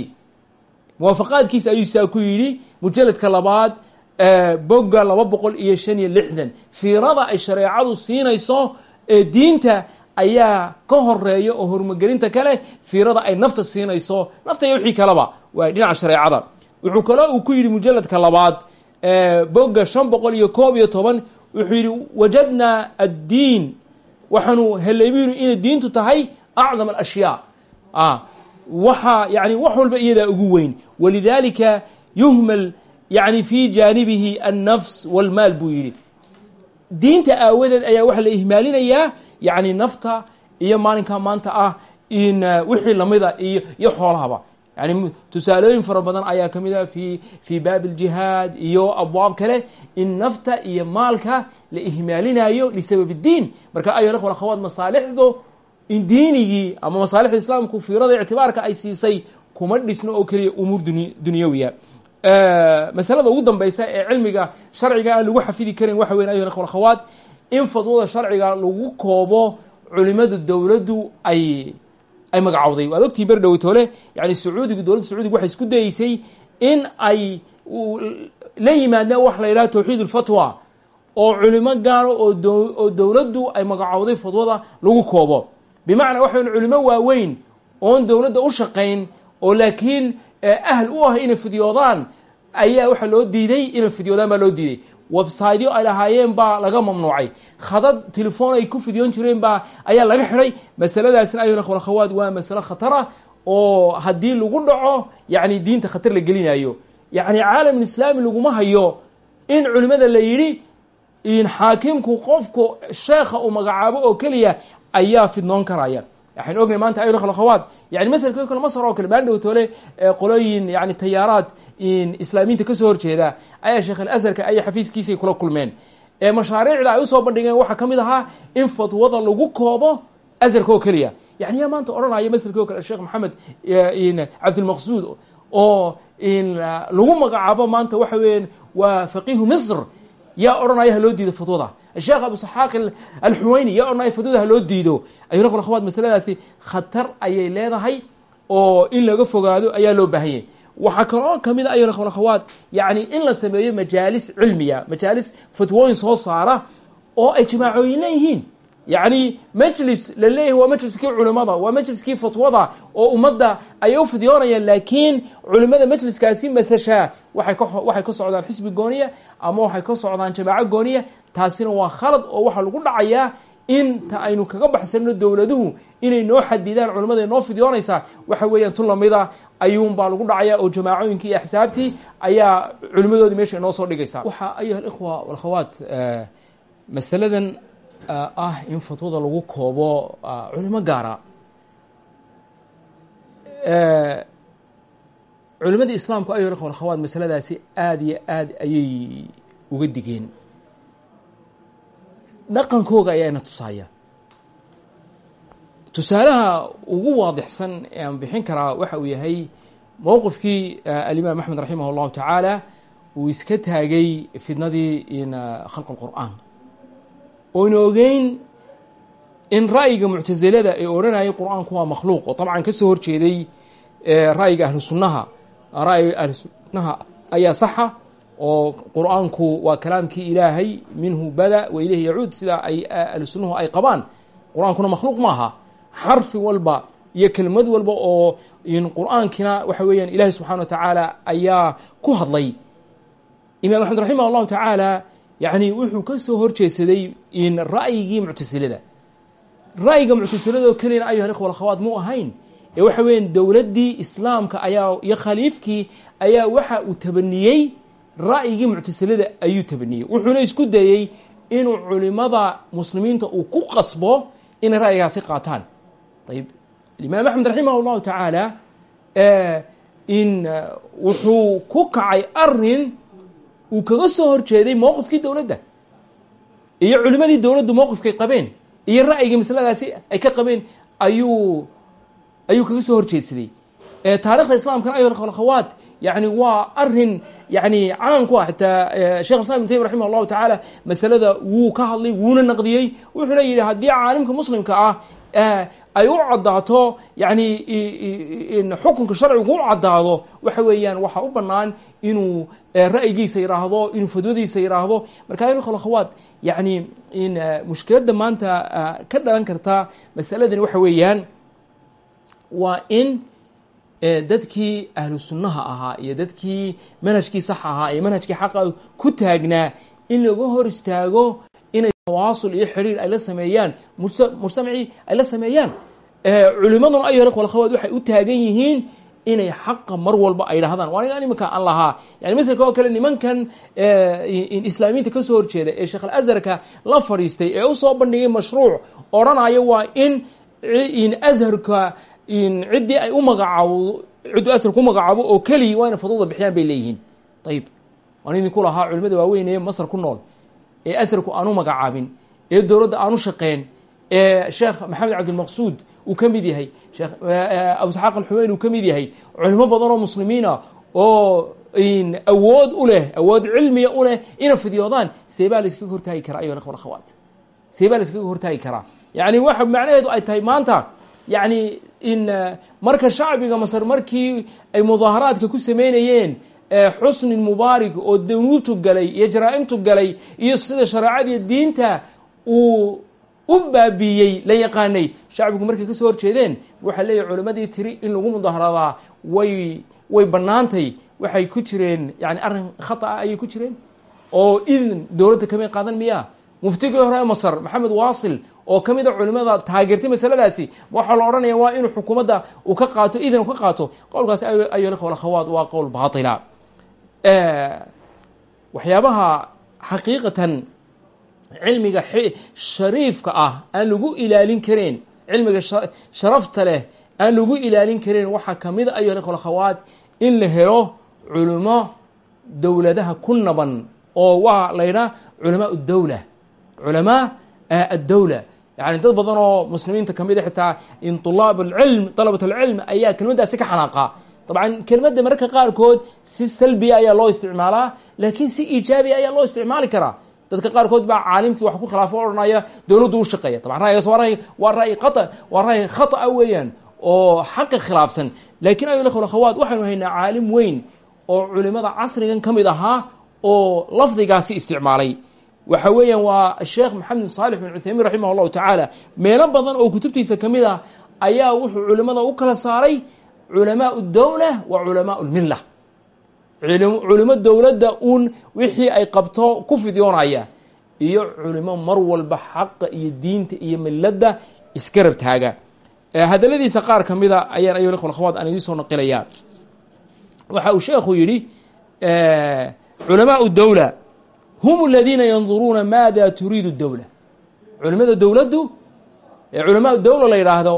muwaafaqaadkiisa ayuu saa ku yidhi mujaladka labaad bogga laba boqol iyo shan iyo lixdan. Fiirada ay shareecadu siinayso ee diinta ayaa ka horreeya oo horumagelinta kale fiirada ay nafta siinayso. Nafta iyo wixii kaleba waa dhinaca shareecada. Wuxuu kaloo uu ku yidhi mujaladka labaad bogga shan boqol iyo koob iyo toban wuxuu yidhi wajadnaa addiin. Waxaanu helay bu yidhi inay diintu tahay acdam alashyaa waxaa yani wax walba iyadaa ugu weyn. Walidalika yuhmal yani fi jaanibihi annafs walmaal buu yidhi. Diinta aawadeed ayaa waxaa la ihmaalinayaa yani nafta iyo maalinkaa maanta ah in wixii lamida iyo iyo xoolahaba. Yani tusaalooyin fara badan ayaa ka mid a fi fi baab اljihaad iyo abwaab kale in nafta iyo maalka la ihmaalinayo lisabab اdiin marka ayuha ikhwa akhawaat masaalixdu in diinigii ama masaalixda islaamku fiirada ictibaarka ay siisay kuma dhisno oo keliya umuur dunyawiya. Masalada ugu dambeysa ee cilmiga sharciga aan lagu xafidi karin waxa weyn ayuha ikhwa in fadwada sharciga lagu koobo culimada dowladdu ay ay magacowday. Waad ogtihin beri dhowtoole yani sacuudiga dowladda sacuudiga waxay isku dayeysay in ay la yimaadeen wax la yidhaha tawxiid ulfatwa oo culimo gaaro oo oo dowladdu ay magacowday fadwada lagu koobo bimacnaa waxa weyn culimo waaweyn oon dowladda u shaqayn oo laakiin ahl u ah inay fidyoodaan ayaa waxaa loo diiday inay fidyoodaan baa loo diiday. Websiteyo ay lahaayeen baa laga mamnuucay. Khadad telefoon ay ku fidyoon jireen baa ayaa laga xidhay masaladaasna ayuna khawaad waa masalo khatara oo haddii lagu dhaco yani diinta khatar la gelinayo yani caalam islaami laguma hayo in culimada la yidhi in xaakimku qofku sheekha uu magacaabo oo keliya ayaa fidnoon karaya waxaynu ognay maanta ayuna khalkhawaad yani maselka kale masar oo kale maalin dhowtoole qolooyin yani tayaaraad islaamiyiinta ka soo horjeeda ayaa sheekh alasarka ayay xafiiskiisay kula kulmeen. Mashaariicda ay u soo bandhigeen waxaa ka mid ahaa in fatwada lagu koobo asarka oo keliya. Yani yaa maanta odhanaya maselki o kale sheekh maxamed cabdilmaqsuud oo lagu magacaabo maanta waxa weeyaan waa faqiihu misr. Yaa odhanaya haloo diido fatwada sheekh abu saxaaq alxuweyni yaa odhanaya fatwada haloo diido. Ayuna khalkhawaad masaladaasi khatar ayay leedahay oo in laga fogaado ayaa loo baahanyay waxaa kaloo ka mid a ayuna khalkhawaad yani in la sameeyo majaalis cilmiya majaalis fatwooyin soo saara oo ay jamaacooyin leeyihiin yani majlis la leeyahay waa majliskii culimada waa majliskii fatwada oo ummadda ayay u fidyoonayaan laakiin culimada majliskaasi matashaa waay waxay ka socdaan xisbi gooniya ama waxay ka socdaan jamaaco gooniya. Taasina waa khalad oo waxaa lagu dhacayaa inta aynu kaga baxsano dowladuhu inay noo xadidaan culimada noo fidyoonaysaa waxa weeyaan tu lamida ayuunbaa lagu dhacaya oo jamaacooyinkii iyo axsaabtii ayaa culimadoodii meesha inoo soo dhigaysa waxaa ayuha alikhwa walkhawaat masaladan ah in fatwada lagu koobo culimo gaara. Culimadii islaamku ayuha ikhwa alkhawaat masaladaasi aada iyo aad ayay uga digeen. Dhaqankooga ayaana tusaaya. Tusaalaha ugu waadixsan ee aan bixin karaa waxa uu yahay mowqifkii alimaam axmed raximah اllahu tacaala uu iska taagay fidnadii in khalq اlqur'aan oona ogeyn in ra'yiga muctasilada ee odhanayay qur'aanku waa makhluuq. Oo dabcan ka soo horjeeday ra'yiga ahlu sunnaha. Ra'yiga ahlu sunnaha ayaa saxa oo qur'aanku waa kalaamkii ilaahay minhu bada wa ilayhi yacuud sida ay ahlu sunnuhu ay qabaan. Qur'aankuna makhluuq maaha xarfi walba iyo kelmad walba oo in qur'aankina waxa weeyaan ilaahay subxana wa tacaala ayaa ku hadlay. Imaam axmed raximah allahu tacaala yani wuxuu ka soo horjeedsaday in ra'yigii muctasilada. Ra'yiga muctasilada oo keliyana ayuha ikhwa alkhawaat mu ahayn ee waxa weeyaan dowladdii islaamka ayaa iyo khaliifkii ayaa waxa uu tabaniyey ra'yigii muctasilada ayuu tabaniyey. Wuxuuna isku dayey inuu culimada muslimiinta uu ku qasbo inay ra'yigaasi qaataan. Ayib imaam axmed raximah allahu tacaala in wuxuu ku kacay arrin uu kaga soo horjeeday mowqifkii dowladda iyo culimadii dowladdu mowqifkay qabeen iyo ra'yigii masaladaasi ay ka qabeen ayuu ayuu kaga soo horjeedsaday. Taarikhda islaamkana ayuha alkhawaat yani waa arrin yani caan ku ah xitaa shekh islam ibn taymiya masalada wuu ka hadlay wuuna naqdiyey. Wuxuuna yidhi haddii caalimka muslimka ah ay u caddaato yani xukunka sharcigu u caddaado waxa weeyaan waxaa u bannaan inuu ra'yigiisa yidhaahdo inuu fadwadiisa yidhaahdo marka ayuha alkhawaat yani in mushkiladda maanta ka dhalan karta masaladani waxa weeyaan waa in dadkii ahlu sunnaha ahaa iyo dadkii manhajkii sax ahaa iyo manhajkii xaqa ku taagnaa in laga hor istaago inay tawaasul iyo xiriir ay la sameeyaan. Mujtamacii ay la sameeyaan. Culimaduna ayuha ikhwa alkhawaat waxay u taagan yihiin inay xaqa mar walba ay dhahdaan waa aniga iminka aan lahaa. Yani maselka oo kale nimankan islaamiyiinta ka soo horjeeda ee sheekh alazharka la fadhiistay ee u soo bandhigay mashruuc odhanayo waa in azharka ciddii ay u magacaabo cidduu asharka u magacaabo oo keliya waa inay fadwada bixiyaan bay leeyihiin. Ayib waan idinku lahaa culimada waaweyn ee masar ku nool. Ee asharku aan u magacaabin. Ee dowladda aan u shaqeen ee sheekh maxamed cabdilmaqsuud uu ka mid yahay. Sheekh abu isxaaq alxumeyn uu ka mid yahay. Culimo badan oo muslimiina oo awood u leh awood cilmiya u leh ina fidyoodaan see baa la iskaga hortaagi karaa ayuha ikhwa akhawaat see baa la iskaga hortaagi karaa. Yani waxa macnaheedu ay tahay maanta yani in marka shacbiga masar markii ay mudaaharaadka ku sameynayeen xusnin mubaarig oo danuubtu galay iyo jaraa-imtu galay iyo sida shareecadiiyo diinta uu u baabiiyey la yaqaanay. Shacbigu markay ka soo horjeedeen waxaa leeyahy culimadii tiri in lagu mudaaharadaa way way bannaantay. Waxay ku jireen yani arrin khata ah ayay ku jireen. Oo idin dowladda ka mid qaadan miya. Muftigii hore ee masr maxamed waasil oo ka mid a culimada taageertay masaladaasi waxaa la odhanaya waa inuu xukuumadda uu ka qaato idin u ka qaato. Qowlkaasi ayol ikhwa akhawaat waa qowl baatila. Waxyaabaha xaqiiqatan cilmiga shariifka ah aan lagu ilaalin karayn cilmiga sharafta leh aan lagu ilaalin karayn waxaa ka mid ah, a ayuha ikhwa in la helo culimo dowladaha ku naban oo waa la ydhaha culamaa dowla culamaa eh, addowla yani dad badan oo muslimiinta ka mid a ah xitaa in tulaab alcilm dalabat alcilm ayaa kelmaddaasi ka xanaaqa. Dabcan kelmadda mararka qaarkood si salbiya ayaa loo isticmaalaa laakiin si iijaabiya ayaa loo isticmaali karaa dadka qaarkood baa caalimkii wax ku khilaafo odhanaya dowladdu u shaqeeya. Taban ra'yigaas waa ray waa ra'yi aa waa ra'yi khata'a weeyaan oo xaqa khilaafsan. Lakiin ayol ikhwa akhawaat waxaynu haynaa caalim weyn oo culimada casrigan ka mid ahaa oo lafdigaasi isticmaalay. Waxa weeyaan waa sheekh maxamed saalix bin cuthaymiin raximah allahu tacaala meelo badan oo kutubtiisa ka mid ah ayaa wuxuu culimada u kala saaray culamaau dowla wa culamaau lmilla culimo dowladda uun wixii ay qabto ku fidyoonaya. Iyo culimo mar walba xaqa iyo diinta iyo milladda iskarab taaga. Hadaladiisa qaar ka mida ayaan ayo akhawaat aan idiin soo naqilayaa waxa uu sheekhu yidhi culamaau dowla hum aladiina yanduruuna maada turiidu dowla. Culimada dowladdu ee culamaau dowla la yidhaahdo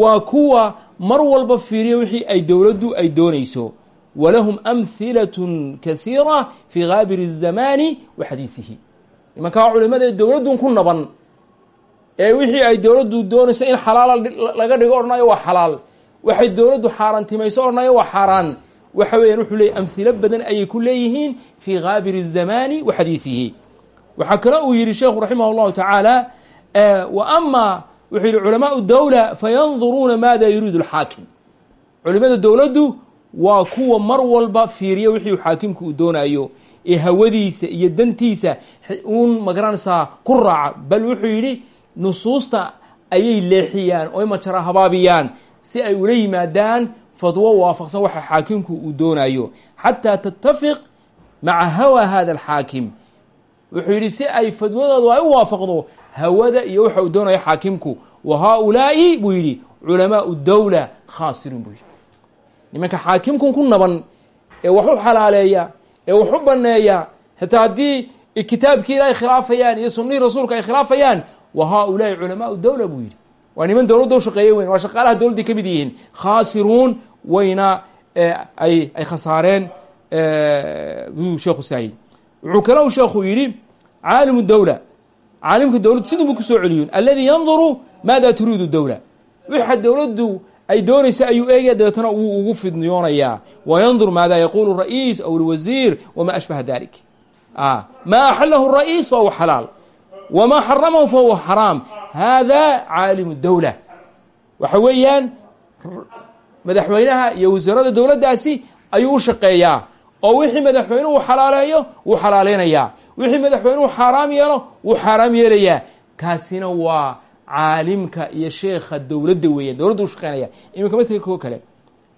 waa kuwa mar walba fiiriya wixii ay dowladdu ay doonayso walahum amhilatun kasiira fii gaabiri الzamaani wa xadiisihi nimankaa culimada dowladdun ku naban ee wixii ay dowladdu doonayso in xalaala laga dhigo odhanayo waa xalaal waxay dowladdu xaaraantimayso odhanayo waa xaaraan waxa weeyaan wuxuu leeyay amhilo badan ayay ku leeyihiin fii gaabiri الzamaani wa xadiisihi waxaa kale uu yihi sheekhu raximah اllahu tacaala wa ama wuxuu yihi culamaau dowla fayanduruuna maada yuriidu اlxaakim culimada dowladdu waa kuwa mar walba fiiriya wixii xaakimku uu doonayo ee hawadiisa iyo dantiisa uun ma garanaysaa ku raaca. Bal wuxuu yidhi nusuusta ayay leexiyaan oy majara habaabiyaan si ay ula yimaadaan fadwo waafaqsan waxa xaakimku uu doonayo xataa tattafiq maca hawa hada alxaakim. Wuxuu yidhi si ay fadwadoodu ay u waafaqdo hawada iyo waxa uu doonayo xaakimku wa haaulaa'i buu yidhi culamaau dowla khaasirun buu yidhi nimanka xaakimkun ku naban ee wax u xalaaleeya ee wax u baneeya xitaa haddii kitaabkii khilaafayaan iyo sunnihii rasuulka ay khilaafayaan wa haaulaai culamaau dowla buu yidhi. Waa niman dowladda u shaqeeya weyn waa shaqaalaha dowladday ka yihiin. Khaasiruun wayna ay ay khasaareen buu sheekhu saahid wuxuu kale u sheekhu yidhi caalimu dowla caalimka dowladdu siduu buu ku soo celiyun alladii yanduru maada turiidu dowla waxa dowladdu ay doonaysa ayuu eegaya dabeetana wuu ugu fidniyoonayaa wayandur maada yaquulu ra'iis aw lwasiir wama ashbaha dalik. Ma axalahu ra'iis fahuwa xalaal wma xaramahu fahuwa xaraam hada caalimu dowla waxa weeyaan madaxweynaha iyo wasiirada dowladdaasi ayuu u shaqeeyaa. Oo wixii madaxweynuhu xalaaleeyo wuu xalaaleynayaa wixii madaxweynuhu xaaraam yeelo wuu xaaraam yeelayaa. Kaasina waa caalimka iyo sheekha dowladda weeyaan dowladda u shaqeynaya iminka madka koo kale.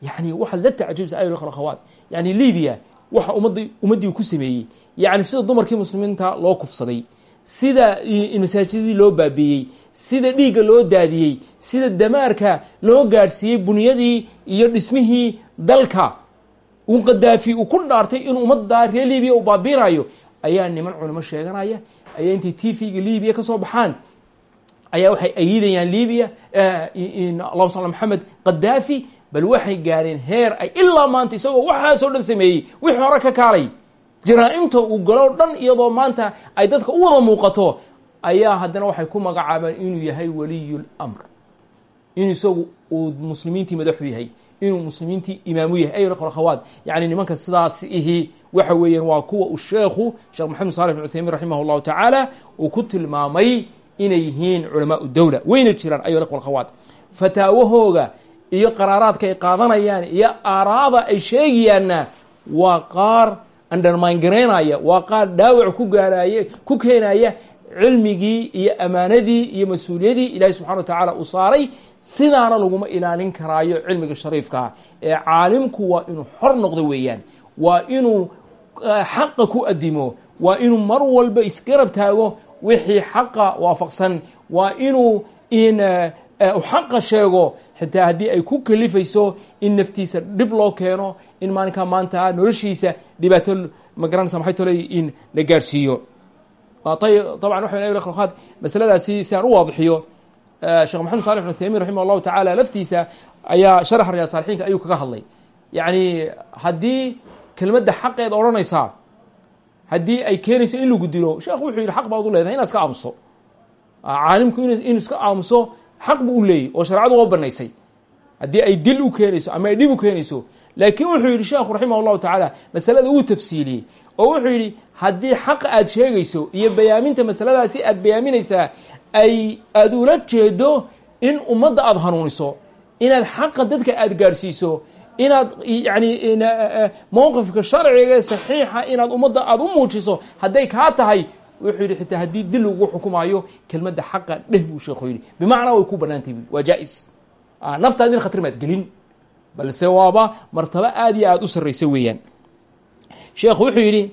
Yani waxaad la tacjibsa ayol akhawaat yani libiya waxa ummaddi ummaddii ku sameeyey. Yani sida dumarkii muslimiinta loo kufsaday sida masaajidadii loo baabiiyey sida dhiigga loo daadiyey sida damaarka loo gaadhsiiyey bunyadii iyo dhismihii dalka. Uu qadaafi uu ku dhaartay inuu ummadda reer libiya uu baabiinayo ayaa niman culimo sheeganaya ayaa intay t v-ga libiya ka soo baxaan ayaa waxay ayidayaan libiya allahuma maxamed qadaafi bal waxay gaadheen heer ay ilaa maanta isagoo waxaasoo dhan sameeyey wixii hore ka kaalay. Jaraa-imta uu galo dhan iyadoo maanta ay dadka u wada muuqato ayaa haddana waxay ku magacaabeen inuu yahay waliyu lamr inuu isagu uu muslimiintii madaxu yahay inuu muslimiintii imaamu yahay. Ayol akhawaat yani nimanka sidaas ihi waxa weeyaan waa kuwa uu sheekhu sheekh maxamed salix bin cuthaymiin raximah llahu tacaala uu ku tilmaamay inay yihiin culamaau dowla wayna jiraan ayol akhawaat fataawahooga iyo qaraaraadka ay qaadanayaan iyo aaraada ay sheegayaanna waa qaar undermine garaynaya waa qaar dhaawac ku gaaraaye ku keenaya cilmigii iyo amaanadii iyo mas'uuliyadii ilaahay subxana wa tacaala uu saaray sidaana laguma ilaalin karaayo cilmiga shariifkaa ee caalimku waa inuu xor noqdo weeyaan waa inuu xaqa ku adimo waa inuu mar walba isgarab taago wixii xaqa waafaqsan waa inuu in xaqa sheego xitaa haddii ay ku kalifayso in naftiisa dhib loo keeno in maalinkaa maanta noloshiisa dhibaato magaranaysa maxay toley in la gaadhsiiyo طبعا waxaad masaladaasi si aan u waadixiyo sheekh maxamed salix بn uthaymin raximah الlahu taعala laftiisa ayaa sharaxa riyaad saalixiinka ayuu kaga hadlay yacni haddii kelmadda xaqeed odhanaysaa haddii ay keenayso in lagu dilo sheekhu wuxuu yidhi xaq baad u leedahay inaad iska aamuso. Caalimku inuu iska aamuso xaq buu u leeyey oo sharcadu waa banaysay haddii ay dil u keenayso ama ay dhib u keenayso laakiin wuxuu yidhi sheekhu raximah llahu tacaala masalada wuu tafsiiliyey oo wuxuu yidhi haddii xaq aad sheegayso iyo bayaaminta masaladaasi aad bayaaminaysaa ay aad ula jeedo in ummadda aada hanuuniso inaad xaqa dadka aada gaadhsiiso inaad yani mowqifka sharciga saxiixa inaad ummadda aada u muujiso hadday kaa tahay wuxuu yidhi xitaa haddii dil lagu xukumaayo kelmadda xaqa dheh buu sheekhu yidhi. Bimacnaa way ku banaantay waa jaa-is. Naftaadina khatar maad gelin balse waaba martabo aada iyo aada u sarraysa weeyaan. Sheekhu wuxuu yidhi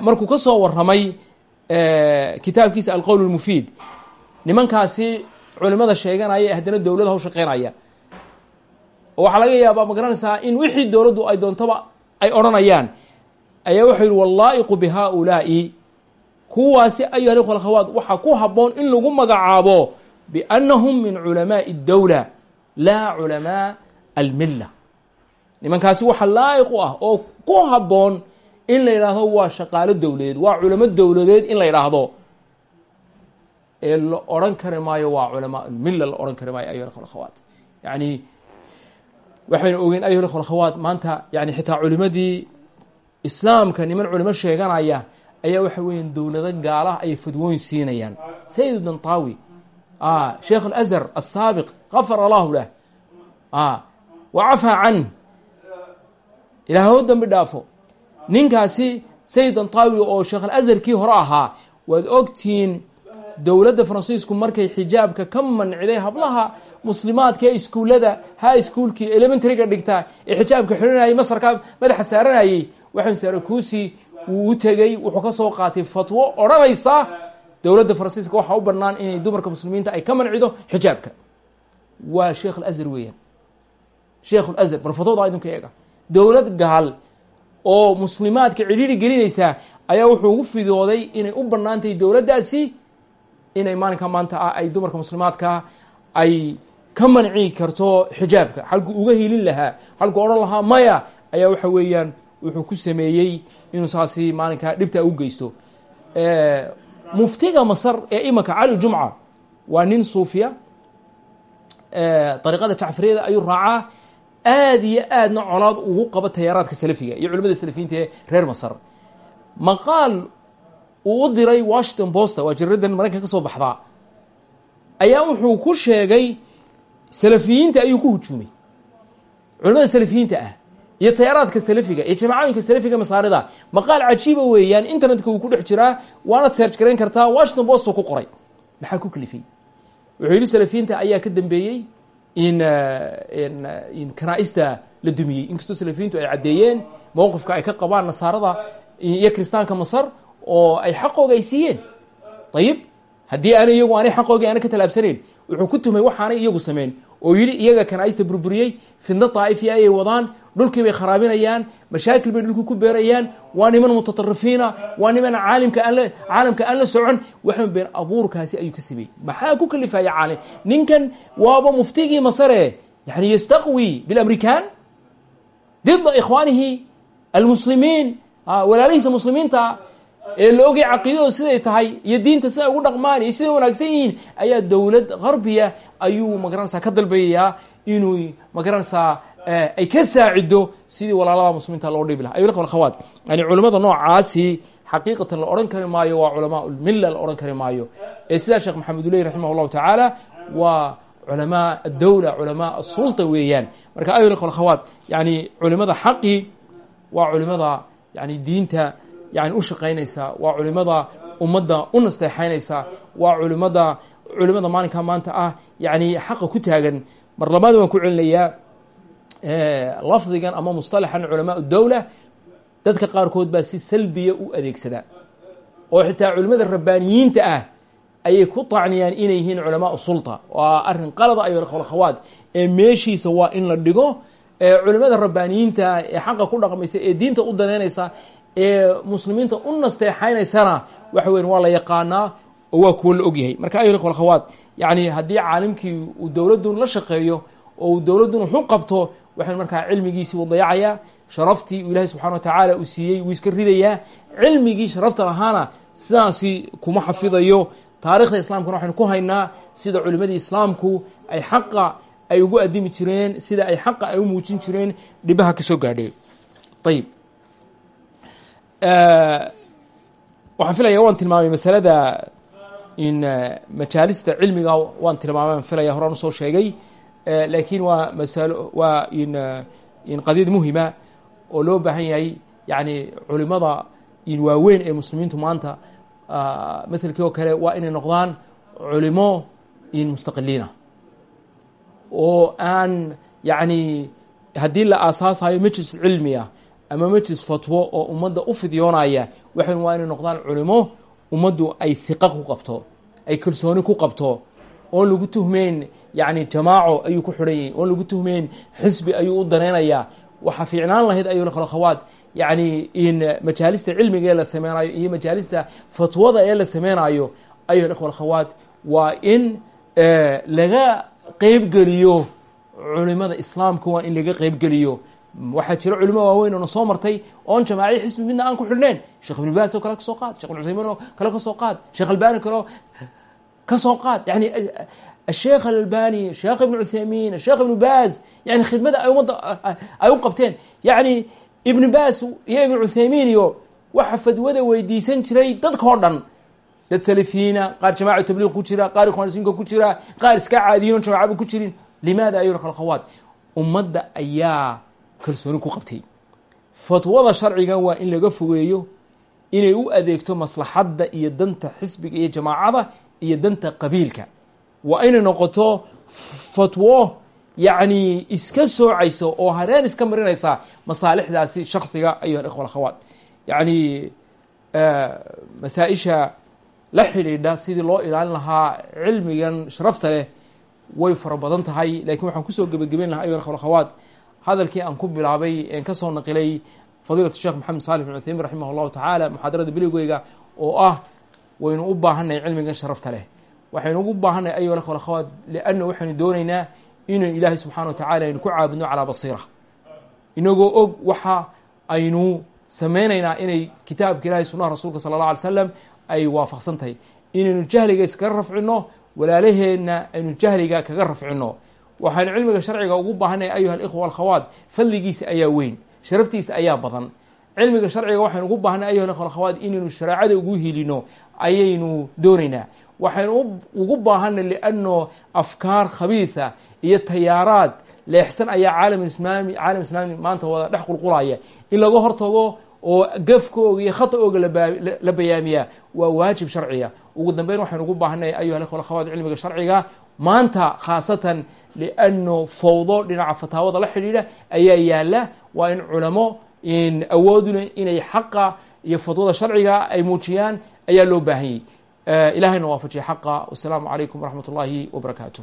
markuu ka soo warramay kitaabkiisa alqowl اlmufiid nimankaasi culimada sheeganaya ee haddana dowladda haw waxaa laga yaabaa ma garanaysaa in wixii dowladdu ay doontoba ay odhanayaan. Ayaa wuxuu yidhi wallaa'iqu bi haaulaa'i kuwaasi ayuha ikhwa akhawaat waxaa ku habboon in lagu magacaabo biannahum min culamaaءi اdowla laa culamaa almilla. Nimankaasi waxa laa'iq u ah oo ku habboon in la yidhaahdo waa shaqaalo dowladeed waa culamo dowladeed in la yidhaahdo. Ee la odhan kari maayo waa culamaa milla la odhan kari maayo ayuha ikhwa akhawaat yani waxaynu ogeyn ayuha ikhwa akhawaat maanta yani xitaa culimadii islaamka niman culimo sheeganaya ayaa waxa weeya dowlado gaalaha ay fadwooyin siinayaan. Sayid dantawi sheikh alazhar asaabiq gafar allahu lah wa cafaa canh ilaah ho dambi dhaafo. Ninkaasi sayid dantawi oo sheekh alazharkii hore ahaa waad ogtihiin dowladda faransiisku markay xijaabka ka manciday hablaha muslimaadka ee iskuullada ha iskuolkii elementaryga dhigta ee xijaabka xidhanayay masarka madaxa saaranayey waxaan sarakusi wuu u tegey wuxuu ka soo qaatay fatwo odhanaysa dowladda faransiiska waxaa u bannaan inay dumarka muslimiinta ay ka mancido xijaabka. Waa sheekh alazhar weeyaan. Sheekh alazhar bal fatwada idinka eega. Dowlad gaal oo muslimaadka cidhiiri gelinaysaa ayaa wuxuu ugu fidooday inay u bannaantahay dowladdaasi inay maalinka maanta ah ay dumarka muslimaadka ay ka manci karto xijaabka. Halkuu uga hilin lahaa halkuu odhan lahaa maya ayaa waxa weeyaan wuxuu ku sameeyey inuu saasi maalinkaa dhibta u geysto. Muftiga masar ee imanka cali jumca waa nin suufiya. Dariiqada jacfariyada ayuu raacaa. Aada iyo aadna colaad ugu qaba tayaaraadka salafiga iyo culimada salafiyiinta ee reer masar. Maqaal uu u diray washington posta waa jaradan maraykanka ka soo baxdaa ayaa wuxuu ku sheegay salafiyiinta ayuu ku hujuumay culimada salafiyiinta ah iyo tayaaraadka salafiga iyo jamacooyinka salafiga masaarida maqaal cajiiba weeyaan internetka wuu ku dhex jiraa waanad search garayn kartaa washington post ku qoray. Maxaa ku kalifay? Wuxuu yidhi salafiyiinta ayaa ka dambeeyey in in kanaa-ista la dumiyey. Inkastoo salafiyiintu ay caddeeyeen mowqifka ay ka qabaan nasaarada iyo kiristaanka masar oo ay xaqooga ay siiyeen ayib haddii aanay iyagu aanay xaqoogii aana ka talaabsanayn wuxuu ku tumay waxaanay iyagu sameyn. Oo yidhi iyaga kanaa-ista burburiyey fidno daa'ifi ayay wadaan dhulkii bay kharaabinayaan mashaakil bay dhulkii ku beerayaan waa niman mutaطarifiina waa niman caalimka aan la caalamka aan la socon. Waxan been abuurkaasi ayuu ka sameeyey. Maxaa ku kalifaya caalim? Ninkan waaba muftigii masare yani yastaqwi biاlamrikan dida ikhwaanihi almuslimiin walaalihiisa muslimiinta ee la ogay siday tahay iyo diinta siday ugu dhaqmaan iyo siday wanaagsan yihiin ayaa dowlad garbiya ayuu ma garanaysaa ka dalbayayaa inuu ma garanaysaa ay ka saacido sidii walaalada muslimiinta loo dhibi laha ayuha akhawaat yani culimada noocaasi xaqiiqatan la odhan kari maayo waa culamaa ulmilla la odhan kari maayo. Ee sidaa sheekh maxamed uleyh raximah llahu tacaala waa culamaa adowla culamaa asulta weeyaan. Marka ayuha akhawaat yani culimada xaqi waa culimada yani diinta yani u shaqaynaysa waa culimada ummadda u nasteexaynaysa waa culimada culimada maalinka maanta ah yani xaqa ku taagan. Mar labaad waan ku celinayaa lafdigan ama musطalaxan culamaa dowla dadka qaarkood baa si salbiya u adeegsada. Oo xitaa culimada rabbaaniyiinta ah ayay ku tacniyaan inay yihiin culamaa sulta. Waa arrin qalada ayo khawaad ee meeshiisa waa in la dhigo culimada rabbaaniyiinta ee xaqa ku dhaqmaysa ee diinta u daneynaysa ee muslimiinta u nasteexaynaysana waxa weyan waa la yaqaanaa oo waa kuwo la ogyahay. Marka ayo khawaad yani haddii caalimkii uu dowladun la shaqeeyo oo uu dowladun waxu qabto waxaan markaa cilmigiisii u dayacayaa sharaftii uu ilaahay subxana wa tacaala uu siiyey wuu iska ridayaa cilmigii sharafta lahaana sidaasi kuma xafidayo. Taarikhda islaamkana waxaynu ku haynaa sida culimadii islaamku ay xaqa ay ugu adimi jireen sida ay xaqa ay u muujin jireen dhibaha ka soo gaadhay. Ayib waxaan filaya waan tilmaamay masalada in majaalista cilmiga waan tilmaamay aan filaya horaan u soo sheegay. Laakiin waa masalo waa in in qadiyad muhima oo loo baahan yahay yani culimada in waaweyn ee muslimiintu maanta matelkii oo kale waa inay noqdaan culimo in mustaqiliina oo aan yani haddii la aasaasayo majlis cilmiya ama majlis fatwo oo ummadda u fidyoonaya waxan waa inay noqdaan culimo ummaddu ay hiqa ku qabto ay kalsooni ku qabto oon lagu tuhmeyn yani jamaaco ayuu ku xidhan yahay oon lagu tuhmeyn xisbi ayuu u daneynayaa waxaa fiicnaan lahayd ayu khawaad. Yani in majaalista cilmiga ee la sameynayo iyo majaalista fatwada ee la sameynayo ayu ikhwa khawaad. Waa in laga qeybgeliyo culimada islaamka waa in laga qeybgeliyo waxaa jira culimo waaweyn oona soo martay oon jamaaciyo xisbi midna aan ku xidhnayn sheekh ibn baas oo kale ka soo qaad shekh ibn cusaymiin oo kale ka soo qaad sheekh albani kaleo ka ka soo qaad. Yani asheekh alalbani sheekh ibn cuthaymiin asheekh ibn baas yani khidmada ay umadda ay u qabteen. Yani ibn baas iyo ibn cuthaymiin iyo waxa fadwada weydiisan jiray dadkao dhan. Dad salafiyiina qaar jamaaca tabliiq ku jira qaar ikhwaansinka ku jira qaar iska caadiyiin oo jamacaba ku jirin. Limaada ayuha kalkhawaad ummadda ayaa kalsooni ku qabtay. Fatwada sharciga waa in laga fogeeyo inay u adeegto maslaxadda iyo danta xisbiga iyo jamaacada iyo danta qabiilka. Waa inay noqoto fatwo yacni iska soocaysa oo hareen iska marinaysa masaalixdaasi shaksiga ayuha ikhwa akhawaat yacni masaa-isha la xidhiidha sidii loo ilaalin lahaa cilmigan sharafta leh way fara badan tahay lakiin waxaan ku soo gebagabeyn lahaa ayuha ikhwa hadalkii aan ku bilaabay een ka soo naqilay fadiilat sheekh maxamed salix bin cuthaymin raximah allahu tacaala muxaadarada biligeyga oo ah waynu u baahanay cilmigan sharafta leh. Waxaynu ugu baahanay ayuha ikhwa akhawaat lianna waxaynu doonaynaa inaynu ilaahay subxana wa tacala aynu ku caabudno calaa basiira inagoo og waxa aynu sameynaynaa inay kitaabka ilahay sunaha rasuulka sala allah alay slam ay waafaqsan tahay. Inaynu jahliga iskaga rafcino walaalaheenna aynu jahliga kaga rafcino waxaynu cilmiga sharciga ugu baahanay ayuha alikhwa alkhawaat fadligiisa ayaa weyn sharaftiisa ayaa badan. Cilmiga sharciga waxaynu ugu baahanay ayuha ikhwa alkhawaat inaynu shareecada ugu hilino ayaynu doonaynaa waxaynu ugu baahanay lianno afkaar khabiisa iyo tayaaraad. Leexsan ayaa caalam islaami caalam islaami maanta wada dhex qulqulaya. In laga hortago oo gafkooga iyo khata'ooga la bayaamiyaa waa waajib sharciya ugu dambeyn waxaynu ugu baahanay ayuha ikhwa alkhawaat cilmiga sharciga maanta khaasatan lianno fawdo dhinaca fataawada la xidhiidha ayaa yaalla waa in culamo awooduna inay xaqa iyo fatwada sharciga ay muujiyaan ayaa loo baahanyay ilahayna waafajiya xaqa. Wasalaamu calaykum waraxmat ullaahi wabarakaatuh